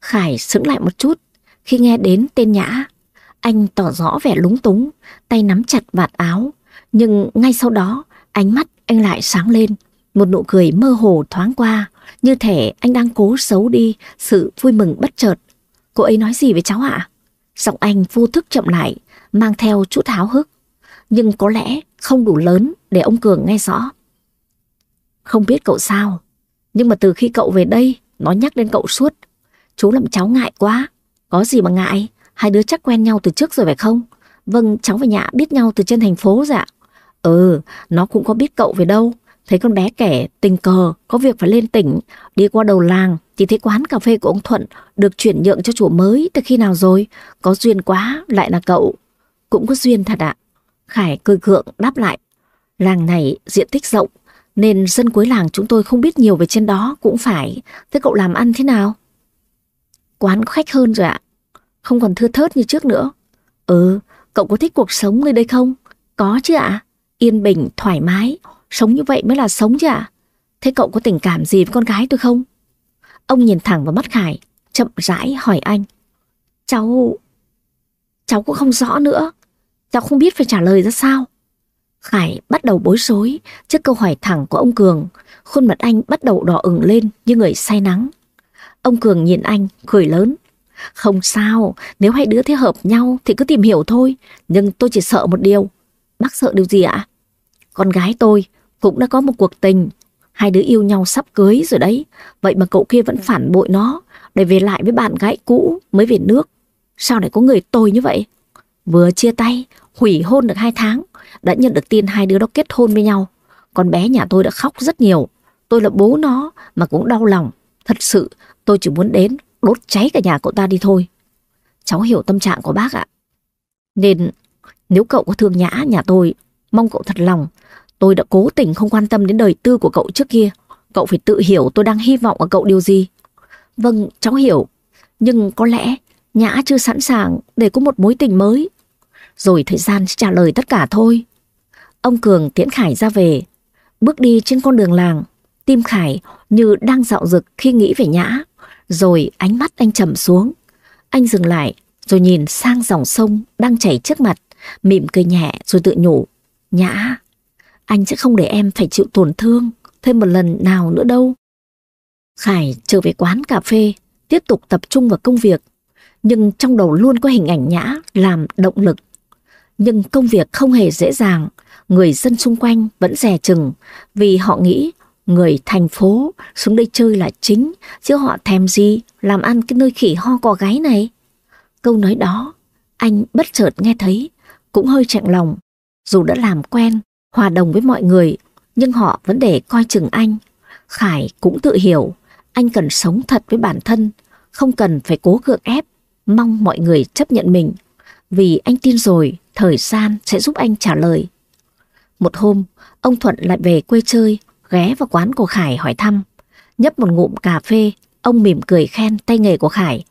Khải sững lại một chút khi nghe đến tên Nhã. Anh tỏ rõ vẻ lúng túng, tay nắm chặt vạt áo. Nhưng ngay sau đó, ánh mắt anh lại sáng lên. Một nụ cười mơ hồ thoáng qua, như thể anh đang cố xấu đi sự vui mừng bất chợt. Cô ấy nói gì với cháu ạ? Giọng anh vô thức chậm lại, mang theo chút háo hức. Nhưng có lẽ không đủ lớn để ông Cường nghe rõ. Không biết cậu sao, nhưng mà từ khi cậu về đây, nó nhắc đến cậu suốt. Chú làm cháu ngại quá, có gì mà ngại. Hai đứa chắc quen nhau từ trước rồi phải không? Vâng, cháu và Nhã biết nhau từ trên thành phố dạ. Ừ, nó cũng có biết cậu về đâu. Thấy con bé kẻ tình cờ có việc phải lên tỉnh, đi qua đầu làng thì thấy quán cà phê của ông Thuận được chuyển nhượng cho chủ mới từ khi nào rồi? Có duyên quá, lại là cậu. Cũng có duyên thật ạ. Khải cười gượng đáp lại. Làng này diện tích rộng, nên dân cuối làng chúng tôi không biết nhiều về trên đó cũng phải. Thế cậu làm ăn thế nào? Quán có khách hơn rồi ạ không còn thưa thớt như trước nữa. Ừ, cậu có thích cuộc sống nơi đây không? Có chứ ạ. Yên bình, thoải mái, sống như vậy mới là sống chứ ạ. Thế cậu có tình cảm gì với con gái tôi không? Ông nhìn thẳng vào mắt Khải, chậm rãi hỏi anh. Cháu... Cháu cũng không rõ nữa. Cháu không biết phải trả lời ra sao. Khải bắt đầu bối rối trước câu hỏi thẳng của ông Cường. Khuôn mặt anh bắt đầu đỏ ửng lên như người say nắng. Ông Cường nhìn anh, cười lớn. Không sao, nếu hai đứa thế hợp nhau thì cứ tìm hiểu thôi. Nhưng tôi chỉ sợ một điều. Bác sợ điều gì ạ? Con gái tôi cũng đã có một cuộc tình. Hai đứa yêu nhau sắp cưới rồi đấy. Vậy mà cậu kia vẫn phản bội nó để về lại với bạn gái cũ mới về nước. Sao lại có người tôi như vậy? Vừa chia tay, hủy hôn được hai tháng, đã nhận được tin hai đứa đó kết hôn với nhau. Con bé nhà tôi đã khóc rất nhiều. Tôi là bố nó mà cũng đau lòng. Thật sự tôi chỉ muốn đến đốt cháy cả nhà cậu ta đi thôi. Cháu hiểu tâm trạng của bác ạ. Nên nếu cậu có thương nhã nhà tôi, mong cậu thật lòng. Tôi đã cố tình không quan tâm đến đời tư của cậu trước kia. Cậu phải tự hiểu tôi đang hy vọng ở cậu điều gì. Vâng, cháu hiểu. Nhưng có lẽ Nhã chưa sẵn sàng để có một mối tình mới. Rồi thời gian sẽ trả lời tất cả thôi. Ông Cường tiễn Khải ra về. Bước đi trên con đường làng, tim Khải như đang dạo dực khi nghĩ về Nhã. Rồi ánh mắt anh trầm xuống. Anh dừng lại rồi nhìn sang dòng sông đang chảy trước mặt, mỉm cười nhẹ rồi tự nhủ. Nhã, anh sẽ không để em phải chịu tổn thương thêm một lần nào nữa đâu. Khải trở về quán cà phê, tiếp tục tập trung vào công việc, nhưng trong đầu luôn có hình ảnh Nhã làm động lực. Nhưng công việc không hề dễ dàng, người dân xung quanh vẫn rè chừng vì họ nghĩ người thành phố xuống đây chơi là chính, chứ họ thèm gì làm ăn cái nơi khỉ ho cò gáy này. Câu nói đó, anh bất chợt nghe thấy, cũng hơi chạnh lòng. Dù đã làm quen, hòa đồng với mọi người, nhưng họ vẫn để coi chừng anh. Khải cũng tự hiểu, anh cần sống thật với bản thân, không cần phải cố gượng ép, mong mọi người chấp nhận mình. Vì anh tin rồi, thời gian sẽ giúp anh trả lời. Một hôm, ông Thuận lại về quê chơi, ghé vào quán của Khải hỏi thăm. Nhấp một ngụm cà phê, ông mỉm cười khen tay nghề của Khải.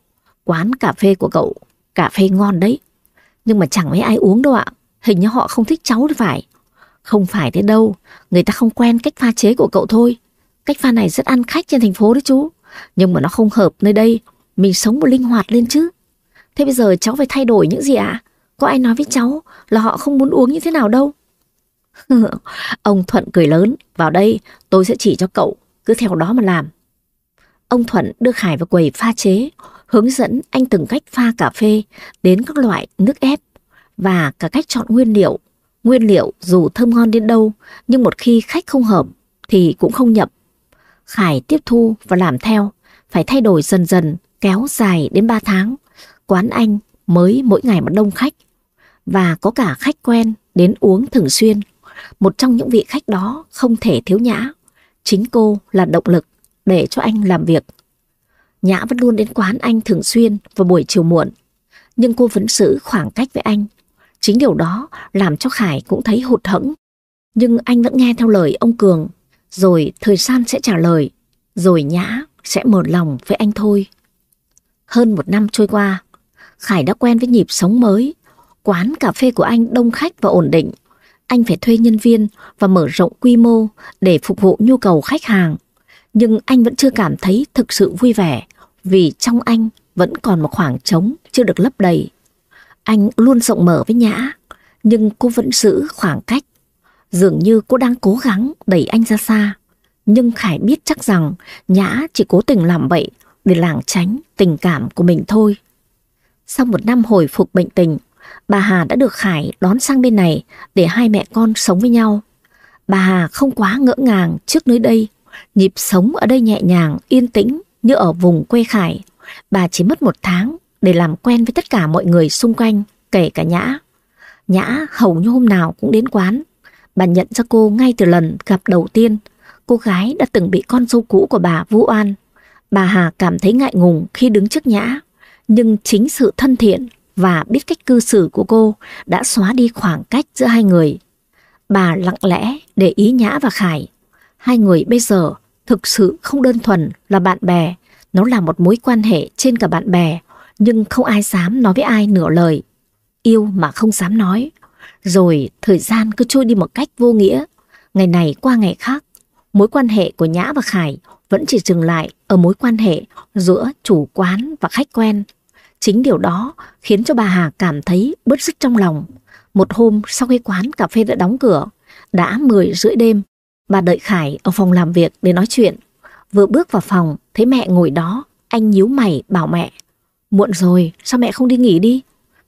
Quán cà phê của cậu, cà phê ngon đấy. Nhưng mà chẳng mấy ai uống đâu ạ, hình như họ không thích cháu thì phải. Không phải thế đâu, người ta không quen cách pha chế của cậu thôi. Cách pha này rất ăn khách trên thành phố đấy chú. Nhưng mà nó không hợp nơi đây, mình sống một linh hoạt lên chứ. Thế bây giờ cháu phải thay đổi những gì ạ? Có ai nói với cháu là họ không muốn uống như thế nào đâu? Ông Thuận cười lớn, vào đây tôi sẽ chỉ cho cậu, cứ theo đó mà làm. Ông Thuận đưa Khải vào quầy pha chế, hướng dẫn anh từng cách pha cà phê đến các loại nước ép và cả cách chọn nguyên liệu. Nguyên liệu dù thơm ngon đến đâu, nhưng một khi khách không hợp thì cũng không nhập. Khải tiếp thu và làm theo, phải thay đổi dần dần, kéo dài đến 3 tháng. Quán anh mới mỗi ngày mà đông khách và có cả khách quen đến uống thường xuyên. Một trong những vị khách đó không thể thiếu Nhã. Chính cô là động lực để cho anh làm việc. Nhã vẫn luôn đến quán anh thường xuyên vào buổi chiều muộn. Nhưng cô vẫn giữ khoảng cách với anh. Chính điều đó làm cho Khải cũng thấy hụt hẫng. Nhưng anh vẫn nghe theo lời ông Cường. Rồi thời gian sẽ trả lời. Rồi Nhã sẽ mở lòng với anh thôi. Hơn một năm trôi qua, Khải đã quen với nhịp sống mới. Quán cà phê của anh đông khách và ổn định anh phải thuê nhân viên và mở rộng quy mô để phục vụ nhu cầu khách hàng. Nhưng anh vẫn chưa cảm thấy thực sự vui vẻ vì trong anh vẫn còn một khoảng trống chưa được lấp đầy. Anh luôn rộng mở với Nhã, nhưng cô vẫn giữ khoảng cách. Dường như cô đang cố gắng đẩy anh ra xa. Nhưng Khải biết chắc rằng Nhã chỉ cố tình làm vậy để lảng tránh tình cảm của mình thôi. Sau một năm hồi phục bệnh tình, bà Hà đã được Khải đón sang bên này để hai mẹ con sống với nhau. Bà Hà không quá ngỡ ngàng trước nơi đây, nhịp sống ở đây nhẹ nhàng, yên tĩnh như ở vùng quê Khải. Bà chỉ mất một tháng để làm quen với tất cả mọi người xung quanh, kể cả Nhã. Nhã hầu như hôm nào cũng đến quán. Bà nhận ra cô ngay từ lần gặp đầu tiên. Cô gái đã từng bị con dâu cũ của bà vu oan. Bà Hà cảm thấy ngại ngùng khi đứng trước Nhã. Nhưng chính sự thân thiện và biết cách cư xử của cô đã xóa đi khoảng cách giữa hai người. Bà lặng lẽ để ý Nhã và Khải. Hai người bây giờ thực sự không đơn thuần là bạn bè, nó là một mối quan hệ trên cả bạn bè, nhưng không ai dám nói với ai nửa lời. Yêu mà không dám nói. Rồi thời gian cứ trôi đi một cách vô nghĩa. Ngày này qua ngày khác, mối quan hệ của Nhã và Khải vẫn chỉ dừng lại ở mối quan hệ giữa chủ quán và khách quen. Chính điều đó khiến cho bà Hà cảm thấy bứt rứt trong lòng. Một hôm sau khi quán cà phê đã đóng cửa, đã 10 rưỡi đêm, bà đợi Khải ở phòng làm việc để nói chuyện. Vừa bước vào phòng, thấy mẹ ngồi đó, anh nhíu mày bảo mẹ. Muộn rồi, sao mẹ không đi nghỉ đi?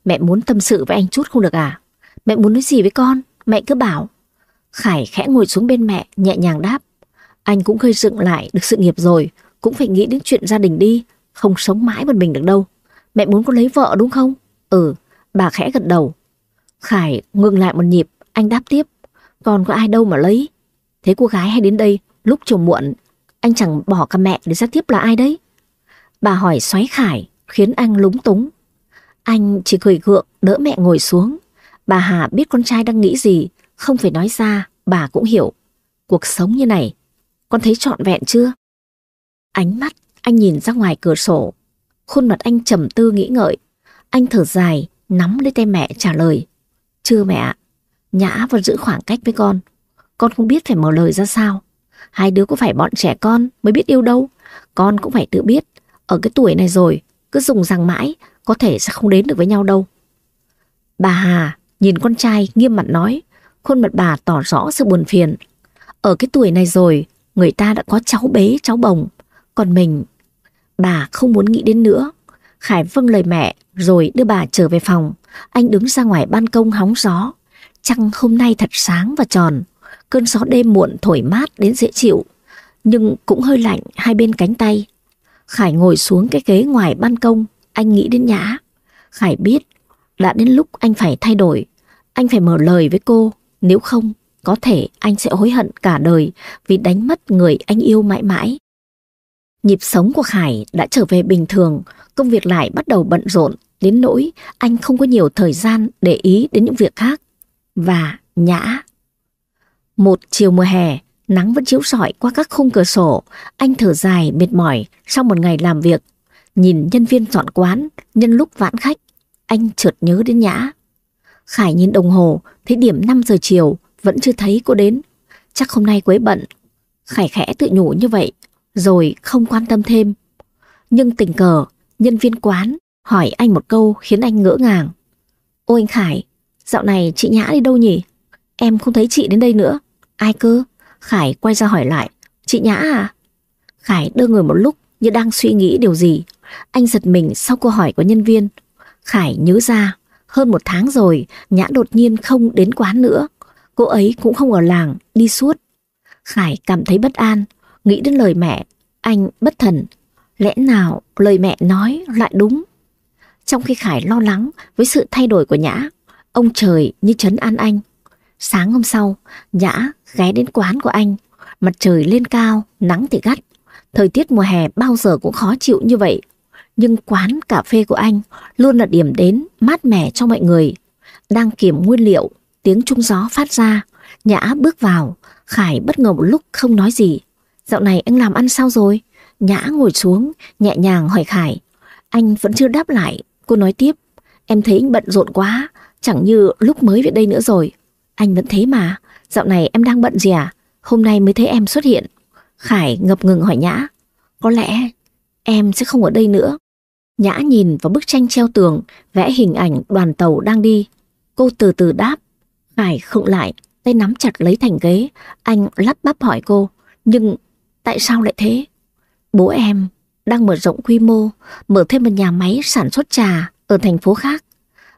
Mẹ muốn tâm sự với anh chút không được à? Mẹ muốn nói gì với con? Mẹ cứ bảo. Khải khẽ ngồi xuống bên mẹ, nhẹ nhàng đáp. Anh cũng gây dựng lại được sự nghiệp rồi, cũng phải nghĩ đến chuyện gia đình đi, không sống mãi một mình được đâu. Mẹ muốn con lấy vợ đúng không? Ừ, bà khẽ gật đầu. Khải ngừng lại một nhịp, anh đáp tiếp. Còn có ai đâu mà lấy. Thế cô gái hay đến đây, lúc chiều muộn, anh chẳng bỏ cả mẹ để ra tiếp là ai đấy? Bà hỏi xoáy Khải, khiến anh lúng túng. Anh chỉ cười gượng, đỡ mẹ ngồi xuống. Bà Hà biết con trai đang nghĩ gì, không phải nói ra, bà cũng hiểu. Cuộc sống như này, con thấy trọn vẹn chưa? Ánh mắt anh nhìn ra ngoài cửa sổ, Khuôn mặt anh trầm tư nghĩ ngợi. Anh thở dài, nắm lấy tay mẹ trả lời. Chưa mẹ ạ, Nhã vẫn giữ khoảng cách với con. Con không biết phải mở lời ra sao. Hai đứa có phải bọn trẻ con mới biết yêu đâu. Con cũng phải tự biết. Ở cái tuổi này rồi, cứ dùng rằng mãi, có thể sẽ không đến được với nhau đâu. Bà Hà nhìn con trai nghiêm mặt nói, khuôn mặt bà tỏ rõ sự buồn phiền. Ở cái tuổi này rồi, người ta đã có cháu bế, cháu bồng. Còn mình bà không muốn nghĩ đến nữa. Khải vâng lời mẹ rồi đưa bà trở về phòng. Anh đứng ra ngoài ban công hóng gió. Trăng hôm nay thật sáng và tròn. Cơn gió đêm muộn thổi mát đến dễ chịu. Nhưng cũng hơi lạnh hai bên cánh tay. Khải ngồi xuống cái ghế ngoài ban công. Anh nghĩ đến Nhã. Khải biết đã đến lúc anh phải thay đổi. Anh phải mở lời với cô. Nếu không, có thể anh sẽ hối hận cả đời vì đánh mất người anh yêu mãi mãi. Nhịp sống của Khải đã trở về bình thường, công việc lại bắt đầu bận rộn, đến nỗi anh không có nhiều thời gian để ý đến những việc khác. Và nhã. Một chiều mùa hè, nắng vẫn chiếu rọi qua các khung cửa sổ, anh thở dài mệt mỏi sau một ngày làm việc. Nhìn nhân viên dọn quán, nhân lúc vãn khách, anh chợt nhớ đến Nhã. Khải nhìn đồng hồ, thấy điểm 5 giờ chiều, vẫn chưa thấy cô đến. Chắc hôm nay quấy bận. Khải khẽ tự nhủ như vậy, rồi không quan tâm thêm. Nhưng tình cờ, nhân viên quán hỏi anh một câu khiến anh ngỡ ngàng. Ôi anh Khải, dạo này chị Nhã đi đâu nhỉ? Em không thấy chị đến đây nữa. Ai cơ? Khải quay ra hỏi lại. Chị Nhã à? Khải đưa người một lúc như đang suy nghĩ điều gì. Anh giật mình sau câu hỏi của nhân viên. Khải nhớ ra, hơn một tháng rồi, Nhã đột nhiên không đến quán nữa. Cô ấy cũng không ở làng, đi suốt. Khải cảm thấy bất an, nghĩ đến lời mẹ. Anh bất thần, lẽ nào lời mẹ nói lại đúng? Trong khi Khải lo lắng với sự thay đổi của Nhã, ông trời như chấn an anh. Sáng hôm sau, Nhã ghé đến quán của anh. Mặt trời lên cao, nắng thì gắt. Thời tiết mùa hè bao giờ cũng khó chịu như vậy. Nhưng quán cà phê của anh luôn là điểm đến mát mẻ cho mọi người. Đang kiểm nguyên liệu, tiếng trung gió phát ra. Nhã bước vào, Khải bất ngờ một lúc không nói gì. Dạo này anh làm ăn sao rồi? Nhã ngồi xuống, nhẹ nhàng hỏi Khải. Anh vẫn chưa đáp lại, cô nói tiếp. Em thấy anh bận rộn quá, chẳng như lúc mới về đây nữa rồi. Anh vẫn thế mà, dạo này em đang bận gì à? Hôm nay mới thấy em xuất hiện. Khải ngập ngừng hỏi Nhã. Có lẽ em sẽ không ở đây nữa. Nhã nhìn vào bức tranh treo tường, vẽ hình ảnh đoàn tàu đang đi. Cô từ từ đáp. Khải khựng lại, tay nắm chặt lấy thành ghế. Anh lắp bắp hỏi cô. Nhưng tại sao lại thế? Bố em đang mở rộng quy mô, mở thêm một nhà máy sản xuất trà ở thành phố khác.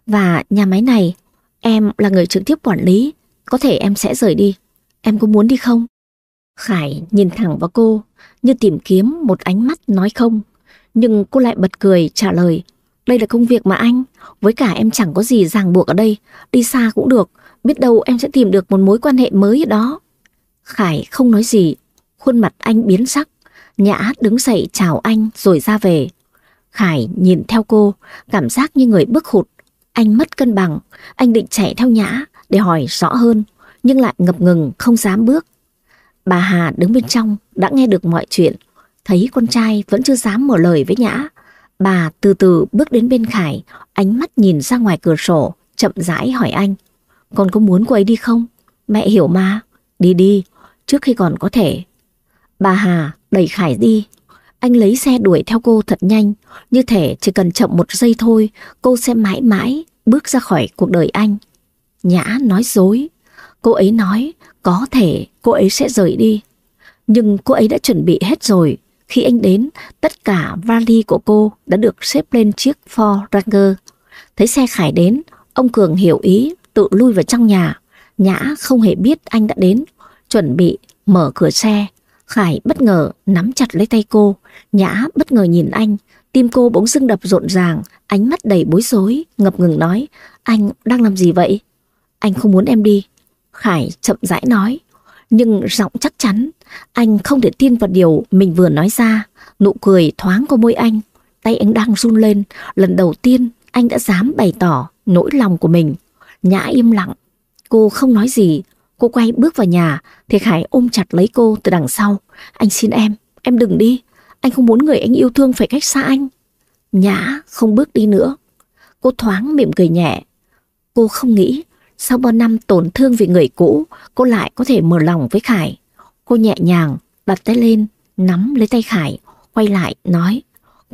Và nhà máy này, em là người trực tiếp quản lý, có thể em sẽ rời đi. Em có muốn đi không? Khải nhìn thẳng vào cô, như tìm kiếm một ánh mắt nói không. Nhưng cô lại bật cười trả lời, đây là công việc mà anh, với cả em chẳng có gì ràng buộc ở đây, đi xa cũng được, biết đâu em sẽ tìm được một mối quan hệ mới ở đó. Khải không nói gì, khuôn mặt anh biến sắc, Nhã đứng dậy chào anh rồi ra về. Khải nhìn theo cô, cảm giác như người bước hụt. Anh mất cân bằng, anh định chạy theo Nhã để hỏi rõ hơn, nhưng lại ngập ngừng không dám bước. Bà Hà đứng bên trong đã nghe được mọi chuyện, thấy con trai vẫn chưa dám mở lời với Nhã. Bà từ từ bước đến bên Khải, ánh mắt nhìn ra ngoài cửa sổ, chậm rãi hỏi anh. Con có muốn cô ấy đi không? Mẹ hiểu mà. Đi đi, trước khi còn có thể. Bà Hà đẩy Khải đi. Anh lấy xe đuổi theo cô thật nhanh, như thể chỉ cần chậm một giây thôi, cô sẽ mãi mãi bước ra khỏi cuộc đời anh. Nhã nói dối. Cô ấy nói có thể cô ấy sẽ rời đi. Nhưng cô ấy đã chuẩn bị hết rồi. Khi anh đến, tất cả vali của cô đã được xếp lên chiếc Ford Ranger. Thấy xe Khải đến, ông Cường hiểu ý, tự lui vào trong nhà. Nhã không hề biết anh đã đến, chuẩn bị mở cửa xe. Khải bất ngờ nắm chặt lấy tay cô, Nhã bất ngờ nhìn anh, tim cô bỗng dưng đập rộn ràng, ánh mắt đầy bối rối, ngập ngừng nói, anh đang làm gì vậy? Anh không muốn em đi. Khải chậm rãi nói, nhưng giọng chắc chắn, anh không thể tin vào điều mình vừa nói ra, nụ cười thoáng qua môi anh, tay anh đang run lên, lần đầu tiên anh đã dám bày tỏ nỗi lòng của mình. Nhã im lặng, cô không nói gì, Cô quay bước vào nhà thì Khải ôm chặt lấy cô từ đằng sau. Anh xin em, em đừng đi. Anh không muốn người anh yêu thương phải cách xa anh. Nhã không bước đi nữa. Cô thoáng mỉm cười nhẹ. Cô không nghĩ sau bao năm tổn thương vì người cũ cô lại có thể mở lòng với Khải. Cô nhẹ nhàng đặt tay lên nắm lấy tay Khải quay lại nói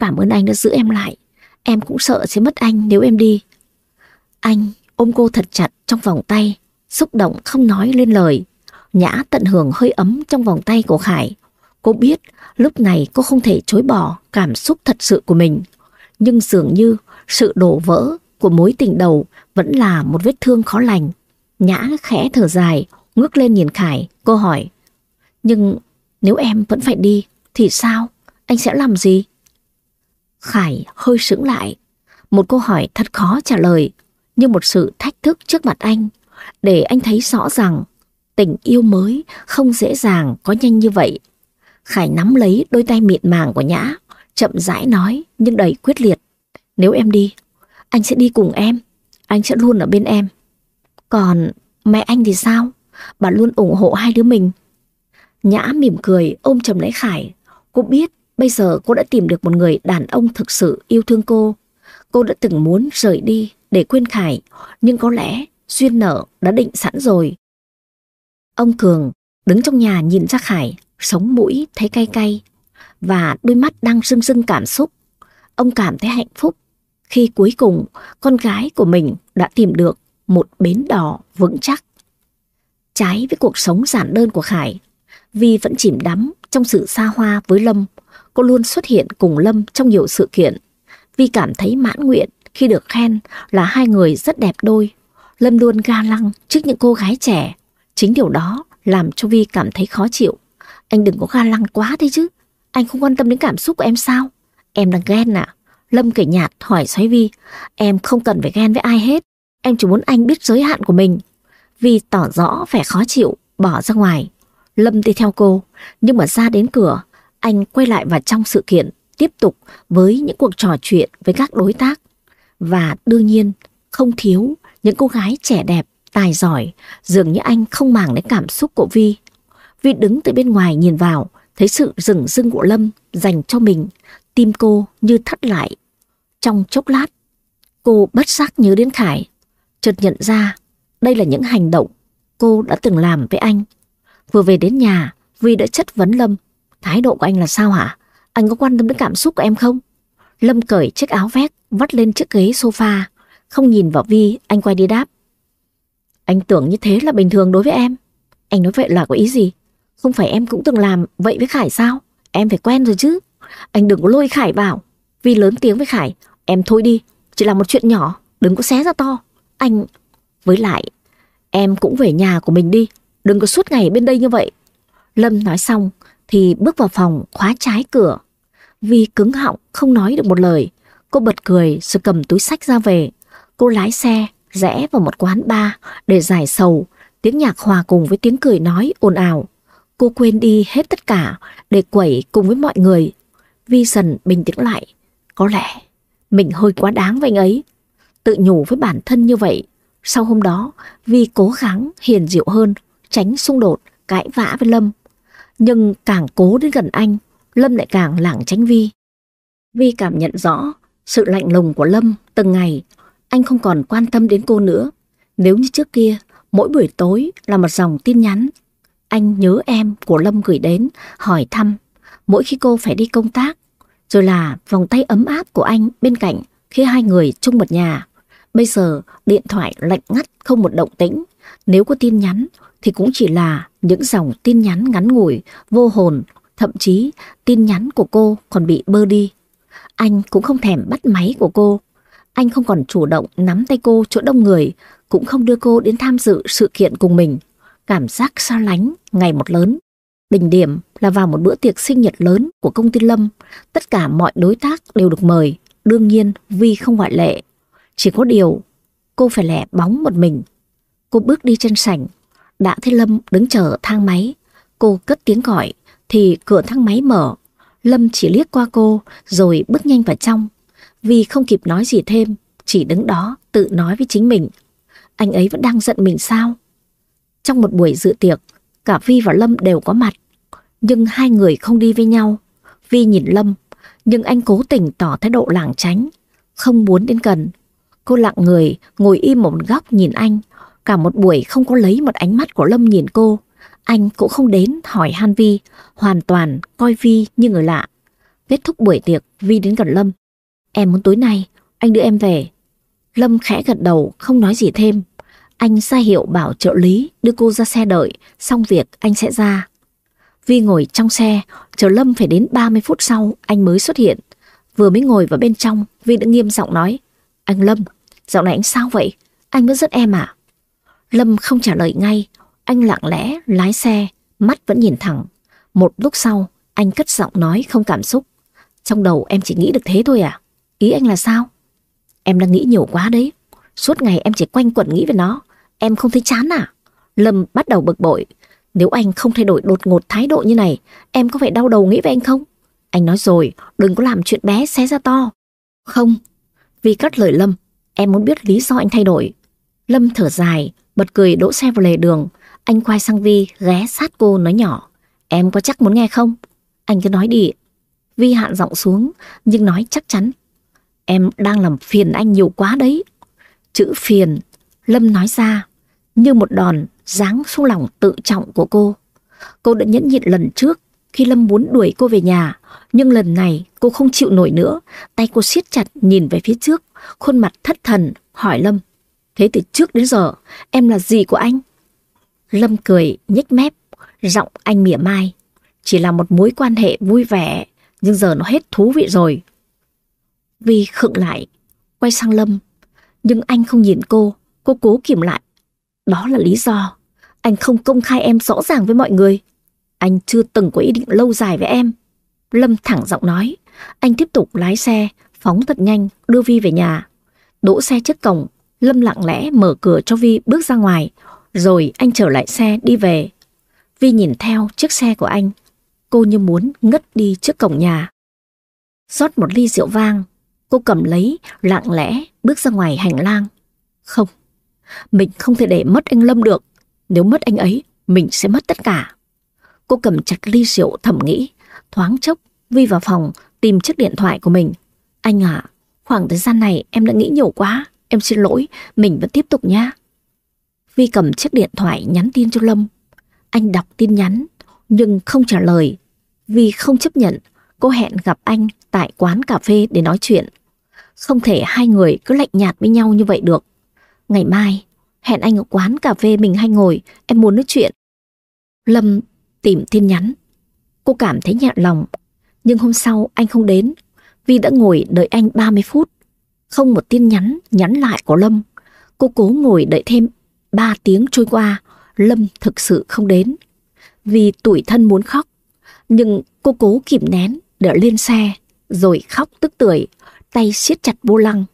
cảm ơn anh đã giữ em lại. Em cũng sợ sẽ mất anh nếu em đi. Anh ôm cô thật chặt trong vòng tay xúc động không nói lên lời. Nhã tận hưởng hơi ấm trong vòng tay của Khải. Cô biết lúc này cô không thể chối bỏ cảm xúc thật sự của mình. Nhưng dường như sự đổ vỡ của mối tình đầu vẫn là một vết thương khó lành. Nhã khẽ thở dài, ngước lên nhìn Khải, cô hỏi. Nhưng nếu em vẫn phải đi, thì sao? Anh sẽ làm gì? Khải hơi sững lại. Một câu hỏi thật khó trả lời, như một sự thách thức trước mặt anh, để anh thấy rõ rằng tình yêu mới không dễ dàng có nhanh như vậy. Khải nắm lấy đôi tay mịn màng của Nhã, chậm rãi nói nhưng đầy quyết liệt. Nếu em đi, anh sẽ đi cùng em, anh sẽ luôn ở bên em. Còn mẹ anh thì sao? Bà luôn ủng hộ hai đứa mình. Nhã mỉm cười ôm chầm lấy Khải. Cô biết bây giờ cô đã tìm được một người đàn ông thực sự yêu thương cô. Cô đã từng muốn rời đi để quên Khải, nhưng có lẽ duyên nợ đã định sẵn rồi. Ông Cường đứng trong nhà nhìn ra Khải, sống mũi thấy cay cay và đôi mắt đang rưng rưng cảm xúc. Ông cảm thấy hạnh phúc khi cuối cùng con gái của mình đã tìm được một bến đỏ vững chắc. Trái với cuộc sống giản đơn của Khải, Vi vẫn chìm đắm trong sự xa hoa với Lâm. Cô luôn xuất hiện cùng Lâm trong nhiều sự kiện. Vi cảm thấy mãn nguyện khi được khen là hai người rất đẹp đôi. Lâm luôn ga lăng trước những cô gái trẻ. Chính điều đó làm cho Vi cảm thấy khó chịu. Anh đừng có ga lăng quá thế chứ. Anh không quan tâm đến cảm xúc của em sao? Em đang ghen à? Lâm kể nhạt hỏi xoáy Vi. Em không cần phải ghen với ai hết. Em chỉ muốn anh biết giới hạn của mình. Vi tỏ rõ vẻ khó chịu, bỏ ra ngoài. Lâm đi theo cô, nhưng mà ra đến cửa, anh quay lại vào trong sự kiện, tiếp tục với những cuộc trò chuyện với các đối tác. Và đương nhiên, không thiếu những cô gái trẻ đẹp, tài giỏi, dường như anh không màng đến cảm xúc của Vi. Vi đứng từ bên ngoài nhìn vào, thấy sự rừng rưng của Lâm dành cho mình, tim cô như thắt lại. Trong chốc lát, cô bất giác nhớ đến Khải, chợt nhận ra đây là những hành động cô đã từng làm với anh. Vừa về đến nhà, Vi đã chất vấn Lâm. Thái độ của anh là sao hả? Anh có quan tâm đến cảm xúc của em không? Lâm cởi chiếc áo vest, vắt lên chiếc ghế sofa. Không nhìn vào Vi, anh quay đi đáp. Anh tưởng như thế là bình thường đối với em. Anh nói vậy là có ý gì? Không phải em cũng từng làm vậy với Khải sao? Em phải quen rồi chứ. Anh đừng có lôi Khải vào. Vi lớn tiếng với Khải. Em thôi đi, chỉ là một chuyện nhỏ, đừng có xé ra to. Anh... Với lại, em cũng về nhà của mình đi, đừng có suốt ngày bên đây như vậy. Lâm nói xong thì bước vào phòng khóa trái cửa. Vi cứng họng không nói được một lời. Cô bật cười rồi cầm túi sách ra về. Cô lái xe rẽ vào một quán bar để giải sầu. Tiếng nhạc hòa cùng với tiếng cười nói ồn ào. Cô quên đi hết tất cả để quẩy cùng với mọi người. Vi dần bình tĩnh lại. Có lẽ mình hơi quá đáng với anh ấy. Tự nhủ với bản thân như vậy. Sau hôm đó, Vi cố gắng hiền dịu hơn, tránh xung đột, cãi vã với Lâm. Nhưng càng cố đến gần anh, Lâm lại càng lảng tránh Vi. Vi cảm nhận rõ sự lạnh lùng của Lâm từng ngày. Anh không còn quan tâm đến cô nữa. Nếu như trước kia, mỗi buổi tối là một dòng tin nhắn. Anh nhớ em của Lâm gửi đến, hỏi thăm. Mỗi khi cô phải đi công tác, rồi là vòng tay ấm áp của anh bên cạnh khi hai người chung một nhà. Bây giờ điện thoại lạnh ngắt không một động tĩnh. Nếu có tin nhắn thì cũng chỉ là những dòng tin nhắn ngắn ngủi, vô hồn. Thậm chí tin nhắn của cô còn bị bơ đi. Anh cũng không thèm bắt máy của cô. Anh không còn chủ động nắm tay cô chỗ đông người, cũng không đưa cô đến tham dự sự kiện cùng mình. Cảm giác xa lánh ngày một lớn. Đỉnh điểm là vào một bữa tiệc sinh nhật lớn của công ty Lâm. Tất cả mọi đối tác đều được mời. Đương nhiên Vi không ngoại lệ. Chỉ có điều cô phải lẻ bóng một mình. Cô bước đi chân sảnh. Đã thấy Lâm đứng chờ thang máy. Cô cất tiếng gọi thì cửa thang máy mở. Lâm chỉ liếc qua cô rồi bước nhanh vào trong. Vi không kịp nói gì thêm, chỉ đứng đó tự nói với chính mình. Anh ấy vẫn đang giận mình sao? Trong một buổi dự tiệc, cả Vi và Lâm đều có mặt. Nhưng hai người không đi với nhau. Vi nhìn Lâm, nhưng anh cố tình tỏ thái độ lảng tránh, không muốn đến gần. Cô lặng người, ngồi im một góc nhìn anh. Cả một buổi không có lấy một ánh mắt của Lâm nhìn cô. Anh cũng không đến hỏi Han Vi, hoàn toàn coi Vi như người lạ. Kết thúc buổi tiệc, Vi đến gần Lâm. Em muốn tối nay, anh đưa em về. Lâm khẽ gật đầu, không nói gì thêm. Anh ra hiệu bảo trợ lý đưa cô ra xe đợi, xong việc anh sẽ ra. Vi ngồi trong xe, chờ Lâm phải đến 30 phút sau anh mới xuất hiện. Vừa mới ngồi vào bên trong, Vi đã nghiêm giọng nói. Anh Lâm, dạo này anh sao vậy? Anh vẫn rất em à? Lâm không trả lời ngay, anh lặng lẽ lái xe, mắt vẫn nhìn thẳng. Một lúc sau, anh cất giọng nói không cảm xúc. Trong đầu em chỉ nghĩ được thế thôi à? Ý anh là sao? Em đang nghĩ nhiều quá đấy. Suốt ngày em chỉ quanh quẩn nghĩ về nó. Em không thấy chán à? Lâm bắt đầu bực bội. Nếu anh không thay đổi đột ngột thái độ như này, em có phải đau đầu nghĩ về anh không? Anh nói rồi, đừng có làm chuyện bé xé ra to. Không, vì cắt lời Lâm, em muốn biết lý do anh thay đổi. Lâm thở dài, bật cười đỗ xe vào lề đường. Anh quay sang Vi, ghé sát cô nói nhỏ. Em có chắc muốn nghe không? Anh cứ nói đi. Vi hạn giọng xuống, nhưng nói chắc chắn. Em đang làm phiền anh nhiều quá đấy. Chữ phiền, Lâm nói ra, như một đòn giáng xuống lòng tự trọng của cô. Cô đã nhẫn nhịn lần trước khi Lâm muốn đuổi cô về nhà, nhưng lần này cô không chịu nổi nữa, tay cô siết chặt nhìn về phía trước, khuôn mặt thất thần, hỏi Lâm. Thế từ trước đến giờ, em là gì của anh? Lâm cười, nhếch mép, giọng anh mỉa mai. Chỉ là một mối quan hệ vui vẻ, nhưng giờ nó hết thú vị rồi. Vi khựng lại, quay sang Lâm. Nhưng anh không nhìn cô, cô cố kiểm lại. Đó là lý do. Anh không công khai em rõ ràng với mọi người. Anh chưa từng có ý định lâu dài với em. Lâm thẳng giọng nói. Anh tiếp tục lái xe, phóng thật nhanh, đưa Vi về nhà. Đỗ xe trước cổng, Lâm lặng lẽ mở cửa cho Vi bước ra ngoài. Rồi anh trở lại xe đi về. Vi nhìn theo chiếc xe của anh. Cô như muốn ngất đi trước cổng nhà. rót một ly rượu vang, cô cầm lấy, lặng lẽ bước ra ngoài hành lang. Không, mình không thể để mất anh Lâm được. Nếu mất anh ấy, mình sẽ mất tất cả. Cô cầm chặt ly rượu thầm nghĩ, thoáng chốc, Vi vào phòng tìm chiếc điện thoại của mình. Anh à, khoảng thời gian này em đã nghĩ nhiều quá, em xin lỗi, mình vẫn tiếp tục nha Vi cầm chiếc điện thoại nhắn tin cho Lâm. Anh đọc tin nhắn, nhưng không trả lời. Vì không chấp nhận, cô hẹn gặp anh tại quán cà phê để nói chuyện. Không thể hai người cứ lạnh nhạt với nhau như vậy được. Ngày mai, hẹn anh ở quán cà phê mình hay ngồi, em muốn nói chuyện. Lâm tìm tin nhắn. Cô cảm thấy nhẹ lòng, nhưng hôm sau anh không đến, vì đã ngồi đợi anh 30 phút. Không một tin nhắn nhắn lại của Lâm. Cô cố ngồi đợi thêm 3 tiếng trôi qua, Lâm thực sự không đến. Vì tuổi thân muốn khóc, nhưng cô cố kìm nén để lên xe, rồi khóc tức tưởi, tay siết chặt vô lăng.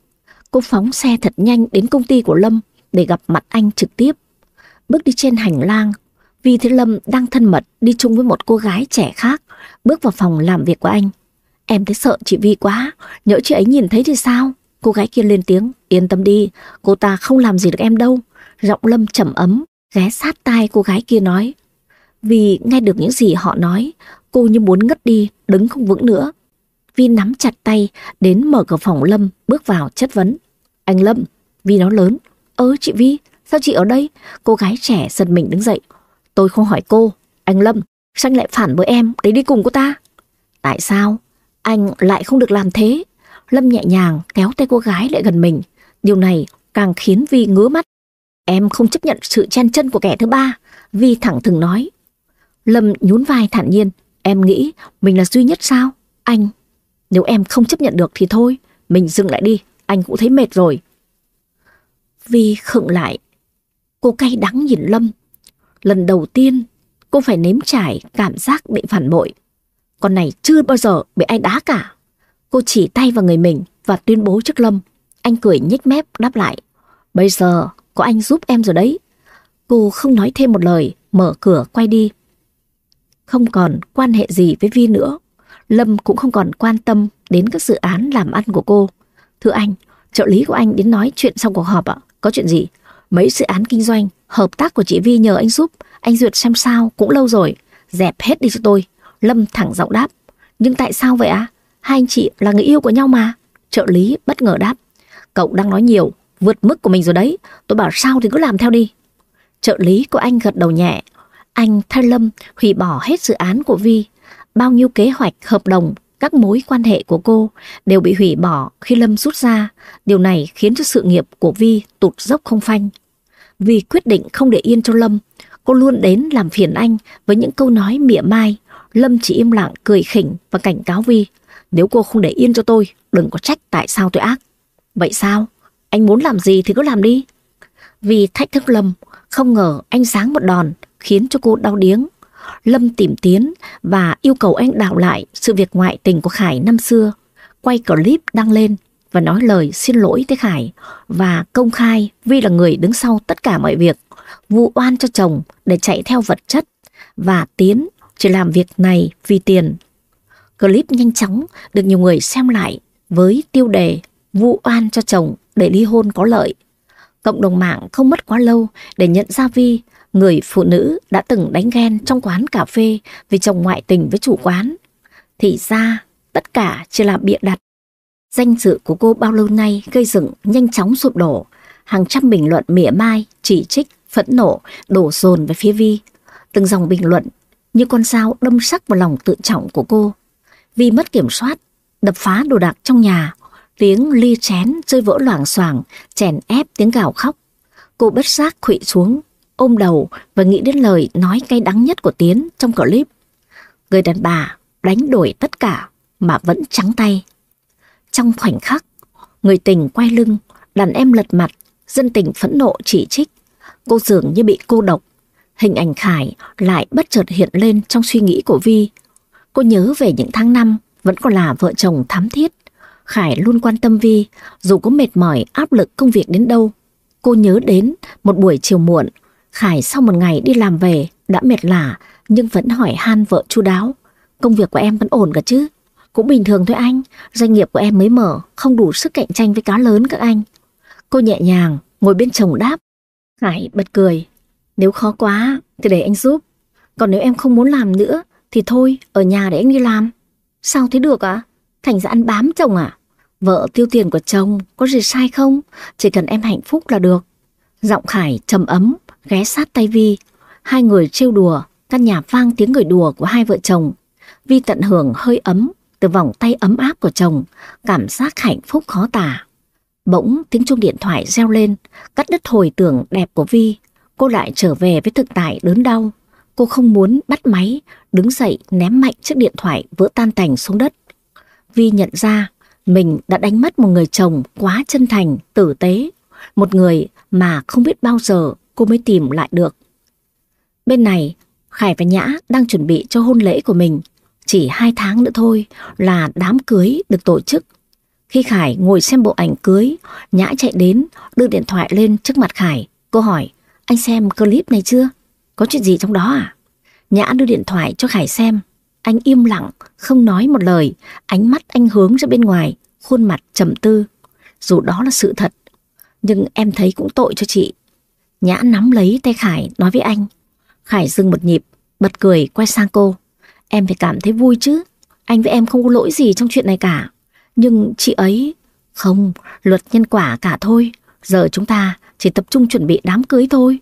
Cô phóng xe thật nhanh đến công ty của Lâm để gặp mặt anh trực tiếp. Bước đi trên hành lang, vì thế Lâm đang thân mật đi chung với một cô gái trẻ khác, bước vào phòng làm việc của anh. Em thấy sợ chị Vi quá, nhỡ chị ấy nhìn thấy thì sao? Cô gái kia lên tiếng, yên tâm đi, cô ta không làm gì được em đâu. Giọng Lâm trầm ấm, ghé sát tai cô gái kia nói. Vì nghe được những gì họ nói, cô như muốn ngất đi, đứng không vững nữa. Vi nắm chặt tay, đến mở cửa phòng Lâm, bước vào chất vấn. Anh Lâm, Vi nói lớn. Ơ chị Vi, sao chị ở đây? Cô gái trẻ giật mình đứng dậy. Tôi không hỏi cô, anh Lâm, sao anh lại phản với em để đi cùng cô ta? Tại sao? Anh lại không được làm thế. Lâm nhẹ nhàng kéo tay cô gái lại gần mình. Điều này càng khiến Vi ngứa mắt. Em không chấp nhận sự chen chân của kẻ thứ ba. Vi thẳng thừng nói. Lâm nhún vai thản nhiên. Em nghĩ mình là duy nhất sao? Anh, nếu em không chấp nhận được thì thôi. Mình dừng lại đi, anh cũng thấy mệt rồi. Vi khựng lại. Cô cay đắng nhìn Lâm. Lần đầu tiên cô phải nếm trải cảm giác bị phản bội. Con này chưa bao giờ bị ai đá cả. Cô chỉ tay vào người mình và tuyên bố trước Lâm. Anh cười nhếch mép đáp lại. Bây giờ có anh giúp em rồi đấy. Cô không nói thêm một lời, mở cửa quay đi. Không còn quan hệ gì với Vi nữa. Lâm cũng không còn quan tâm đến các dự án làm ăn của cô. Thưa anh, trợ lý của anh đến nói chuyện xong cuộc họp ạ. Có chuyện gì? Mấy dự án kinh doanh, hợp tác của chị Vi nhờ anh giúp. Anh duyệt xem sao, cũng lâu rồi. Dẹp hết đi cho tôi. Lâm thẳng giọng đáp. Nhưng tại sao vậy ạ? Hai anh chị là người yêu của nhau mà. Trợ lý bất ngờ đáp. Cậu đang nói nhiều, vượt mức của mình rồi đấy. Tôi bảo sao thì cứ làm theo đi. Trợ lý của anh gật đầu nhẹ. Anh thay Lâm hủy bỏ hết dự án của Vi. Bao nhiêu kế hoạch, hợp đồng, các mối quan hệ của cô đều bị hủy bỏ khi Lâm rút ra. Điều này khiến cho sự nghiệp của Vi tụt dốc không phanh. Vì quyết định không để yên cho Lâm. Cô luôn đến làm phiền anh với những câu nói mỉa mai, Lâm chỉ im lặng cười khỉnh và cảnh cáo Vi. Nếu cô không để yên cho tôi, đừng có trách tại sao tôi ác. Vậy sao? Anh muốn làm gì thì cứ làm đi. Vi thách thức Lâm, không ngờ anh sáng một đòn khiến cho cô đau điếng. Lâm tìm Tiến và yêu cầu anh đào lại sự việc ngoại tình của Khải năm xưa, quay clip đăng lên và nói lời xin lỗi tới Khải và công khai Vi là người đứng sau tất cả mọi việc, vụ oan cho chồng để chạy theo vật chất và Tiến chỉ làm việc này vì tiền. Clip nhanh chóng được nhiều người xem lại với tiêu đề vụ oan cho chồng để ly hôn có lợi. Cộng đồng mạng không mất quá lâu để nhận ra Vi, người phụ nữ đã từng đánh ghen trong quán cà phê vì chồng ngoại tình với chủ quán. Thì ra, tất cả chỉ là bịa đặt. Danh dự của cô bao lâu nay gây dựng nhanh chóng sụp đổ. Hàng trăm bình luận mỉa mai, chỉ trích, phẫn nộ, đổ dồn về phía Vi. Từng dòng bình luận như con dao đâm sắc vào lòng tự trọng của cô. Vi mất kiểm soát, đập phá đồ đạc trong nhà, tiếng ly chén rơi vỡ loảng xoảng, chèn ép tiếng gào khóc. Cô bất giác khụy xuống, ôm đầu và nghĩ đến lời nói cay đắng nhất của Tiến trong clip. Người đàn bà đánh đổi tất cả mà vẫn trắng tay. Trong khoảnh khắc, người tình quay lưng, đàn em lật mặt, dân tình phẫn nộ chỉ trích. Cô dường như bị cô độc. Hình ảnh Khải lại bất chợt hiện lên trong suy nghĩ của Vi. Cô nhớ về những tháng năm vẫn còn là vợ chồng thắm thiết. Khải luôn quan tâm Vi, dù có mệt mỏi, áp lực công việc đến đâu. Cô nhớ đến một buổi chiều muộn, Khải sau một ngày đi làm về đã mệt lả nhưng vẫn hỏi han vợ chu đáo. Công việc của em vẫn ổn cả chứ? Cũng bình thường thôi anh, doanh nghiệp của em mới mở, không đủ sức cạnh tranh với cá lớn các anh. Cô nhẹ nhàng, ngồi bên chồng đáp. Khải bật cười, nếu khó quá thì để anh giúp. Còn nếu em không muốn làm nữa thì thôi, ở nhà để anh đi làm. Sao thế được ạ? À? Thành ra ăn bám chồng à? Vợ tiêu tiền của chồng có gì sai không? Chỉ cần em hạnh phúc là được. Giọng Khải trầm ấm, ghé sát tay Vi. Hai người trêu đùa, căn nhà vang tiếng người đùa của hai vợ chồng. Vi tận hưởng hơi ấm từ vòng tay ấm áp của chồng, cảm giác hạnh phúc khó tả. Bỗng tiếng chuông điện thoại reo lên, cắt đứt hồi tưởng đẹp của Vi. Cô lại trở về với thực tại đớn đau. Cô không muốn bắt máy, đứng dậy ném mạnh chiếc điện thoại vỡ tan tành xuống đất. Vi nhận ra mình đã đánh mất một người chồng quá chân thành, tử tế. Một người mà không biết bao giờ cô mới tìm lại được. Bên này, Khải và Nhã đang chuẩn bị cho hôn lễ của mình. Chỉ hai tháng nữa thôi là đám cưới được tổ chức. Khi Khải ngồi xem bộ ảnh cưới, Nhã chạy đến, đưa điện thoại lên trước mặt Khải. Cô hỏi, anh xem clip này chưa? Có chuyện gì trong đó à? Nhã đưa điện thoại cho Khải xem. Anh im lặng, không nói một lời, ánh mắt anh hướng ra bên ngoài, khuôn mặt trầm tư. Dù đó là sự thật, nhưng em thấy cũng tội cho chị. Nhã nắm lấy tay Khải nói với anh. Khải dừng một nhịp, bật cười quay sang cô. Em phải cảm thấy vui chứ. Anh với em không có lỗi gì trong chuyện này cả. Nhưng chị ấy... Không, luật nhân quả cả thôi. Giờ chúng ta chỉ tập trung chuẩn bị đám cưới thôi.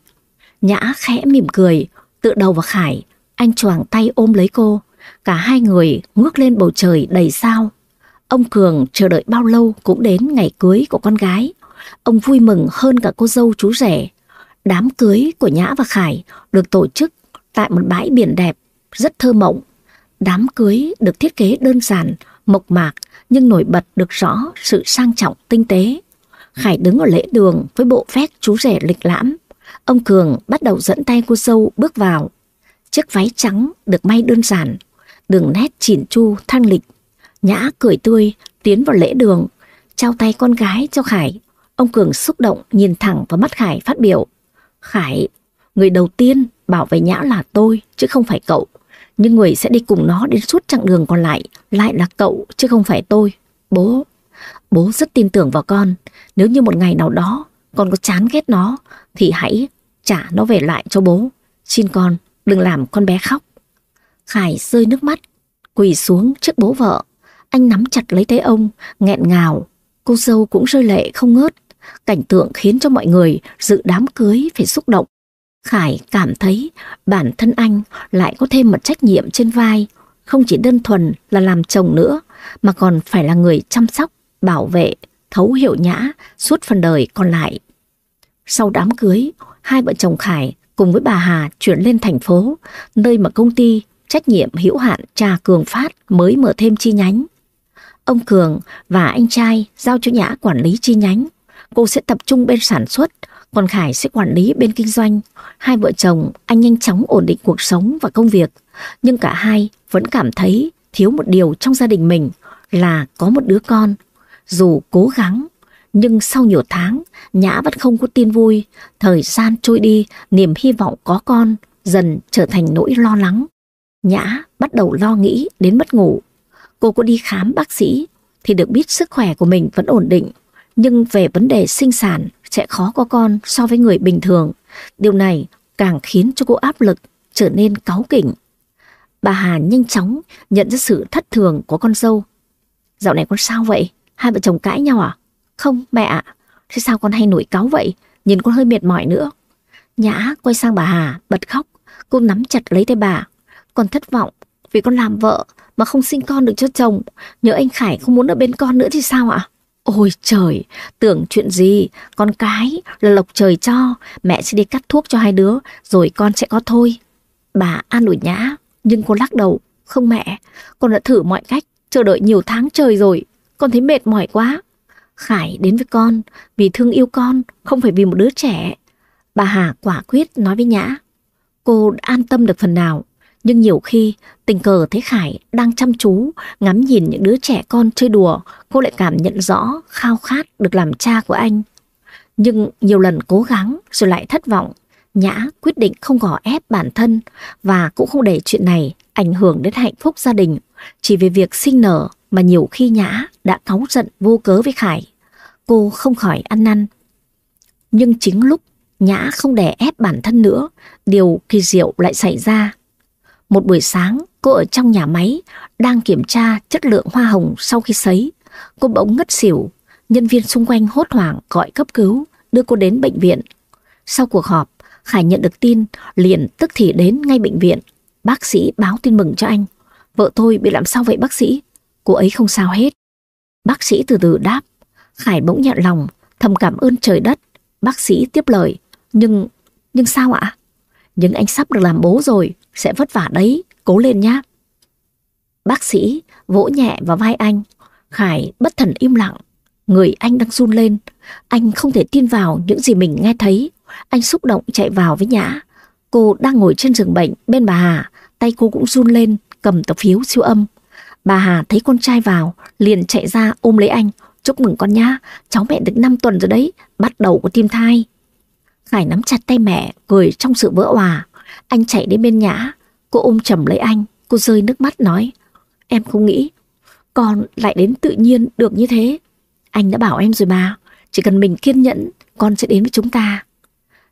Nhã khẽ mỉm cười, tự đầu vào Khải. Anh choàng tay ôm lấy cô. Cả hai người ngước lên bầu trời đầy sao. Ông Cường chờ đợi bao lâu cũng đến ngày cưới của con gái. Ông vui mừng hơn cả cô dâu chú rể. Đám cưới của Nhã và Khải được tổ chức tại một bãi biển đẹp, rất thơ mộng. Đám cưới được thiết kế đơn giản, mộc mạc nhưng nổi bật được rõ sự sang trọng tinh tế. Khải đứng ở lễ đường với bộ vest chú rể lịch lãm. Ông Cường bắt đầu dẫn tay cô dâu bước vào. Chiếc váy trắng được may đơn giản, đường nét chỉn chu thanh lịch. Nhã cười tươi tiến vào lễ đường, trao tay con gái cho Khải. Ông Cường xúc động nhìn thẳng vào mắt Khải phát biểu. Khải, người đầu tiên bảo vệ Nhã là tôi chứ không phải cậu. Nhưng người sẽ đi cùng nó đến suốt chặng đường còn lại lại là cậu chứ không phải tôi. Bố, bố rất tin tưởng vào con. Nếu như một ngày nào đó con có chán ghét nó thì hãy trả nó về lại cho bố. Xin con, đừng làm con bé khóc. Khải rơi nước mắt, quỳ xuống trước bố vợ. Anh nắm chặt lấy tay ông, nghẹn ngào. Cô dâu cũng rơi lệ không ngớt. Cảnh tượng khiến cho mọi người dự đám cưới phải xúc động. Khải cảm thấy bản thân anh lại có thêm một trách nhiệm trên vai, không chỉ đơn thuần là làm chồng nữa, mà còn phải là người chăm sóc, bảo vệ, thấu hiểu nhã suốt phần đời còn lại. Sau đám cưới, hai vợ chồng Khải cùng với bà Hà chuyển lên thành phố, nơi mà công ty trách nhiệm hữu hạn trà Cường Phát mới mở thêm chi nhánh. Ông Cường và anh trai giao cho Nhã quản lý chi nhánh. Cô sẽ tập trung bên sản xuất, còn Khải sẽ quản lý bên kinh doanh. Hai vợ chồng anh nhanh chóng ổn định cuộc sống và công việc. Nhưng cả hai vẫn cảm thấy thiếu một điều trong gia đình mình là có một đứa con. Dù cố gắng, nhưng sau nhiều tháng, Nhã vẫn không có tin vui. Thời gian trôi đi, niềm hy vọng có con dần trở thành nỗi lo lắng. Nhã bắt đầu lo nghĩ đến mất ngủ. Cô có đi khám bác sĩ thì được biết sức khỏe của mình vẫn ổn định. Nhưng về vấn đề sinh sản sẽ khó có con so với người bình thường. Điều này càng khiến cho cô áp lực trở nên cáu kỉnh. Bà Hà nhanh chóng nhận ra sự thất thường của con dâu. Dạo này con sao vậy? Hai vợ chồng cãi nhau à? Không mẹ ạ. Thế sao con hay nổi cáu vậy? Nhìn con hơi mệt mỏi nữa. Nhã quay sang bà Hà, bật khóc. Cô nắm chặt lấy tay bà. Con thất vọng vì con làm vợ mà không sinh con được cho chồng. Nhớ anh Khải không muốn ở bên con nữa thì sao ạ? Ôi trời, tưởng chuyện gì, con cái là lộc trời cho, mẹ sẽ đi cắt thuốc cho hai đứa, rồi con sẽ có thôi. Bà an ủi nhã, nhưng cô lắc đầu, không mẹ, con đã thử mọi cách, chờ đợi nhiều tháng trời rồi, con thấy mệt mỏi quá. Khải đến với con vì thương yêu con, không phải vì một đứa trẻ. Bà Hà quả quyết nói với Nhã. Cô an tâm được phần nào, nhưng nhiều khi tình cờ thấy Khải đang chăm chú ngắm nhìn những đứa trẻ con chơi đùa, cô lại cảm nhận rõ khao khát được làm cha của anh. Nhưng nhiều lần cố gắng rồi lại thất vọng, Nhã quyết định không gò ép bản thân và cũng không để chuyện này ảnh hưởng đến hạnh phúc gia đình. Chỉ vì việc sinh nở mà nhiều khi Nhã đã cáu giận vô cớ với Khải. Cô không khỏi ăn năn. Nhưng chính lúc Nhã không đè ép bản thân nữa, điều kỳ diệu lại xảy ra. Một buổi sáng, cô ở trong nhà máy đang kiểm tra chất lượng hoa hồng sau khi sấy. Cô bỗng ngất xỉu, nhân viên xung quanh hốt hoảng gọi cấp cứu, đưa cô đến bệnh viện. Sau cuộc họp, Khải nhận được tin, liền tức thì đến ngay bệnh viện. Bác sĩ báo tin mừng cho anh. Vợ tôi bị làm sao vậy bác sĩ? Cô ấy không sao hết. Bác sĩ từ từ đáp. Khải bỗng nhận lòng, thầm cảm ơn trời đất. Bác sĩ tiếp lời. Nhưng, nhưng sao ạ? Nhưng anh sắp được làm bố rồi, sẽ vất vả đấy, cố lên nhá. Bác sĩ vỗ nhẹ vào vai anh. Khải bất thần im lặng. Người anh đang run lên. Anh không thể tin vào những gì mình nghe thấy. Anh xúc động chạy vào với Nhã. Cô đang ngồi trên giường bệnh bên bà Hà. Tay cô cũng run lên, cầm tập phiếu siêu âm. Bà Hà thấy con trai vào, liền chạy ra ôm lấy anh. Chúc mừng con nhá, cháu mẹ được 5 tuần rồi đấy, bắt đầu của tim thai. Khải nắm chặt tay mẹ, cười trong sự vỡ hòa. Anh chạy đến bên Nhã, cô ôm chầm lấy anh, cô rơi nước mắt nói. Em không nghĩ, con lại đến tự nhiên được như thế. Anh đã bảo em rồi mà, chỉ cần mình kiên nhẫn, con sẽ đến với chúng ta.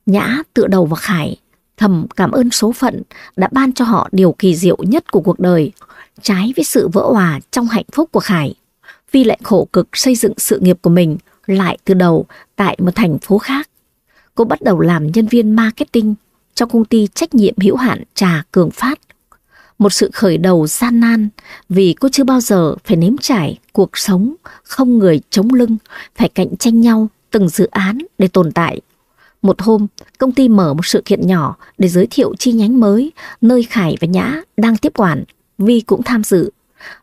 Nhã tựa đầu vào Khải, thầm cảm ơn số phận đã ban cho họ điều kỳ diệu nhất của cuộc đời, trái với sự vỡ hòa trong hạnh phúc của Khải. Vi lại khổ cực xây dựng sự nghiệp của mình lại từ đầu tại một thành phố khác. Cô bắt đầu làm nhân viên marketing cho công ty trách nhiệm hữu hạn trà Cường Phát. Một sự khởi đầu gian nan vì cô chưa bao giờ phải nếm trải cuộc sống không người chống lưng, phải cạnh tranh nhau từng dự án để tồn tại. Một hôm, công ty mở một sự kiện nhỏ để giới thiệu chi nhánh mới nơi Khải và Nhã đang tiếp quản. Vi cũng tham dự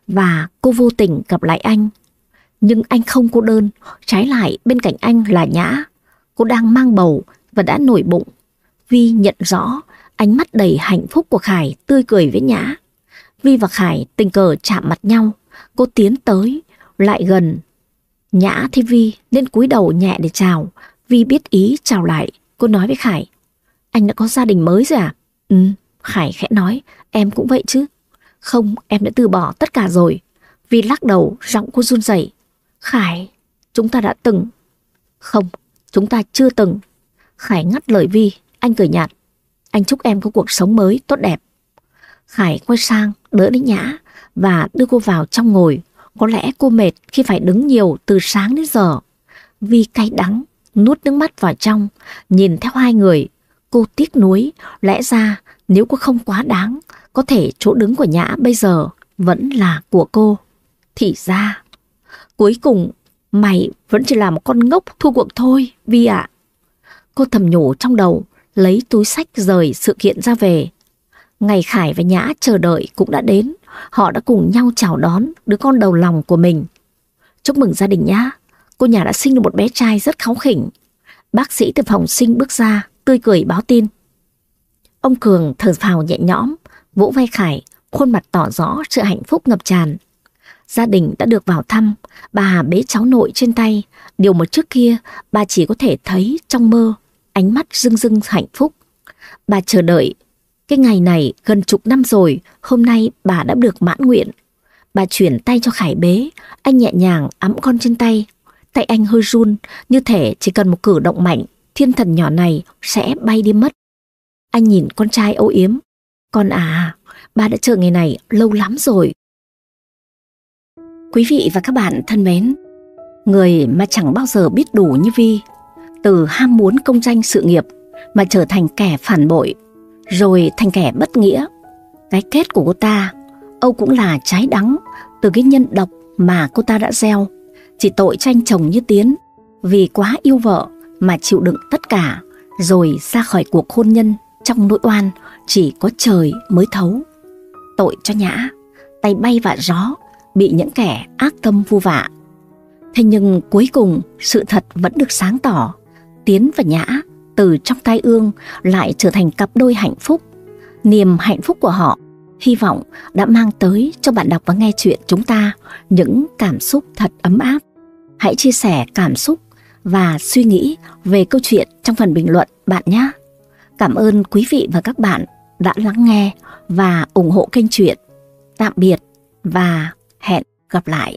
và cô vô tình gặp lại anh. Nhưng anh không cô đơn, trái lại bên cạnh anh là Nhã. Cô đang mang bầu và đã nổi bụng. Vi nhận rõ ánh mắt đầy hạnh phúc của Khải tươi cười với Nhã. Vi và Khải tình cờ chạm mặt nhau. Cô tiến tới, lại gần. Nhã thấy Vi nên cúi đầu nhẹ để chào. Vi biết ý chào lại. Cô nói với Khải. Anh đã có gia đình mới rồi à? Ừ, Khải khẽ nói. Em cũng vậy chứ. Không, em đã từ bỏ tất cả rồi. Vi lắc đầu, giọng cô run rẩy. Khải, chúng ta đã từng. Không, chúng ta chưa từng. Khải ngắt lời Vi, anh cười nhạt. Anh chúc em có cuộc sống mới tốt đẹp. Khải quay sang, đỡ lấy Nhã và đưa cô vào trong ngồi. Có lẽ cô mệt khi phải đứng nhiều từ sáng đến giờ. Vi cay đắng, nuốt nước mắt vào trong, nhìn theo hai người. Cô tiếc nuối, lẽ ra nếu cô không quá đáng, có thể chỗ đứng của Nhã bây giờ vẫn là của cô. Thì ra, cuối cùng mày vẫn chỉ là một con ngốc thua cuộc thôi, Vi ạ. Cô thầm nhủ trong đầu, lấy túi sách rời sự kiện ra về. Ngày Khải và Nhã chờ đợi cũng đã đến. Họ đã cùng nhau chào đón đứa con đầu lòng của mình. Chúc mừng gia đình nhá. Cô nhà đã sinh được một bé trai rất kháu khỉnh. Bác sĩ từ phòng sinh bước ra, tươi cười báo tin. Ông Cường thở phào nhẹ nhõm, vỗ vai Khải, khuôn mặt tỏ rõ sự hạnh phúc ngập tràn. Gia đình đã được vào thăm, bà Hà bế cháu nội trên tay, điều mà trước kia bà chỉ có thể thấy trong mơ, ánh mắt rưng rưng hạnh phúc. Bà chờ đợi, cái ngày này gần chục năm rồi, hôm nay bà đã được mãn nguyện. Bà chuyển tay cho Khải bế, anh nhẹ nhàng ấm con trên tay. Tay anh hơi run, như thể chỉ cần một cử động mạnh, thiên thần nhỏ này sẽ bay đi mất. Anh nhìn con trai âu yếm. Con à, ba đã chờ ngày này lâu lắm rồi. Quý vị và các bạn thân mến, người mà chẳng bao giờ biết đủ như Vi, từ ham muốn công danh sự nghiệp mà trở thành kẻ phản bội, rồi thành kẻ bất nghĩa. Cái kết của cô ta, Âu cũng là trái đắng từ cái nhân độc mà cô ta đã gieo. Chỉ tội tranh chồng như Tiến, vì quá yêu vợ mà chịu đựng tất cả, rồi ra khỏi cuộc hôn nhân trong nỗi oan chỉ có trời mới thấu. Tội cho Nhã, tay bay vạ gió, bị những kẻ ác tâm vu vạ. Thế nhưng cuối cùng sự thật vẫn được sáng tỏ. Tiến và Nhã từ trong tai ương lại trở thành cặp đôi hạnh phúc. Niềm hạnh phúc của họ, hy vọng đã mang tới cho bạn đọc và nghe chuyện chúng ta những cảm xúc thật ấm áp. Hãy chia sẻ cảm xúc và suy nghĩ về câu chuyện trong phần bình luận, bạn nhé. Cảm ơn quý vị và các bạn đã lắng nghe và ủng hộ kênh truyện. Tạm biệt và hẹn gặp lại.